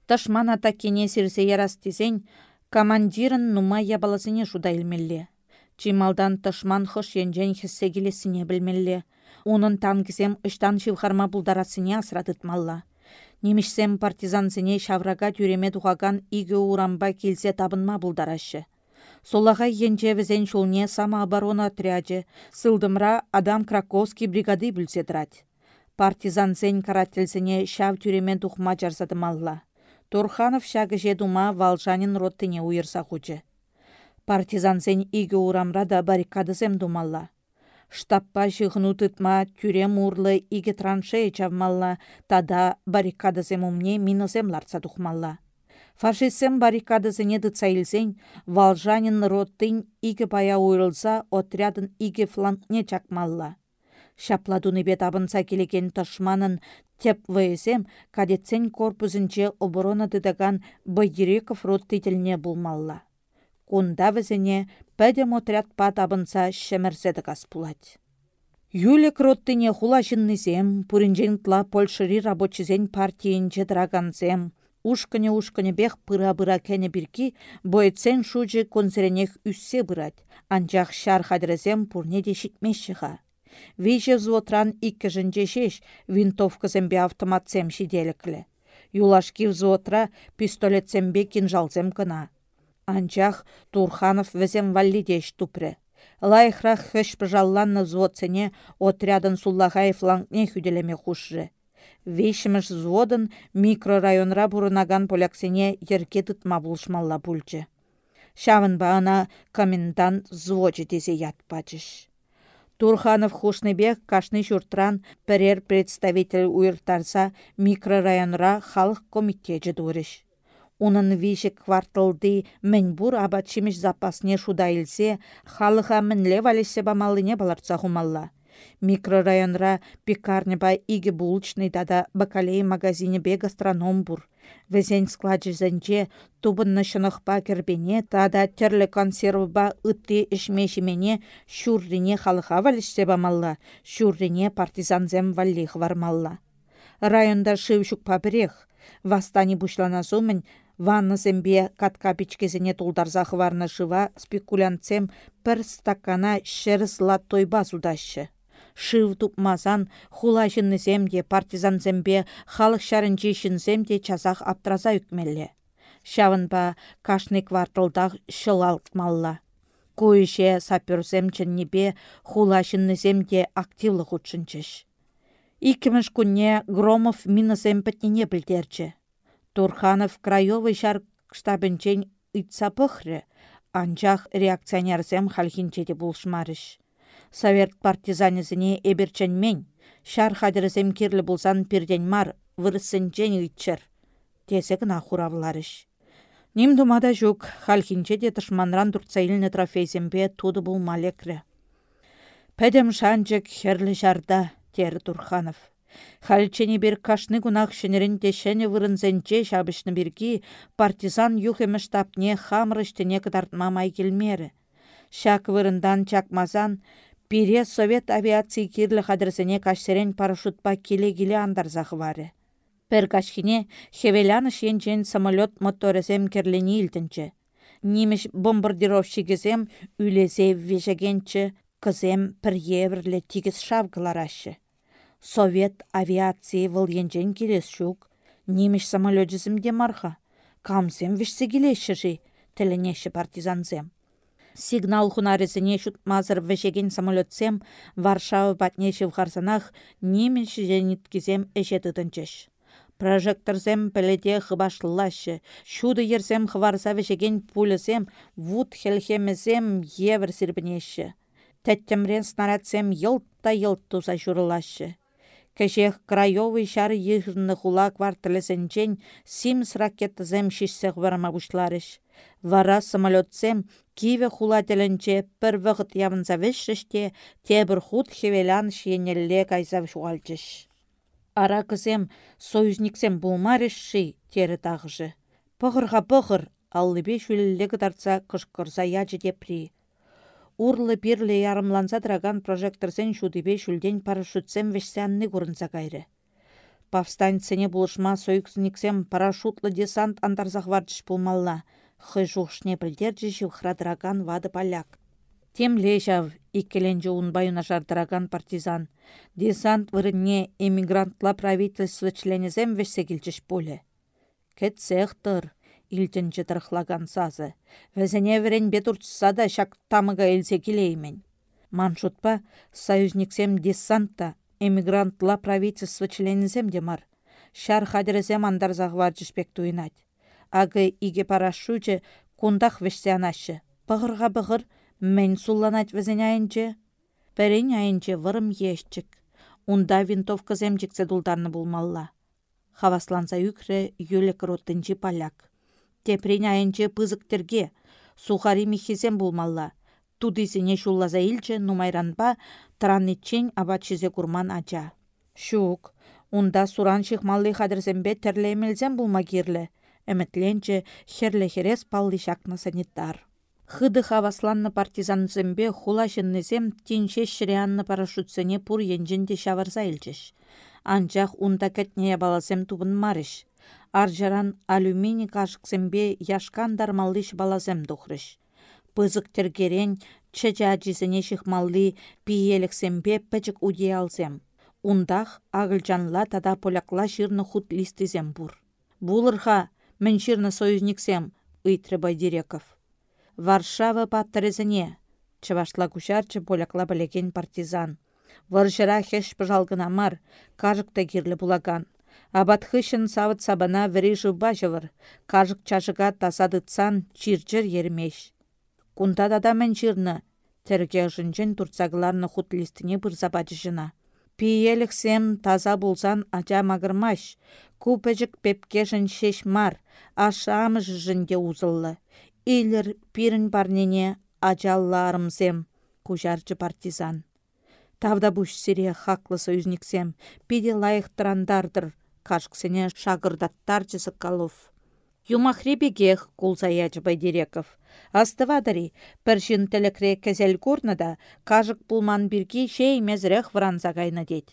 S1: Ташман атакене сирсе ярастизен, командирын нума ябаласыне шуда илмелле. Чималдан ташман хош енжен хессе келесіне білмелле. Унын танкізем ыштан шивхарма бұлдарасыне асыратытмалла. Немішсем партизансыне шаврага тюреме тухаган игі урамба келсе табынма бұлдарашы. Солаға енже візен сама оборона отряде, сылдымра Адам Краковский бригады бүлсе Партизан зен карателсене шав тюремен тухма жарсадымалла. Турханов шагы жедума Валжанин роттыне уйырса хучы. Партизан зен игі урамра да баррикадызем думалла. Штаппа жығыну тытма тюрем урлы игі траншея чавмалла, тада баррикадызем умне минозем ларца тухмалла. Фашистсем баррикадызыне дыцаилсен, Валжанин роттын игі бая уйрылса, отрядын игі флангне чакмалла. Шапладуны бет абынса келеген ташманын теп вэсем кадетсен корпусынче оборона дыдаган Байдиреков роттителіне булмалла. Кунда візіне пәдем отряд пат абынса шемерседі кас пулать. Юлик роттыне хула жыннызем, пуринжен тла польшыри рабочизен партиинче драгансем, ушкыне-ушкыне бех пыра-быра кәне бірки, бойцен шужы консеренех үссе бұрат, анчах шар хадрезем пурне де шитмешіға. Вейже взвотран жынже шеш, винтовкызембе автоматсем шиделіклі. Юлашки взвотра пистолетсембе кинжалзем кына. Анчах Турханов візем валлидеш тупры. Лайхрах хөш пыжалланны взводсене отрядын суллахай флангне хүделеме хушры. Вейшіміш взводын микрорайонра бұрынаган поляксене ерке тұтма бұлшмалла бұлчы. Шавын бағына комендант взводжы десе ятпачыш. Турханов хушныбек кашны шуртран пірер представитель уйыртарса микрорайонра халық комитеті дұрыш. Унын вишек кварталды бұр абатшимеш запасне шуда илсе, халыха мінле валесе бамалыне баларца хумалла. Микрорайонра пекарня иге булочный дада бакалей магазине бе гастроном бур. Везен складжызенче тубынны шынықпа кербене тада терлі консервба ытты ішмешімене шуррине халыха валешсе бамалла, шуррине партизанзем валлих вармалла. Районда шывшук пабірех, Вастани бушланасумын Ванны зембе катка пичкесене тулдарза хварны шыва спекулянтсем пір стакана шерс латтойба судашы. Шыв тупмазан хула партизан зембе халық шарынчи земде часах аптраза үкмелле. Шавынба кашны кварталдах шылалтмалла. Куйше сапюрсем чыннебе хула жынныземде активлы худшынчыш. Икіміш күнне Громов минысем пәтнене білдерчі. Турханов краевый шар штабынчен ыйтса пăхрре, анчах реакционерсем хальхинчеде булшмарыш. Совет партизанезіне эберченмен, шар хадырысем кирлі булсан пирден мар, вырысынчен ыйтчыр. Тесе гына хуравларыш. Ним думада жүк, хальхинчеде тышманран турцаилны трофейсембе туды бұл малекрі. Пәдем шанчык херлі жарда, тері Турханов. Хальчене бір кашны кунах шенерін тешене вырынзенче шабышны біргі партизан юхемі штабне хамрыштене кыдартма май келмері. Шак вырындан чакмазан, пире совет авиации кирлі қадырсене кашсерен парашютпа келе-келе андарзақ вары. Пер кашхине хевеляныш енчен самолет моторезем керлені илтінчі. Немеш бомбардировщигізем үлезе вежегенчі, кызем пір еврлі тигіз. Совет авиация вăл енчен келес шук. Де марха. Камсем вишсе келешші тіленеші партизанзем. Сигнал хунаресіне шутмазыр вешеген самолетсем Варшава батнеші вғарсанах немеш зениткізем эше тытынчыш. Прожекторзем пелете хыбашлашы, шуды ерсем хварса вешеген пулесем вуд хелхемезем евр сирбінеші. Тәттемрен йылтта йылт журылашы. Кәжех краевый шар ехрны хула кварталесенчен симс ракетазем шишсех варама бушларыш. Вара самолетсем киве хула теленче пір вғыт явынса вешшіште тебір худ хевелян шиенелле кайзав шуғалчыш. Ара кызем союзниксем булмарышши тері тағыжы. Пығырға пығыр, аллыбе шүлілі кыдарца кышкырса ячы депри. Урлы бирле ярымланса драган прожекторсен шудыбе шүлден парашютсем вешсянны курынса кайры. Повстанцене булышма сойксниксем парашютлы десант антарзах вардыш пулмалла. Хы жухшне білдерджі живхра драган вады поляк. Темле жав иккеленже унбаюна жардыраган партизан. Десант вырынне эмигрантла правительство членезем вешсе келчеш поле. Кетсехтыр, илтенче тырхлаган сазы. Вәзіне верен бет уртса да шак тамыга елсе келеймен. Маншутпа союзниксем десантта эмигрантла правительство членезем демар. Шар хадерезем андар захварчышпек туйнать. Ағы иге парашуче кундах вешсе анашы. Пығырға бұғыр, Мен сулланать візен айынче. Пәрен айынче вырым ешчік. Унда винтовка земчіксе дулдарны булмалла. Хавасланса үкре юлек роттынчы поляк. Тепрен айынче пызыктырге, сухари михизем булмалла. Тудызіне шуллаза илче нумайранба траннитчен абачизе курман ача. Шук, унда суран шихмалли хадырзембе терлемелзем булма кирлі. Әмітленче херле херес палли шакна санитар. Хыды хавасланны партизанзембе хула жыннызем тинше ширианны парашютсене пур енжінде шаварза. Анчах унда кәтнея баласем тубын марыш. Аржаран алюминий кашықсембе яшкан дармаллыш баласем духрыш. Пызык тергерен жизене шихмалли пиелексембе пәчік уде алсем. Ундах агылжанла тада полякла ширны худ листизем бур. Булырха, мен ширны союзниксем, ыйтры Байдиреков. Варшава паттырызыне. Чывашла кушарчы полякла білеген партизан. Варжыра хеш пыжалгына мар, кажыкта кирлі булаган. Абатхышын савыт сабана вірі жұба жывыр, кажык чашыға тасадытсан чирчір ермеш. Кунта дада мен чирны, тәрге жынжын турцагыларны хут листіне бұрзабачы жына. Пиеліксем таза болсан ача мағырмаш, купэжік пепкешін шеш мар, ашамыш жынде узылы. Илер пирін барнене ачалларымсем, кужарчы партизан. Тавда буш сире хаклы союзниксем, пиде лайықтырандардыр, кашксене шагырдаттарчы сыккалов. Юмахребегех кулзаячы Байдиреков. Астывадари, піршін тілікре кәзел көрнада, кажық пулман бірге шей мезірек вранза кайны дед.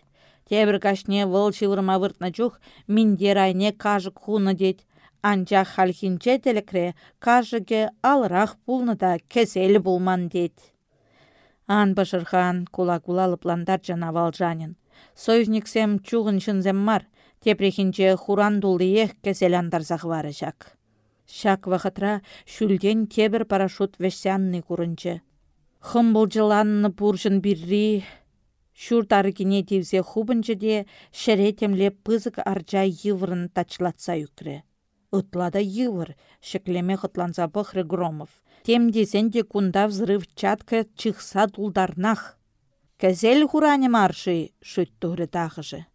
S1: Тебір кашне выл шылырма выртна чух, миндер айне хуны дед. Анча халхинче телекре кажыге алрах пулны да кесел булман дед. Ан башырхан кула-кула лыпландар жана валжанин. Союзниксем чуғын шынзем мар, тепрехинче хуран ех кесел андарзақ вары жак. Шак вақытра шүлден тебір парашют вешсянны курынчы. Хым жыланны пуржын бірри, Шүрт аргине тевзе хубынчы де шеретемле пызык аржа йывырын тачлатса үкре ытлада йывыр, шеклеме хытланса пăхры Громов. Тем десенде кунда взрыв чатка чихса тулдарнах. Кәзел хуране марши, тухры тахыжы.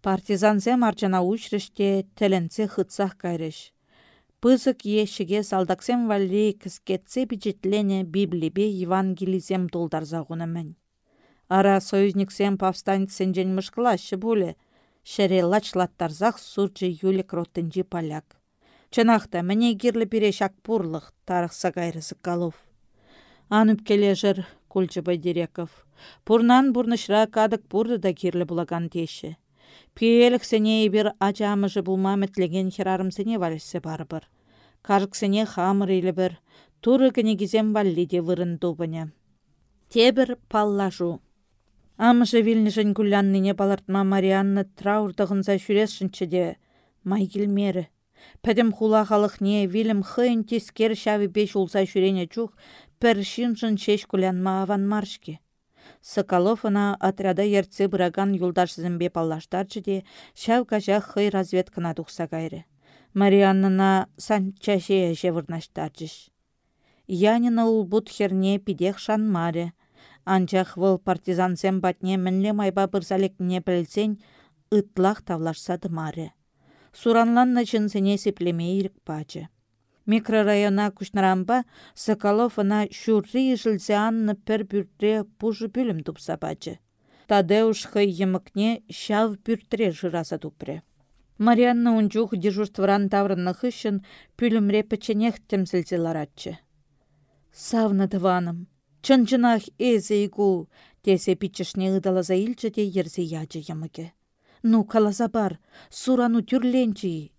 S1: Партизанзе марчана учрыште тәлінце хытсах кайрыш. Пызык ешіге салдаксем валли кіскетсе бюджетлене Библибе Евангелизем тулдарза мен. Ара союзниксем повстанцен жен мышкылашы буле, Шәре лачлаттарзах сурчы юлик роттынжи поляк. Чынақта міне кирлі бере шак тарықса кайрысы калов. Анып келе жыр, кульчы Байдиреков. Пурнан бурнышра кадык пурды да кирлі булаган теші. Пиелік сене бір ачамыжы булма метлеген херарымсене валісі барбыр. Кажық сене хамыр елі бір, туры кіне гизем валли де вырын дубыне. Тебір паллажу. Амыжы вилнішін күллянныне балартма Марианны траурдығынса шүрешінші де май келмері. Пәдім хула халық не вилім хыйын тескер шавы беш улса шүрене чух, пәршін жын шеш күлянма аван маршке. Соколовына отряда ерцы бұраган юлдашызымбе паллаштарчы де шав кажа хый разведкана тухса кайры. Марианнына санчаше жевырнаштарчыш. Янина улбут херне пидех шанмаре, Анчах вăл партизансем патне мінле майба не білсен, ытлах тавлашса маре. Суранланна чынсене сеплеме ирік пачы. Микрорайона кушнарамба Соколовына шурри жылзе анны пір бүртре пужы бүлім тупса пачы. Тадеуш хый емікне шав бүртре жыраса тупре. Марианна унчух дежурствыран таврынны хышын пүлімре піченех темсілзе ларатчы. Савна дываным, Чынчынах эзе игу, тесе пичешне ыдалаза те ерзе ячы ямыке. Ну, каласа бар, сурану тюрленчи.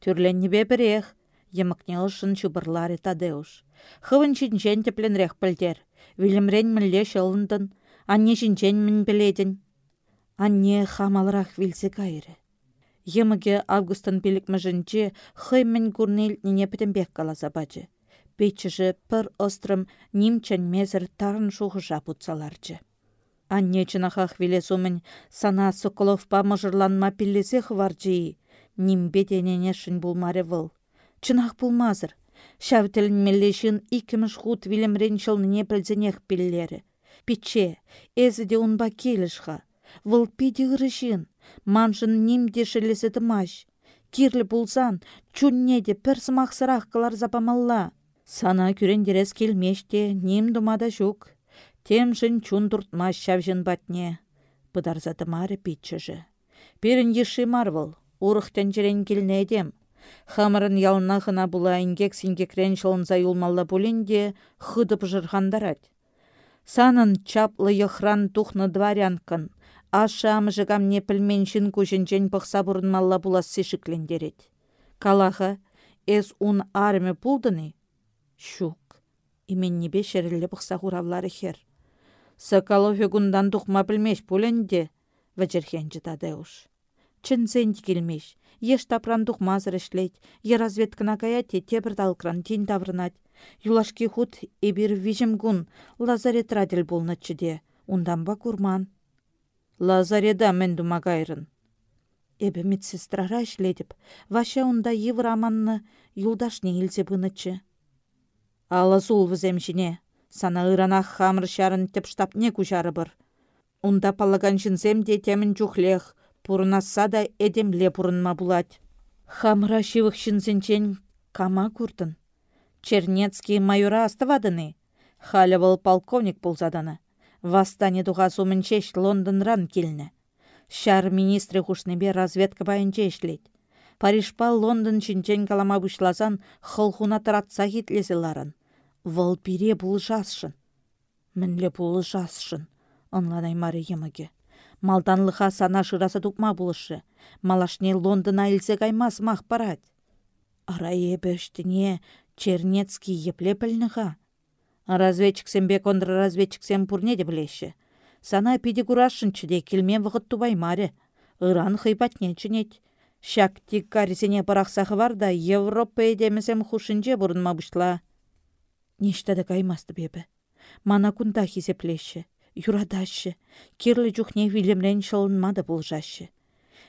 S1: Тюрленнебе берех, ямыкне ышын чубырларе Тадеуш. Хывын чинчен тепленрех пілдер. Вилімрен мүлле шылындын, анне жінчен мін біледін. Анне хамалырақ вилсе кайры. Еміге августын пелікміжінче хыймін күрнел нене бек каласа бачы. Печіші пір острым немчен мезір тарын шуғыжа бұтсаларчы. Анне чынахах вилесумын сана Соколовпа мыжырланма пиллесе хварчы. Нимбе дененешін булмаре выл. Чынах булмазыр. Шәвтілін меллешін икіміш хут вилемрен шылныне пілзенех. Пиче, әзі де унба келішха. Выл пиді ғырышын, маншын нимде шілесеті маш. Кирлі булсан, чүнне де пір сымақсырақ қылар запамалла. Сана күрендерес келмеште, ним думада жүк. Темшін чун туртма шәвжін батне. Пыдарзаты мары питчыжы. Перін еші марвыл, келнедем. Хамырын ялна хына була ингек сингекрен шылынса юлмалла пулинде хыдып жырхандарать. Санын чаплы йхран тухны аша амжы камне пілменшін күшінчен пықса бұрынмалла була сишіклендерет. Калаха, эс ун армы пулдыны? Шук. Имен небе шерілі пықса хуравлары хер. Соколов гундан тухма пілмеш пуленде, вәчірхенчі тадеуш. Чынсен келмеш, еш тапран тухмазыр ішлейт, е разведкана каяте тебір талкран тин таврынат. Юлашки худ эбир вижім гун лазарет радел болнычыде, ба курман. Лазареда мен дума кайрын. Эбі медсестрара ішледіп, ваша унда евраманны юлдашне илзе бынычы. Ала сул віземшіне, сана ыранах хамыр шарын тіп штапне күшары бір. Унда палаган жінзем де темін жүхлех, пурнасса да эдемле пурынма булать. Хамра шивых шинсенчен кама куртын. Чернецкий майора астывадыны. Халявал полковник пулзаданы. Вастане туға сумынчеш Лондонран келні. Шар министрі хушнебе разведка байын чешлейд. Парижпа Лондон чинчен калама бұшлазан хылхуна таратса хитлезеларын. Вăл пире бұл жасшын. Мінле бұл жасшын, ынланай мары еміге. Малданлыха сана шыраса тукма булышы. Малашне Лондона илсе каймас мах парать. Ара ебештіне Чернецкий епле пілніға. Разведчиксембе контрразведчиксем пурне де білеші. Сана пиде курашынчыде келмен вғыт тубаймаре. Иран хыйпатне чынет. Шак тик карисене парақсағы бар да Европа едемесем хушынже бұрынма бұшла. Нештады каймасты бебі. Мана кунда хизеплеші юрадашы, кирлі жүхне вилемрен шылынмады болжашы.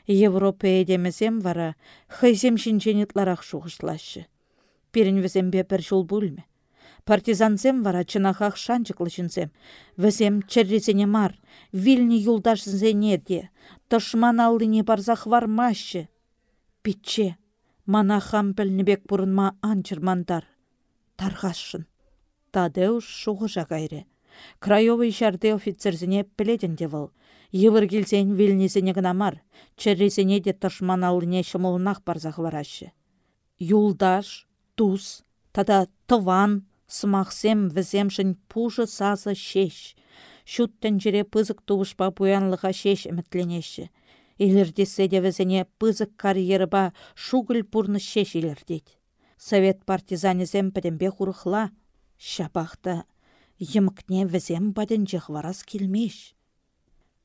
S1: Европа едемізем вара, хайзем шинченитларақ шуғышлашы. Перін візембе бір жол бөлме. Партизанзем вара чынахақ шанчықлы жінзем. Візем чәррезене мар, вильні юлдашзене де, тышман алдыне барзақ вармашы. Питче, мана хам бек бұрынма анчырмандар. Тарғашын. Тадеуш шуғыжа кайры. Краевый шарты офицерзіне піледінде выл. Евір келсен вилнесіне гынамар, чәрресіне де тышман алыне шымылынақ барзақ варашы. Юлдаш, туз, тада тыван, сымақсем віземшін пушы сазы шеш. Шуттен жере пызык тувышпа пуянлыға шеш үмітленеші. Илердесе де візіне пызык карьерыба шугіл пурны шеш илердет. Совет партизанезем пәдембе хурықла, шапақта Йымкне візем баденче хварас келмеш.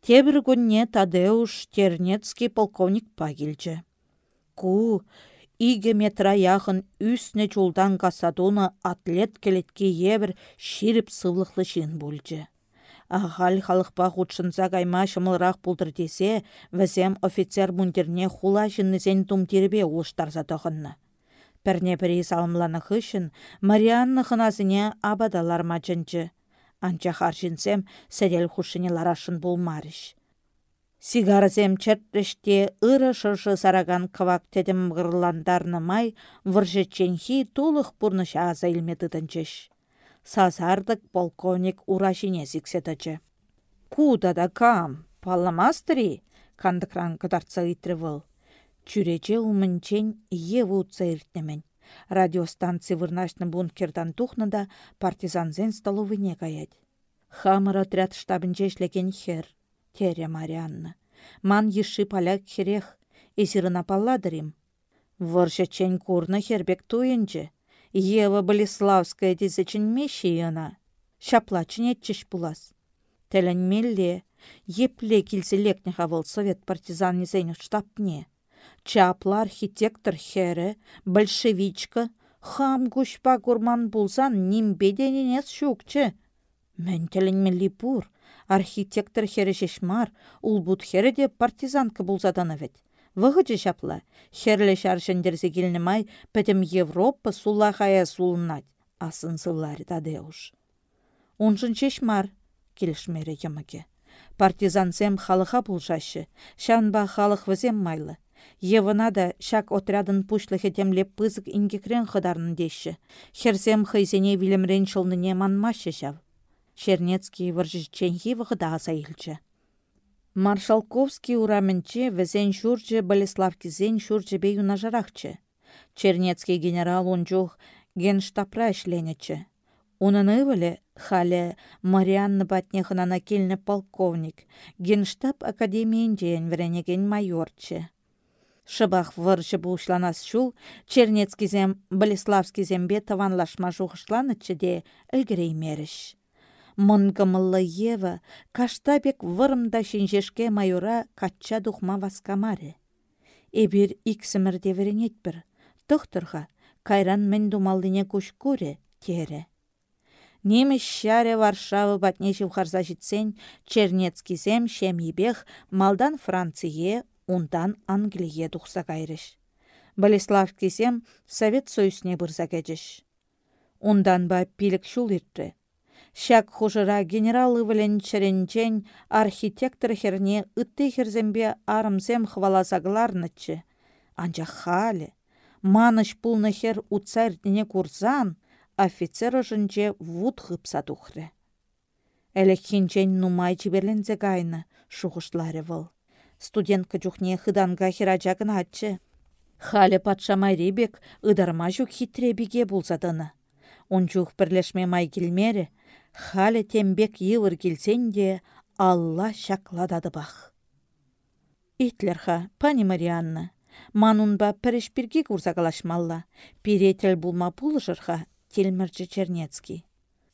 S1: Тебір күнне Тадеуш Тернецкий полковник пагилчі. Ку, иге метра яхын үсне чулдан касадуны атлет келетке ебір ширіп сывлықлы шин бульчі. Ағал халықпа худшынса кайма шымылрақ бұлдыр десе, візем офицер мундерне хула жыннызен тумтирбе улыштарса тоғынны. Пәрне бірі салымланы хышын, Марианны хыназыне абадалар мачынчы. Анча харшинсем сәдел хушыне ларашын болмарыш. Сигарзем чәртіште ыры шыршы сараган кывак тедім ғырландарны май выржетченхи тулық бұрныша аза илметыдынчыш. Сазардык полковник урашине зиксетачы. Куда да кам, паламастыри, кандыкран итрывыл. Чүрече умынчен еву цейртнемен. Радиостанци вырнашны бункердан тухнă да партизанзен столовыне каять. Хамыр отряд штабынче ишлеген хер. Тере Марианна. Ман еши поляк херех. Изирына палладырим. Выршачен курны хербек туйынче. Ева Болеславская дезечен меши яна. Шаплачын етчіш булас. Тәлінмелле, епле килселекне хавыл совет партизан низен штабне. Чаплы архитектор хәрі, большевичка, хам гушпа гурман булсан нимбедененес шукчы. Мен тәлінмелли пур, архитектор хәрі шешмар, улбут хәрі де партизанка булзаданы вет. Вғычы шапла, херлі шаршындерзе келнімай, пәтім Европа сулахая сулынат, асын сыллары тадеуш. Уншын шешмар, келішмері ямаке. Партизансем халыха пулшашы, шанба халық візем майлы. Евына да шак отрядын пушлы темле пызык ингекрен хыдарнын деші. Херсем хайзене вилемрен шылныне манмашы шав. Чернецкий выржыченхи вғыда сайылчы. Маршалковский ураменче візен шурчы Болеславкизен шурчы бей юнажарахчы. Чернецкий генерал онжух генштабра ішленечі. Унын хале Марианны батне хынана келні полковник, генштаб академиен жейін віренеген майорчы. Шыбах выршы бұлшланас шул, Чернецкізем, Болеславскізембе таванлашма жуғышланычы де үлгірей меріш. Мұнгымылы Ева каштабек вырымда шинжешке майора качча духма васкамары. Эбір иксімірде веренет бір, тұқтырға кайран мен думалдыне көре, тере. Немеш шаре Варшавы батне живхарса житсен Чернецкизем шемибех малдан Францие, ундан Англие тухса кайрыш. Болеславкизем Совет Союзне бұрза кәжіш. Ундан ба пилік шул иртті. Шак хужыра генерал ывылен чәренчен архитектор херне ытты херзембе арымзем хваласагларнычы. Анча халі. Маныш пулны хер утсайртіне курзан, офицер жынче вуд хыпса тухры. Элекхинчен нумай чиберлензе гайны, шухышлары выл. Студентка жүхне хыданга хирачагын атчы. Халі патша майребек ыдарма жүк хитребеге булзадыны. Он жүх бірлешме май келмері, халі тембек йывыр келсен де Алла шакладады бақ. Итлерха, пани Марианна, манунба пірішпірге курсагалашмалла, пиретел булма пулышырха телмірчі Чернецкий.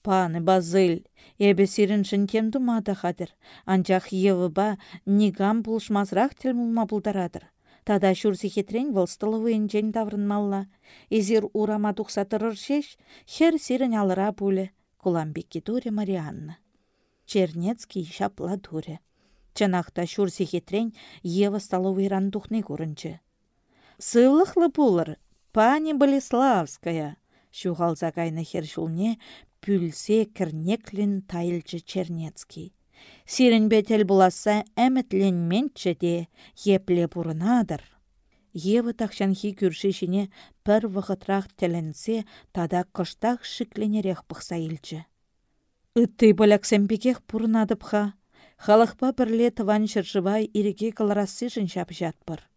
S1: Паны базыл, эбе сирін тем думада хадыр, анчах ба нигам пулшмазрақ тел мулма бұлдарадыр. Тада шурси хетрен вăл столовыйын жен таврынмалла. Изир урама тухсатырыр шеш, хер сирін алыра пулі, куламбекки туре Марианна. Чернецкий шапла туре. Чынақта шурси хетрен Ева столовыйран тухны көрінчі. Сылықлы пулыр, пани Болеславская, Шуғалза кайны хершулне пүлсе кірнеклін тайылчы Чернецкий. Сирін бетел бұласа әмітленменчі де епле бұрынадыр. Евы тақшанхи күршешіне пір вғытрақ теленсе, тада қыштақ шікленерек бұқса илчі. Үтті бекех бұрынадыпха, халықпа бірле тыван шыржывай иреге кыларасы жын шап жатпыр.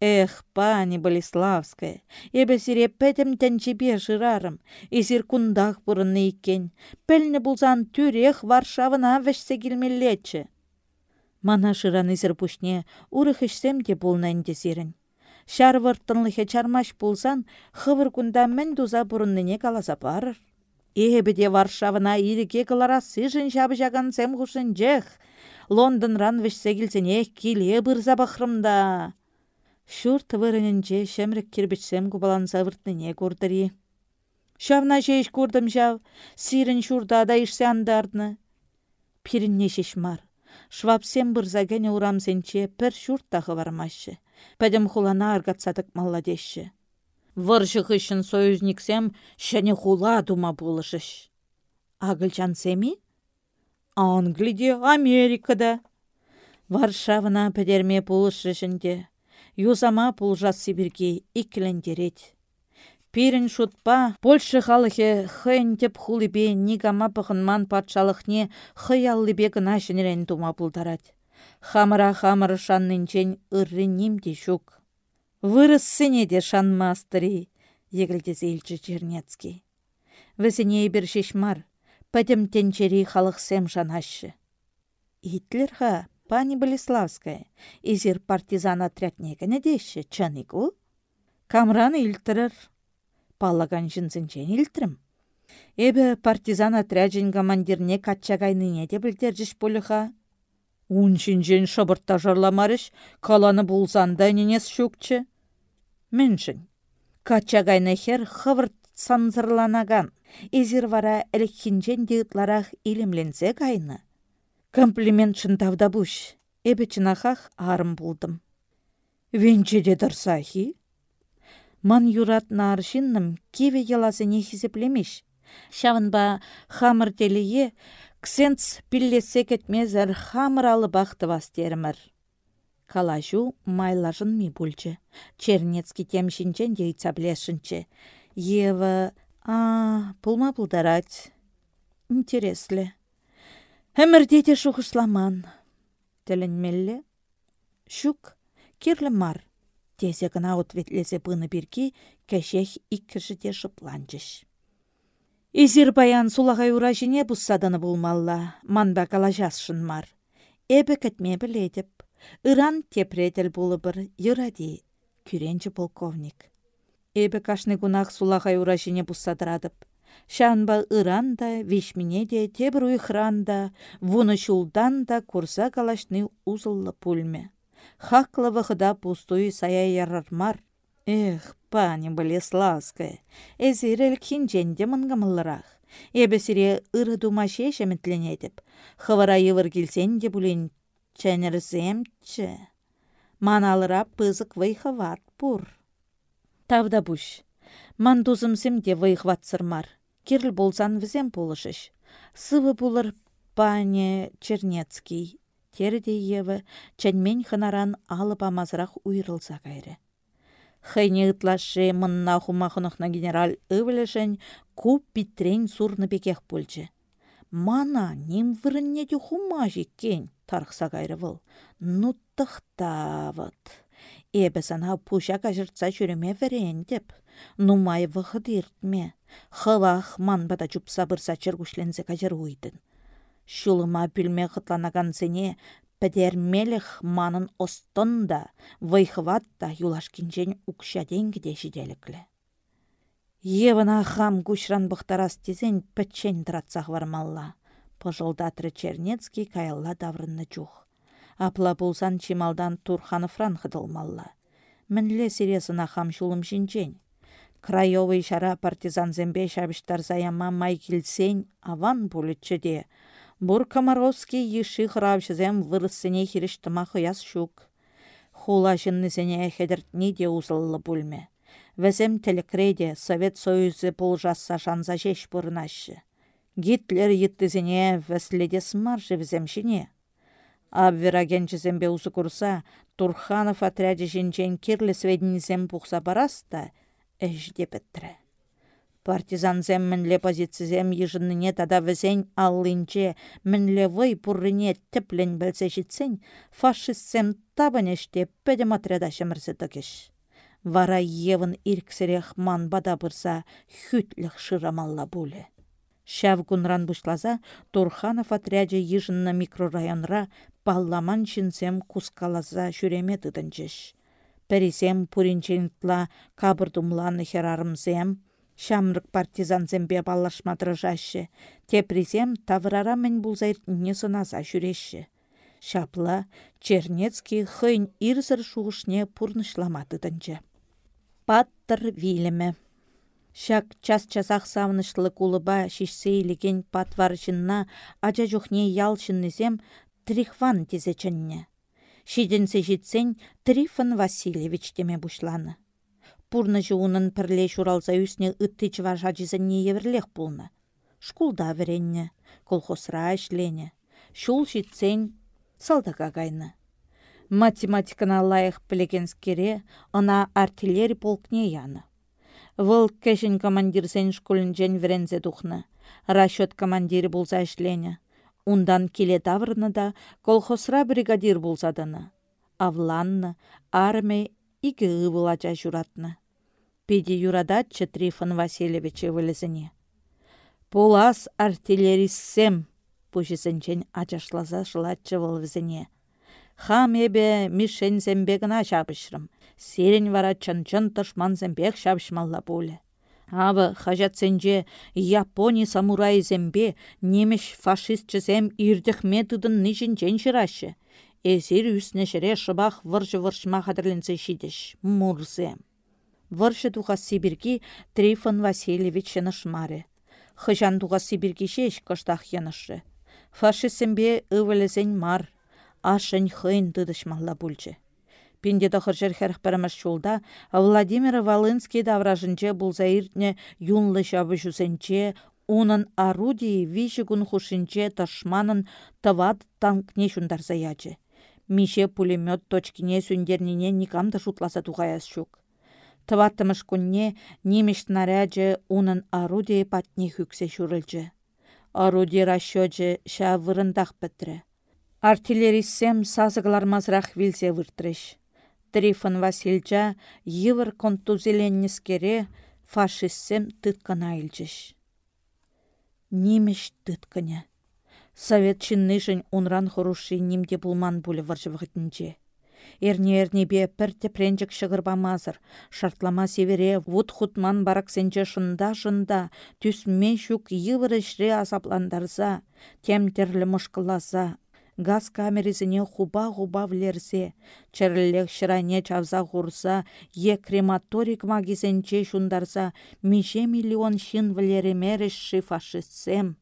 S1: Эх, пани Болеславская, эбе сире пәтім тәнчебе жырарым, езір кундақ бұрынны икен, пәлні бұлзан түрех Варшавына вәшсе келмелетчі. Мана жыран езір пүшне, урых ішсем де болнайын десерін. Шар вырттынлыхе чармаш болсан, хывыр кунда мен дуза бұрынныне каласа барыр. Эбеде Варшавына иреке кылара сыжын жабы жаган сәм хушын жех. Лондон вешсе келсене келе бұрза бақырымда. Шурт вырынынче шемрек кирбичсем кубаланса выртныне курдыри. Шавна жеш курдым жав, сирін шурда да ишсе андардны. Пирінне шешмар. Швапсем бұрзагене урамсенче пір шурт тағы вармашы. Пәдім хулана аргатсадық малладеші. Выржық үшін союзниксем шәне хула дума болышыш. Агылчан семи? Англиде, Америкада. Варшавына пәдерме болышышынде юзама пулжас сибирге икілендерет. Пирін шутпа, Польша халыхе хын теп хулибе нигама пăхынман патшалыхне хыяллыбе гына çнерен тума пултарать. Хамыра хамыр шаннынчен ырры нимде шук. Вырыссыне де шанмастыри, егілдесе илчі Чернецкий. Візіне бір шешмар, пәдім тенчери халықсем жанашы. Итлерха Пани Болеславская, изир партизан отряднегіне деші, чанику? Камраны илтірір. Паллаган жынзінчен илтірім. Эбі партизан отряджен командирне кача кайныне де білдерджіш болыға. Уншинжен шабыртта жарламарыш, каланы булзанда ненес шөкчі. Міншін. Кача хер хывырт санзырланаган. Эзір вара әлікхінжен деутларақ илімленсе кайны. Комплимент шынтавда бұш. Эбі чынахах арым булдым. Венчеде дұрсахи? Ман юрат наршинным кеве еласыне хизеплемеш. Шавынба хамыр телие ксенц пиллесе кетмезір хамыр алы бақты бастерімір. Калажу майлажын ми бульчы. Чернецки темшінчен дейца. Ева, а, пулма пулдарать. Интереслі. Әмірде де шуғышламан. Тілін Шук, кирлі мар. Тезе гына ответлесе пыны бірки, кәшех иккіші де шыпланчыш. Изір баян сулағай уражине бұссадыны болмалла, манда калажасшын мар. Эбі кәтме біледіп, ыран тепретел болы бір юради, күренчі полковник. Эбі кашны гунақ сулағай уражине бұссадырадып. Шанба ыран да, вишмине де, тебір уйхран да, вуны шулдан да курса калашны узыллы пульме хаклы вăхыта пустуй сая ярармар. Эх, пани Болеславская, эзирел кинченде мынгамыллырах. Эбе сире ыры думаше шеметленетіп, хывара йывыр келсен де бұлін чәнерземчі. Маналыра пызык вайхават пур. Тавда буш. Ман тузымсем де вайхватсырмар. Кирл болсан візем полышыш. Сывы булыр пане Чернецкий терде еві, чәнмен хынаран алып амазырақ уйрылса кайры. Хайне ытлашы мынна хумахынықна генерал ывлешен куп битрен сурны бекех пульчы. Мана нем вырынне де хума жеккен, тарықса кайры. Ну вот. Эбі сана пуша кажыртса жүреме верен деп. Нумай вғыд ертме. Хывах ман бада чупса бұрса чыргушлензе кажыр уйдын. Шулыма пүлме қытланаган сене пәдермеліх манын остын да, вайхыват да юлашкинчен укшаден кіде жиделіклі. Евына хам күшран бұқтарас тезен пәтчен тұратсақ вармалла. Пожылдатры Чернецкий каялла даврынны чух. Апла пулсан чималдан Турханы фран хыдылмалла. Мінле сиресына хам шулым жинчен. Краевый шара партизан зембе шабыштар заяма май келсен аван де, Бур Комаровский еши хравшызем вырыссыне хиріштіма хыяс шук. Хула жыннызене хедіртне де узыллы бүлме. Вәзем телекреде Совет Союзы полжасса жанза жеш бұрынашы. Гитлер еттізіне вәследе смаржы віземшіне. Абверагенчізембе узы курса, Турханов отряде жінчен кирлі сведінізем бұқса бараста, әжде біттірі. Партизанзем мінле позицизем ежынныне тада візен аллинче мінле вой пуррине тіплен бәлсе житсен, фашистсем табанеште пәдем отряда шымырсы токеш. Вара евын ирксірех ман бада бұрса хүтлік шырамалла. Шав күнран бұшлаза, Турханов отряде ежынна микрорайонра палламан шинсем кускалаза жүреме тыдынчыш. Пәрисем пуринчентла кабырдумланы херарымзем, Шамрык партизанзембе баллашмадры жашы. Тепризем таврара мен бұлзайр не сынаса жүреші. Шапла Чернецкий хыйн ирзір шуғышне пурнышламатыдынчы. Паттыр вилімі. Шак час-часақ савнышлы кулыба шишсейлеген патварышынна ажа жүхне Трихван тезечінне. Шиденсе житсен Трифон Васильевич теме бушланы пурны жуунын пірле шуралса үсіне ытты чываша не еверлех пулны. Шкулда веренне, колхозра ішлене. Шул житсен салдака кайны. Математикана лайық білегенскере, ына артиллери полкне яны. Выл кәшін командирсен шкулінжен верензе духны. Расчет командири болса ішлене. Ундан келе таврны да колхозра бригадир болсадыны. Авланны, армия игі ывылача журатны. Педи юрадатчы Трифон Васильевич вілізіне. Полас артиллериссем, пушесенчен ачашлаза жылатчы візіне. Хам ебе мишен зембегіна шабышрым. Серен вара чын-чын тышман зембек шабышмалла болы. Авы хажатсенже Япония самурайзембе немеш фашистчызем ирдіхме тыдын нижінчен жырашы. Эзір үсіне жіре шыбақ выржы-выршма қадырленсе шидеш, мурзем. Выршы туға Сибирги Трифон Васильевич шмаре. Хыжан туға Сибирги шеш кыштақ янышы. Фашистсембе ывылезен мар, ашын хын тыдышмалла бүлчі. Пинде тохыржер хәрхпәрәмәш шулда Владимир Волынский давражынче булса иртне юнлы шабы жүзенче, унын орудии виші күн хушинче ташманын тыват танкне шундарса ячы. Мише пулемет точкине сүндернине никамда шутласа туғаяс шук. Тываттымыш күнне немеш снаряджы унын орудие патне хүксе шурылчы. Орудие расчёчы ша вырындақ бітірі. Артиллеристсем сазыглармазрақ вилсе выртрыш. Трифон Васильча йывыр контузеленнескере фашистсем тыткана илчеш. Нимеш тытканя. Совет чиннышын унран хоруши нимде булман буле варжывғытынче. Эрне бе пірте пренчік мазыр, шартлама севере вуд хутман бараксенче шында шында, түсме шук йывыр ішре азапландарса, темтерлі мұшқыласа, газ камересіне хуба-хуба влерсе, черлек шырайне чавза хурса, е крематорик магисенче шундарса, мише миллион шин влеремерішші фашистсем.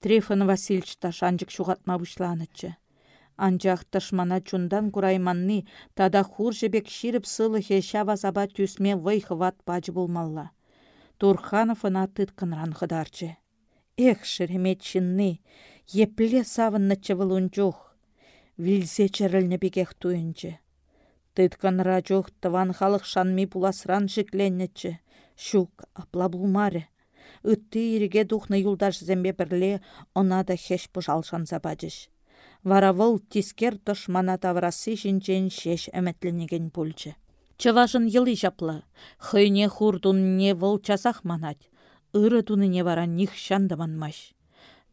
S1: Трифон Васильевич ташанчык шуғатма бұшланычы. Анчах тышмана чундан курайманны, тада хур жебек ширіп сылыхе шава заба түсме вайхыват пач болмалла. Турханов ына тыткынран хыдарчы. Эх, чинны, епле савыннычы вылунчух. Вилсе чәрілні бекех туйынчы. Тытканра жух тыван халық шанми пуласран жікленнечі. Шук, апла булмары. Үтті ириге духны юлдаш зембе бірле, она да хеш пұжалшан забадыш. Вара выл тискер тышмана таврасы жінчен шеш әмәтленеген пульчы. Чывашын йылы жаплы, хыйне хурдун не выл часах манать, ыры не вара них шандаманмаш.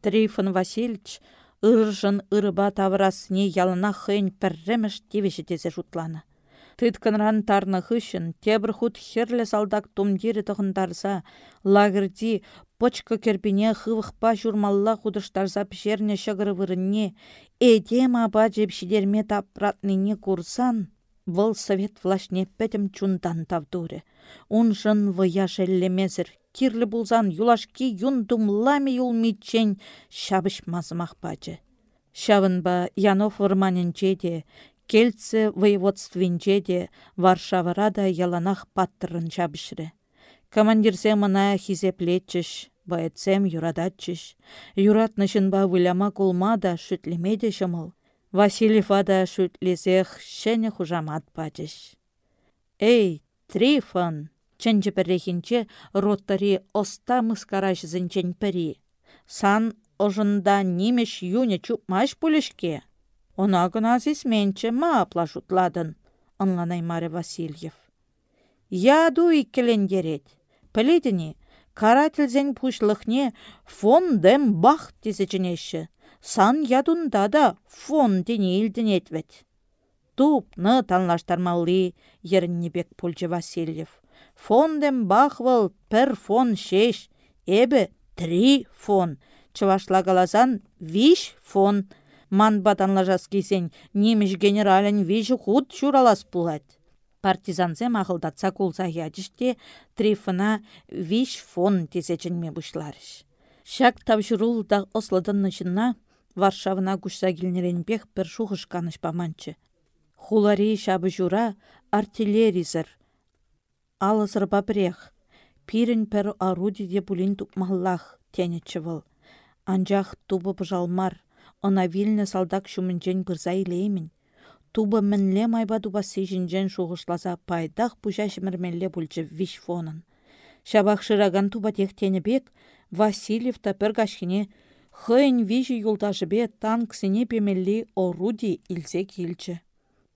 S1: Трифон Васильевич ыржын ырыба таврасыне ялына хыйн пірремеш тевеші тезе жутланы. Тытканран тарны хышын, тебір худ херлі салдак тумдері тұғындарса, лагерди почка керпине хывықпа журмалла худыштарса пішерне шығыры вырынне, эдем аба жепшидерме тапратныне курсан, вăл совет влашне пәтім чундан тавдуре. Унжын вăя шеллемезір, кирлі булзан юлашки юн думлами юлмитчен шабыш мазымақ бачы. Шавынба Янов вырманенче де, Кельце воеводствинче де Варшавара да яланах паттырын шабышры. Командирсе мына хизеплетчіш, байетсем юрадатчыш. Юратнышын ба выляма кулма да шүтлеме де шымыл. Васильев ада шүтлесех шәне хужамат пачыш. Эй, Трифон! Чэнче піррехінче роттари оста мыскараш зінчен пірі. Сан ожында немеш юне чупмаш пулешке. Она гыназис менче ма аплашутладын, анланай Маре Васильев. Яду. Піледіні, карательзен пушлықне фон дем бах тезечінеші. Сан ядунда да фон дене илдінетвет. Тупны танлаштармалли, еріннебек пульчы Васильев. Фондем бахвал пер фон шеш, эбі три фон. Чывашла галазан виш фон. Ман батанла жас кейсен немеш генерален виші худ шуралас пулать. Партизанзем ақылдатса кулса ячыште трифына виш фон тесечінме бұшларыш. Шак тавжырул да осладын нышына Варшавына күшса келнеренбек бір шуғыш каныш паманчы. Хулари шабы жура артиллеризер, алысыр бабрех. Пирін пір орудиде бұлін тұпмаллах, тенетші выл. Анжақ тубы бұжалмар, она вильны салдак шумынжен бірза илеймін. Тубы мінле майба дубасы жінжен шуғышласа пайдақ бұжа шымірменле бұлчы виш фонын. Шабақ шыраган туба тех бек, Васильев та пір гашхіне хыйн вижі юлдашы бе танк сіне пемелли оруди илсе келчі.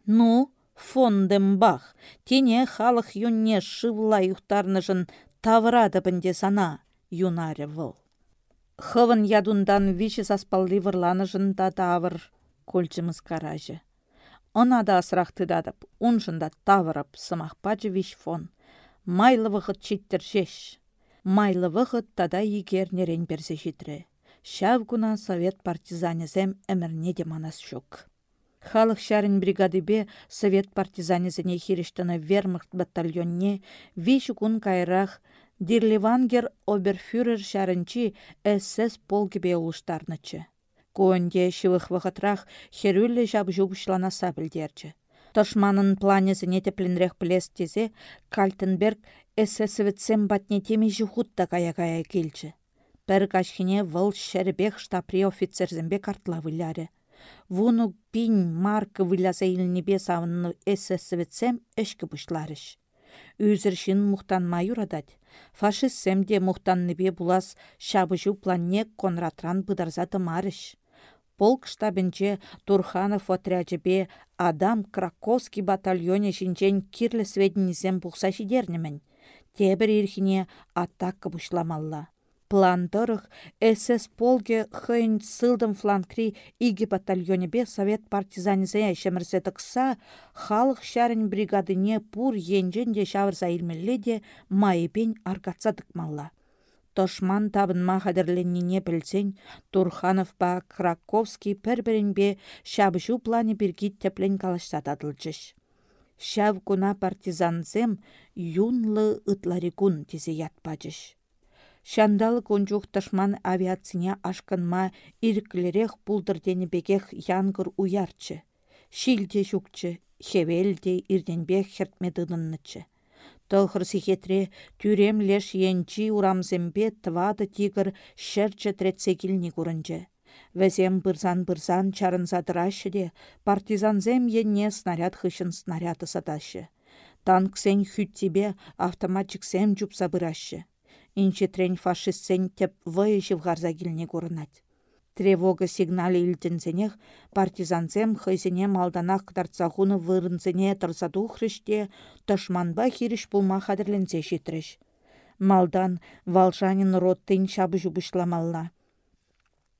S1: Ну, бах, тене халық юнне шывла юхтарнышын таврады бінде сана, юнаре выл. Хывын ядундан виші саспалли вырланышын да тавыр, көлчіміз каражы. Она да асырақты дадып, уншында тавырып, сымақпачы виш фон. Майлы вғыт читтір жеш. Майлы вғыт тада егернерен берсе житре. Шав гуна совет партизанезем әмірне де манас. Халық шарын бригадыбе совет партизанезіне хириштіні вермахт батальонне виш күн кайрақ Дирливангер оберфюрер шарынчи СС полгібе улыштарнычы. Куонде шивых вғытрах херюлі жаб жубышланаса білдерчі. Тошманын планезіне тепленрех плес тезе Кальтенберг эсэсовецем батне теме жухутта кая-кая келчі. Пір кашхине вăл шәрбех штапри выляре. Вуну пин марк выляса илнебе савынны эсэсовецем эшкі бұшларыш. Үзіршін мұқтан майурадать. Фашистсем де мұқтанныбе булас шабыжу планне конратран бұдарзаты марыш полк штабінче Турханов отряджепе адам Краковский батальоне шинчен кирлі сведенізем бұқса шидернімін. Тебір ирхине атакка бұшламалла. Плантырых СС полге хыйн сылдым фланкри иги бе совет партизанизе шемірсе тықса, халық шәрін бригадыне пур енжен де шавырса илмелле де майыпен аргатса тықмалла. Тошман табынма хадерленнине білсен, Турханов ба Краковский пір-бірінбе шабышу планы біргит теплен калаштатадылчыш. Шав куна партизанзем юнлы ытларикун тесе ятпачыш. Шандалы кончух тышман авиацине ашкынма ирклерех пулдырдені бекех янгыр уярчы. Шилде жүкчі, хевелде ирденбек хертмедыныннычы. Тăлхăр сихетре тюрем леш енчи урамсемпе твады тигр çрчче третсе килни курынче. Вәзем бырзан-бырзан чарынса тырашы де, партизанзем енне снаряд хышын снаряды саташы. Танксен хүттебе автоматчиксем жупса бырашы. Инчетрен фашистсен теп вăйы çывхарса килне курынать. Тревога сигнали илтенсенех партизанцем хыйсене малданах кытарцахуны вырынсене тұрсаду хрыште тышманба хириш пулма хадерленсе шитреш. Малдан валшанин роттын шабы жубышламалла.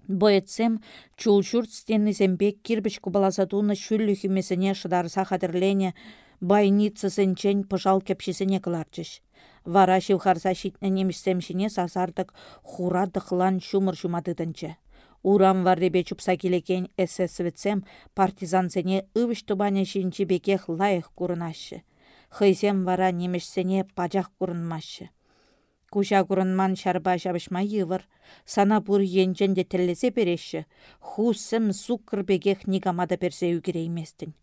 S1: Боетсем чулчурт стеннізембек кирбіч кубалазадуны шүллі хүмесіне шыдарса хадерлене байницы сенчен пыжал кепшесіне кыларчыш. Вара шивхарса шитне немістемшіне сазардық хура дықлан шумыр жумадыдынчы. Урам варребе чупса келекен партизан партизансене ывыш тубане шинчи бекех лайық курынашы. Хыйсем вара немешсене пачах курынмашы. Кужа курынман шарба жабышма йывыр, сана бур енчен де теллесе береші, хусым сукр бекех нигамада персе үгірейместін.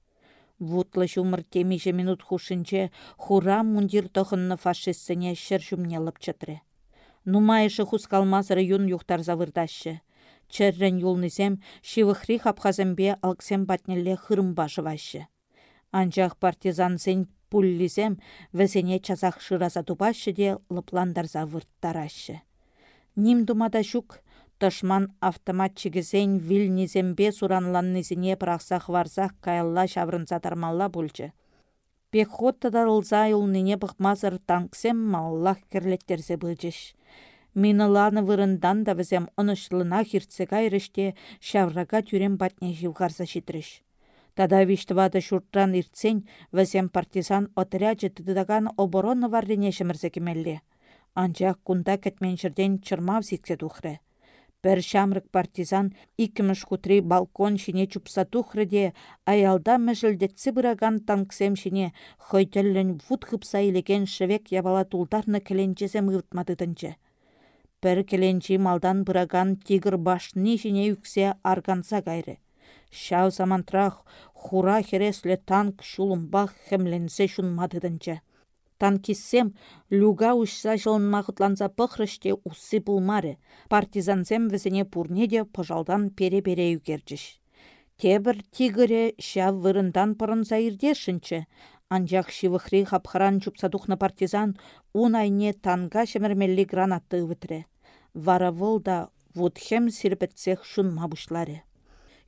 S1: Вутлы жумыр темиже минут хушинче хура мундир тохынны фашистсене шыр жумнелып чытры. Нумайышы хускалмаз район юхтар завырдашы. Чәррен юлнызем шивыхри хапхазембе алксем батнелле хырымба жывашы. Анжақ партизан зен пуллизем вәзене чазақ шыраза тупашы де лыпландарза вырттарашы. Ним думада шук, тышман автоматчигізен вилнизембе суранланнызіне прақсақ варзақ каялла шаврынса тармалла бұлчы. Пехотта ылза юлныне бұқмазыр танксем маллах керлеттерзе бұлчыш. Миныланы вырындан да візем ұнышлына хиртсе кайрыште шаврага тюрем батне живгарса шитрыш. Тада виштвады шуртран иртсен візем партизан отряджы тыдаган обороны варрине шымырзе кемелле. Анчақ кунда кәтменшірден чырмав зиксе тухры. Пір шамрык партизан икіміш хутри балкон шине чупса тухрыде, аялда мәжілдетсі бұраган танксем шине хойтеллен вуд хыпса илеген шевек ябала тулдарны кіленчезем ұйтмадыдынчы. Пір келенчи малдан бұраган тигр башны жіне үксе арганса кайры. Шау самантрах хура хересле танк шулымбах хемленсе шунмадыдынча. Танкиссем люга ушса жылынмағытланса пықрыште уссы бұлмары. Партизансем візіне пурнеде пожалдан пере-пере. Тебір тигіре ша вырындан пырынса ирдешінші. Анжақ шивықри хапхаран чупсадухны партизан унайне танга шемірмелі гранатты үвітірі вара волда вудхем сирпетсех шун мабушларе.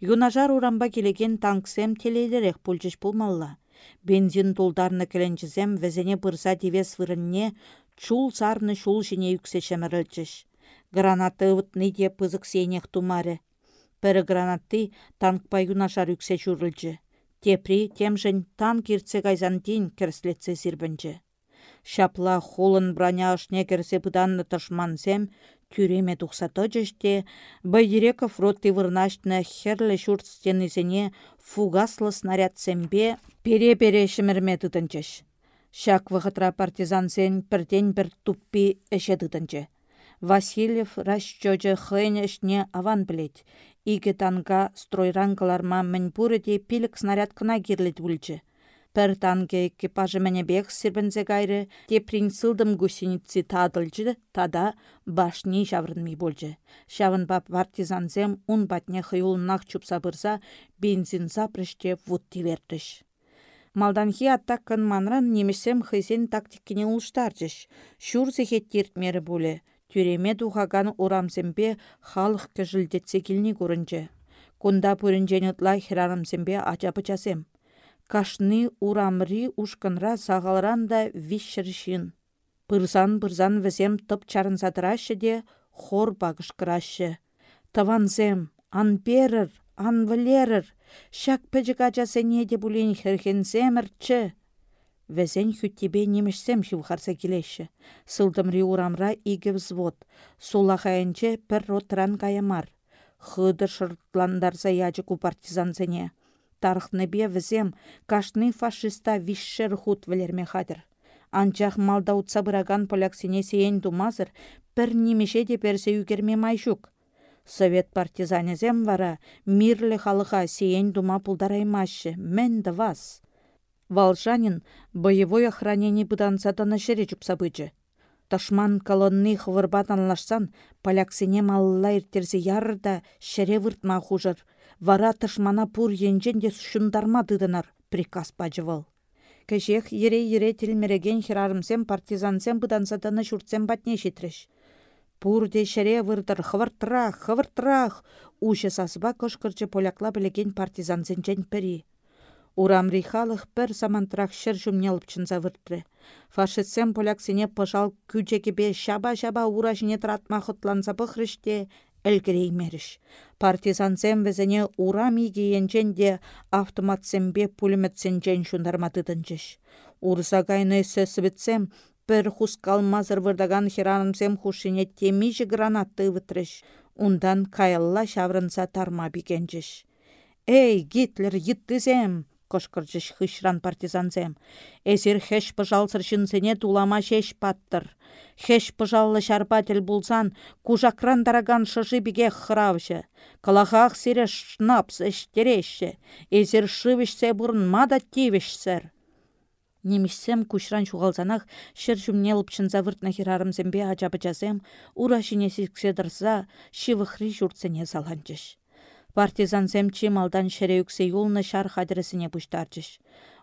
S1: Юнажар урамба келеген танксем телейлерек пульчыш пулмалла. Бензин тулдарны келенчізем везене бұрса девес вырынне чул сарны шул жіне юксе шемірілчіш. Гранаты ұвытны де сейнех тумаре. Пірі гранатты танкпа юнашар чурылчы. Тепри темжен танк иртсе гайзантин керслетсе сирбінчі. Шапла холын браняшне керсе пыданны тышмансем, тюреме тухса тăчăçте, Байдиреков ротти вырнаçнă херлле çурт стенисене фугаслы снарядсемпе пере-пере çмерме тытынчăç. Шак вăхытра партизансен піртен бір туппи эше тытынчă. Васильев расчочы хăйн ӹшне аван білет. Ике танка стройран кыларма мӹнь пурыте пилік снаряд кына кирлет вульчче. Пір танке экипажы бек сирбінзе кайры, те принцылдым гусеницы тадылчы, тада башни шаврынмей болчы. Шавын ба партизанзем ун батне хыюлнах чупса бұрса, бензин запрыште вуд тилертіш. Малданхи аттаккын манран немесем хыйсен тактиккене улштарчыш. Шур зехеттертмері боле. Тюреме тухаган урамсембе халық кіжілдетсе келіне көрінчі. Кунда пөрінжен ұтла хиранымсембе ачапычасем. Кашны урамри ушкынра сағалран да вишшіршін. Пырзан-пырзан візем тып чарын сатырашы де хор багышкырашы. Таванзем, анперір, анвалерір, шак пӹчӹк ачасене де булен херхенсемірччі. Вәзен хүттебе немешсем шивхарса келеші. Сылдымри урамра иге взвод. Сулахайынче пір ротран каямар. Хыды шыртландарса ячы партизансене. Тархныбе візем кашны фашиста вишшер хут вілерме хадыр. Анчах малда утса бұраган поляксене сейен думазыр, пір немеше де персе үгерме майшук. Совет партизанезем вара мирлі халыға сейен дума пулдараймашы, мен вас. Волжанин боевой охранение бұданса танышыре жұпсабычы. Ташман колонны хвырбатанлашсан, поляксене малла иртерзе ярда шере выртма хужыр. Вара ташмана пур енжен де шундарма дыдынар, приказ пачывал. Кәжех ере-ере тілмереген хирарымсем партизансем бұданса таныш уртсем батне шитреш. Пурде шере вырдыр хвыртрах, хвыртрах, ушы сасыба кышкырчы полякла білеген партизансенчен пірі. Урамри халық бір самантрах шыр жүмнеліп чынса выртпры. Фашистсем поляксене пыжал күчекебе шаба-шаба уражіне тратма хытланса бұхрыште әлгірей меріш. Партизансем візіне урам игиенчен де автоматсембе пулеметсенчен шундарматыдынчыш. Урса кайны сөсібітсем, Пір хускалмазыр вырдаган хиранымсем хушине темижі гранатты вытрыш. Ундан кайылла шаврынса тарма бикенчіш. Эй, Гитлер, yittizem! Кошкырчыш хышран партизанзем. Эсир хеш пыжалсыр шынсене тулама шеш паттыр. Хеш пыжаллы шарпатель булсан, кужакран дараган шыжы биге хыравшы. Калахах сире шнапс эштерешші. Эсир шывышсе бурн мада тивешсер. Немешсем кушран шуғалзанақ шыр жүмне лыпшынза выртна хирарымзембе ачабы жазем, ура шине сикседірса, шивықри журтсене саланчыш. Партизансем малдан шере үксе юлны шар хадірісіне бұштарчыш.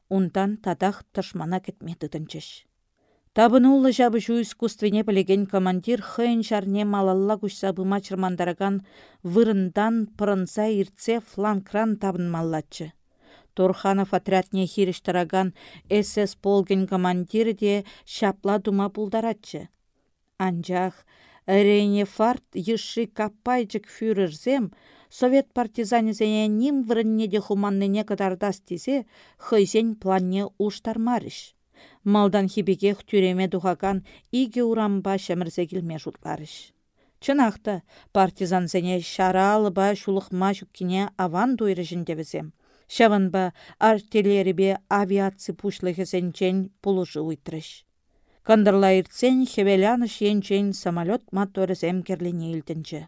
S1: Унтан тадах тышмана кетме тытынчыш. Табынулы жабы жу искусствене білеген командир хыйын шарне малалла күшса бұма чырмандараган вырындан пырынса иртсе фланкран табын маллатчы. Торханов отрядне хиріштараган СС полген командирі де шапла дума пулдаратчы. Анжақ, әрене фарт еші капайчык фюрерзем, Совет партизанезене ним врынне де хуманныне кадардас тесе, хыйсен планне уштармарыш. Малдан хибекех тюреме духакан иге урамба шәмірзе келме жұтларыш. Чынақта, партизансене шара алыба шулықма жүккене аван дойры жіндевізем. Шаванба артиллерибе авиация пушлыхесенчен пулушы уйтрыш. Кандырла иртсен хевеляныш енчен самолет моторысем керлине илтінчі.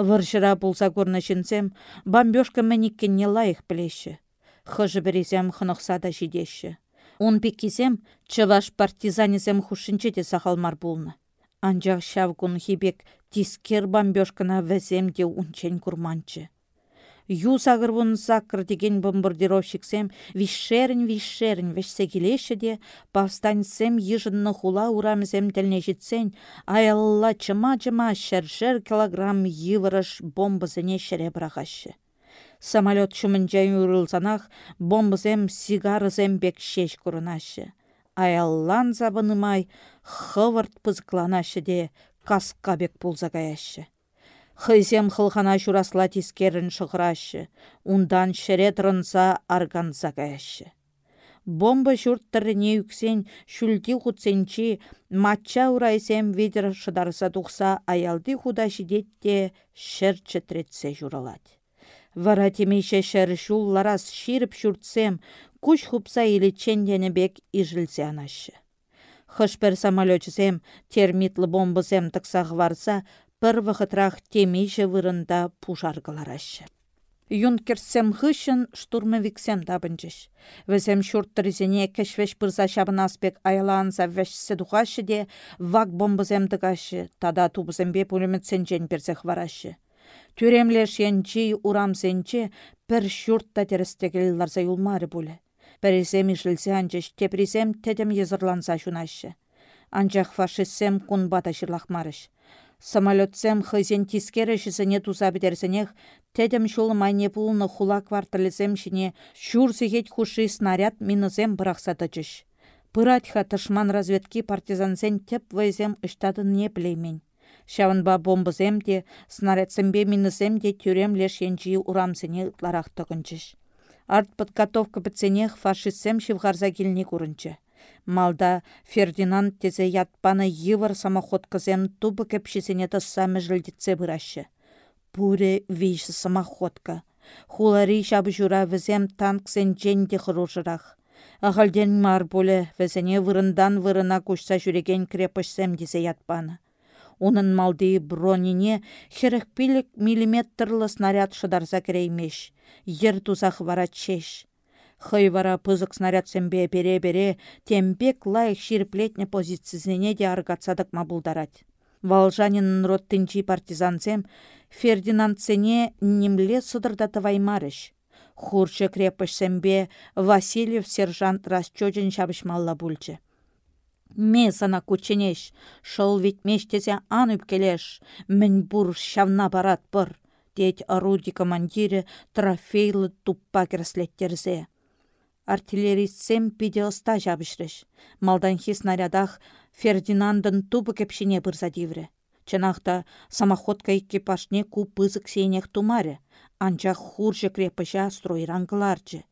S1: Выршыра пулса көрнішінсем, бомбежка не лайық білеші. Хыжы бірізем хынықса да жидеші. Он пеккесем, чываш партизанезем хушинче де сахалмар булны. Анжақ шавгун хибек тискер бомбежкана вәзем де унчен курманчы. Ю сағырбын сақыр деген бомбардировщиксем вишерін вишерін вешсе келеші де, повстанцем ежынны хула урамызем тіліне жетсен, аялла чыма-чыма шәр-шәр килограмм йывырыш бомбызыне шәре бірағашы. Самолет шумынчай үрілсанақ бомбызем сигарызем бек шеш күрінашы. Аяллан забынымай хывырт пызыкланашы де, касқа бек пулзагаяшы. Хызем хылхана шурасла тискерін шығырашы, ундан шерет рынса арганса каяшы. Бомба шүрттіріне үксен шүлді құтсенчі матча урайсем ведер шыдарса тұқса аялды худа шидетте шыр чытретсе журалады. Вара темейше шыр шул ларас ширіп шүртсем, күш хупса или чендені бек ижілсе анашы. Хышпер самолетчесем термитлы бомбысем тықсақ варса, пір вғытрах темейше вырында пушарғыларашы. Юнкерсем хышын штурмовиксем табынчыш. Візем шурттырызене кәшвеш пырса шабын аспек айланса вәшсі дұғашы де вак бомбызем дұғашы, тада тубызембе пулеметсен жен персех варашы. Янчи урамсенче пір шуртта терістегіл ларса юлмары бұлі. Пәрізем ішілсе анчыш тепризем тедем езырланса шунашы. Анчах фашистсем кун бата шырлахмарыш. Самолетсем хызен тискері жізіне туза бідерсенех, тедім шулы майне пулны хула кварталізем шіне шур зегет хуши снаряд минызем бірақсатычыш. Пыратха тышман разведки партизансен теп вайзем ыштадын не білеймен. Шавынба бомбызем де, снарядсембе минызем де тюрем леш енжи урамсене ларақ тұғынчыш. Арт подготовка бітсенех фашистсем шивғарза келіне көрінчі. Малда Фердинанд тезе ятпаны йывыр самоходкызем тубы кепшесене тысса мәжілдетсе бұрашы. Пуре виш самоходка. Хулари шабы жура візем танксен дженде хырушырақ. Ағалден мар боле візене вырындан вырына күшса жүреген крепышсем дезе ятпаны. Унын малды бронине херекпилік миллиметрлы снаряд шыдарса кереймеш. Ер тузақ вара чеш Хыйвара пызык снарядсембе бере-бере тембек лайық ширплетне позициясене де аргатсадық мабулдарать. Валжанин роттынчи партизансем Фердинандсене немле сыдырдаты ваймарыш. Хурчы крепышсембе Васильев сержант расчоджен шабышмалла бульчы. Ме сана кученеш, шыл витмештесе ан үпкелеш, мін бур шавна барат бұр, дед орудий командире трофейлы туппа керслеттерзе артиллеристсем пиде ыста жабышрыш. Малданхи снарядах Фердинандын тубы кепшине бұрза дивре. Чынақта самоходка экипажне ку пызык сейнех тумаре, анчах хуржы крепыжа стройрангыларчы.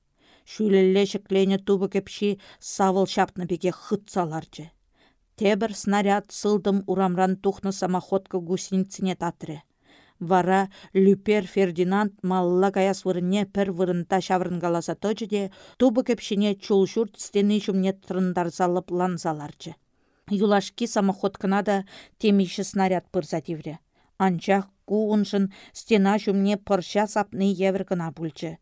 S1: Шүлеллешік лене тубы кепши савыл шапны беге хытсаларчы. Тебір снаряд сылдым урамран тухны самоходка гусениціне татры. Вара Люпер Фердинанд малла каяс вырынне пір вырынта шаврынгаласа тожы де, тубы кепшіне чулшурт стены жүмне трындарзалып ланзаларчы. Юлашки самоходкына да темейші снаряд пырза дивре. Анчах куғыншын стена жүмне пырша сапны евр гына бүлчі.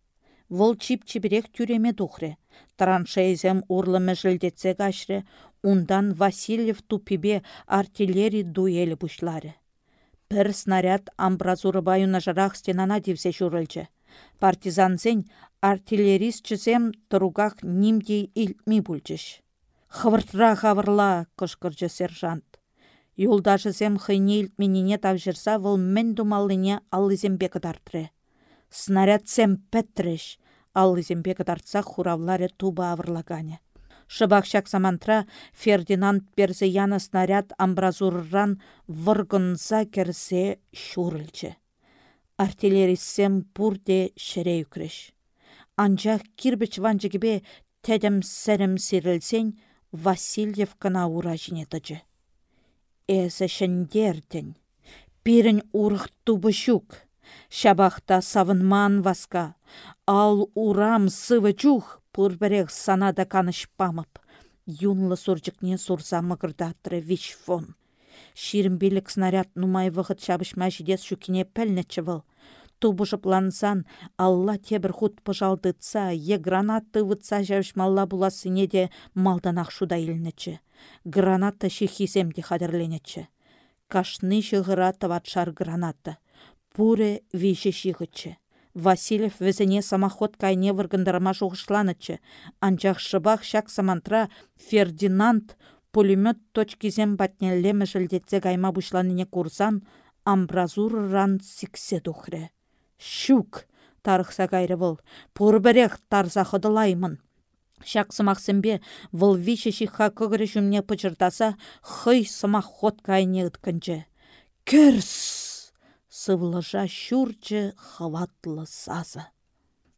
S1: Вұл чип-чибірек тюреме тухры. Траншейзем урлы мәжілдетсе гашры, ундан Васильев тупибе артиллерий дуэлі бұшлары. Пір снаряд амбразуры баюна жарақ стенана девсе шурылчы. Партизансен артиллеристчізем тұруғақ нимдей илтми бүлчіш. Хывыртра хавырла, кышкырчы сержант. Юлдашызем хыйне илтменіне тавжырса, выл мен думалыне аллызембе. Снаряд сем пәттіріш, аллызембе кыдартса хуравларе туба авырлагане. Шыбақшак самантра Фердинанд перзе яна снаряд амбразурран выргынса керсе шурылчы. Артиллеристсем пурде шере үкреш. Анчах кирбіч ванчыгібе тәдім сәрім сирілсен Васильев кана ура жинетыжы. Эсі шындерден, пирін урық тубы шук. Шабақта савынман васка, ал урам сывы чух пурберех санада памып. Юнлы суржыкне сурса мығырдатры вич фон. Ширімбелік снаряд нумай вғыт шабышма жидес шукине пәлнечі выл. Тубышып лансан, алла тебір худ пыжалдытса, е гранатты вытса жабышмалла буласыне де малданақ шуда илнечі. Гранатта шихисем де хадырленечі. Кашны шығыра таватшар гранатты. Пуре виші шиғычы. Васильев візіне самоход кайне выргындарма жоғышланычы. Анчах шыбақ шак самантра Фердинанд пулемет точкизем батнеллеме жылдетсе кайма бушланыне курсан амбразурран сиксе тухре. Щук! тарықса кайры выл. Пурбірех тарса хыдылаймын. Шак сымақсымбе выл виші шиха көгірі жүмне пычыртаса хый ход кайне ұткынчы. Кірс! Сывлыжа шурчы хватлы сазы.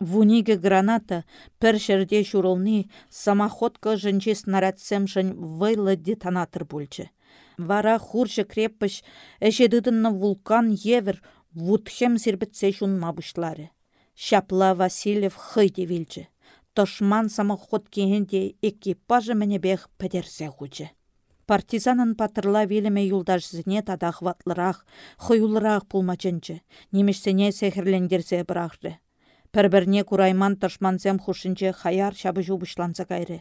S1: Вуниге граната пір шурылны самоходка жынче снарядсем жын вайлы детонатор бульчы. Вара хуржы креппіш әшедідінні вулкан евер вудхем сірбітсе шунма бұшлары. Шапла Васильев хыйде вилчі. Тошман самоход кенде экипажы бех пәдерсе хучы. Партизанын патырла веліме юлдашзіне тада хватлырақ, хойулырақ пулмачынчы, немешсене сехірлендерсе бірақжы. Пір-бірне курайман тышманзем хушинче хаяр шабы жубышланса кайры.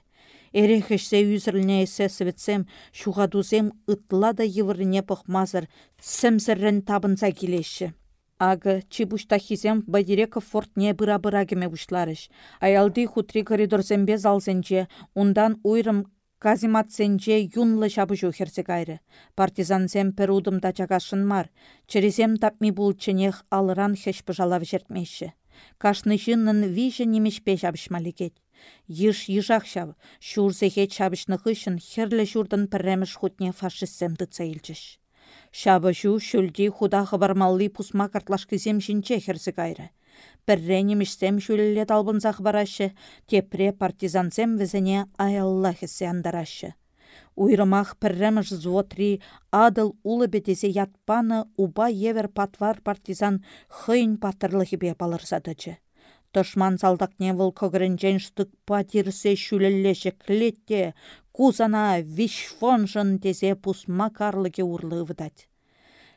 S1: Эре хешсе үзірліне эсе светсем, шуғадузем ытлада евіріне пықмазыр, сімсіррін табынса келеші. Ағы чибуштахизем Бадиреков фортне бұра-бұра кеме бұшларыш. Аялды хутри коридорзембе залзенче, ундан уйрым казиматсенче юнлы шабы херсе кайры. Партизанзем пір удымда чагашын мар. Черезем тапми булчынех алыран хеш пыжалав жертмеші. Кашны жыннын вижі немешпе жабышмаликет. Еш ежақ шав, шурзеге чабышны хышын херлі журдын пірреміш хутне фашистсем дыцаилчыш. Шабы жу шүлді худағы бармалли пусма картлашкызем жинче херзі кайры. Пірре немішсем шүлілі талбынзақ барашы, тепре партизансем візіне аялла хесе андарашы. Уйрымах пірреміш звотри адыл улы бетесе ятпаны уба евер патвар партизан хыйн патырлығы бе балырсадычы. Тышман салдақне выл көгірінжен штык патирсе шүлеллеші клетте, кузана вишфонжын тезе пусма карлыге урлы выдать.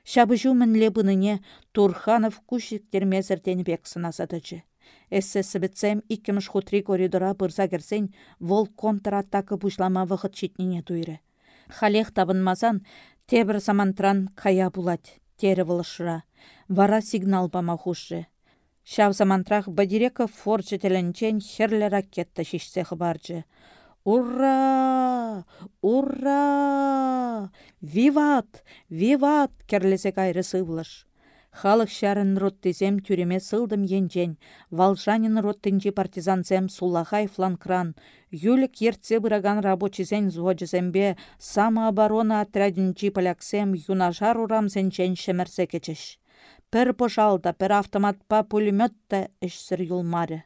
S1: Шабыжу мінле бұныне Турханов кушіктермезірден бек сынасадычы. Эссе сібітсем иккіміш хутри коридора бұрза керсен, вол контратакы бұшлама вғыт читнене туйры. Халех табынмазан, тебір самантран кая булать, тері вылышыра. Вара сигнал бама хушры. Шав самантрах бадирека форчы тілінчен херлі ракетта шишсе хыбарчы. Ура! Ура! Виват! Виват! керлесе кайры сывлыш. Халық шәрін роттезем тюреме сылдым енжен, Валжанин роттынжи партизанзем сулахай фланкран, Юлік ертсе бұраган рабочизен зуоджизембе самооборона отрядинчи поляксем юнажар урамзенчен шемерсе кечеш. Пір пожалда, пір автоматпа пулеметта ішсір юлмары.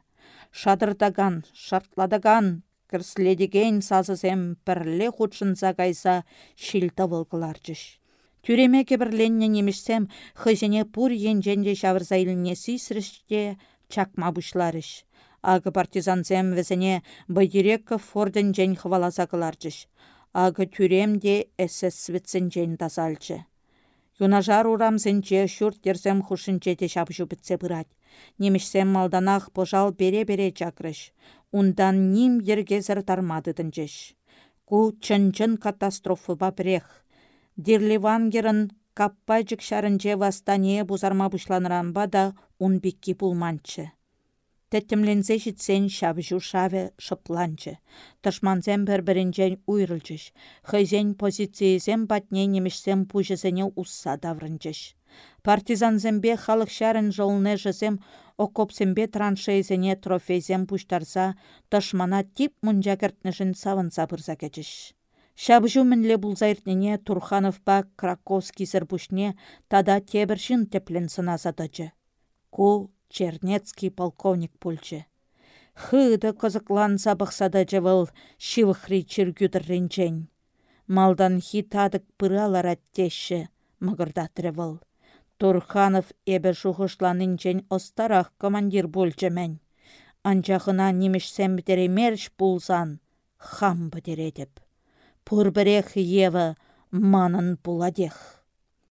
S1: Шадырдаган, шартладаган, кірследеген сазызем пірле худшынса кайса шилта вылғыларчыш. Тюреме кебірленне немешсем, хызене пур енженде шавырза иліне сисріште чакма бұшларыш. Ағы партизанзем візіне байдирекка форден жән хваласа кыларчыш. Ағы тюремде эсэс свитсен жән тазалчы. Юнажар урамсенче шурт терсем хушинче те шапшу бітсе бұрат. Немешсем малданах пожал бере-бере чакрыш. Ундан ним ергезір тармадыдынчыш. Ку чын-чын бапрех Дирливангерін каппайчык шарынче вастане бузарма бұшланыранба да унбикки пулманчы. Тәттімлензе житсен шабжу шаве шыпланчы. Тышманзен бір-бірінжен уйрылчыш. Хызен позициязен батне немешсен пужызене усса даврынчыш. Партизанзембе халық шарын жолны жызем окопсембе траншейзене трофейзен пуштарса, тышмана тип мұнжагіртнішін савын сабырза кечіш. Шабжу мінле бұлзайртнене Турхановпа Краковский сырбушне тада тебіршін теплен сынасадычы. Ку Чернецкий полковник пульчы. Хыды кызыкланса бұқсадычы выл шивықри чиргюдірренчен. Малдан хи тадык пыралар аттеші, мұғырдатры выл. Турханов эбі жуғышланынчен остарақ командир бульчы мән. Анчағына немеш сәмбітеремерш бұлзан, хам бідередіп. Пурбірех Ева манын пуладех.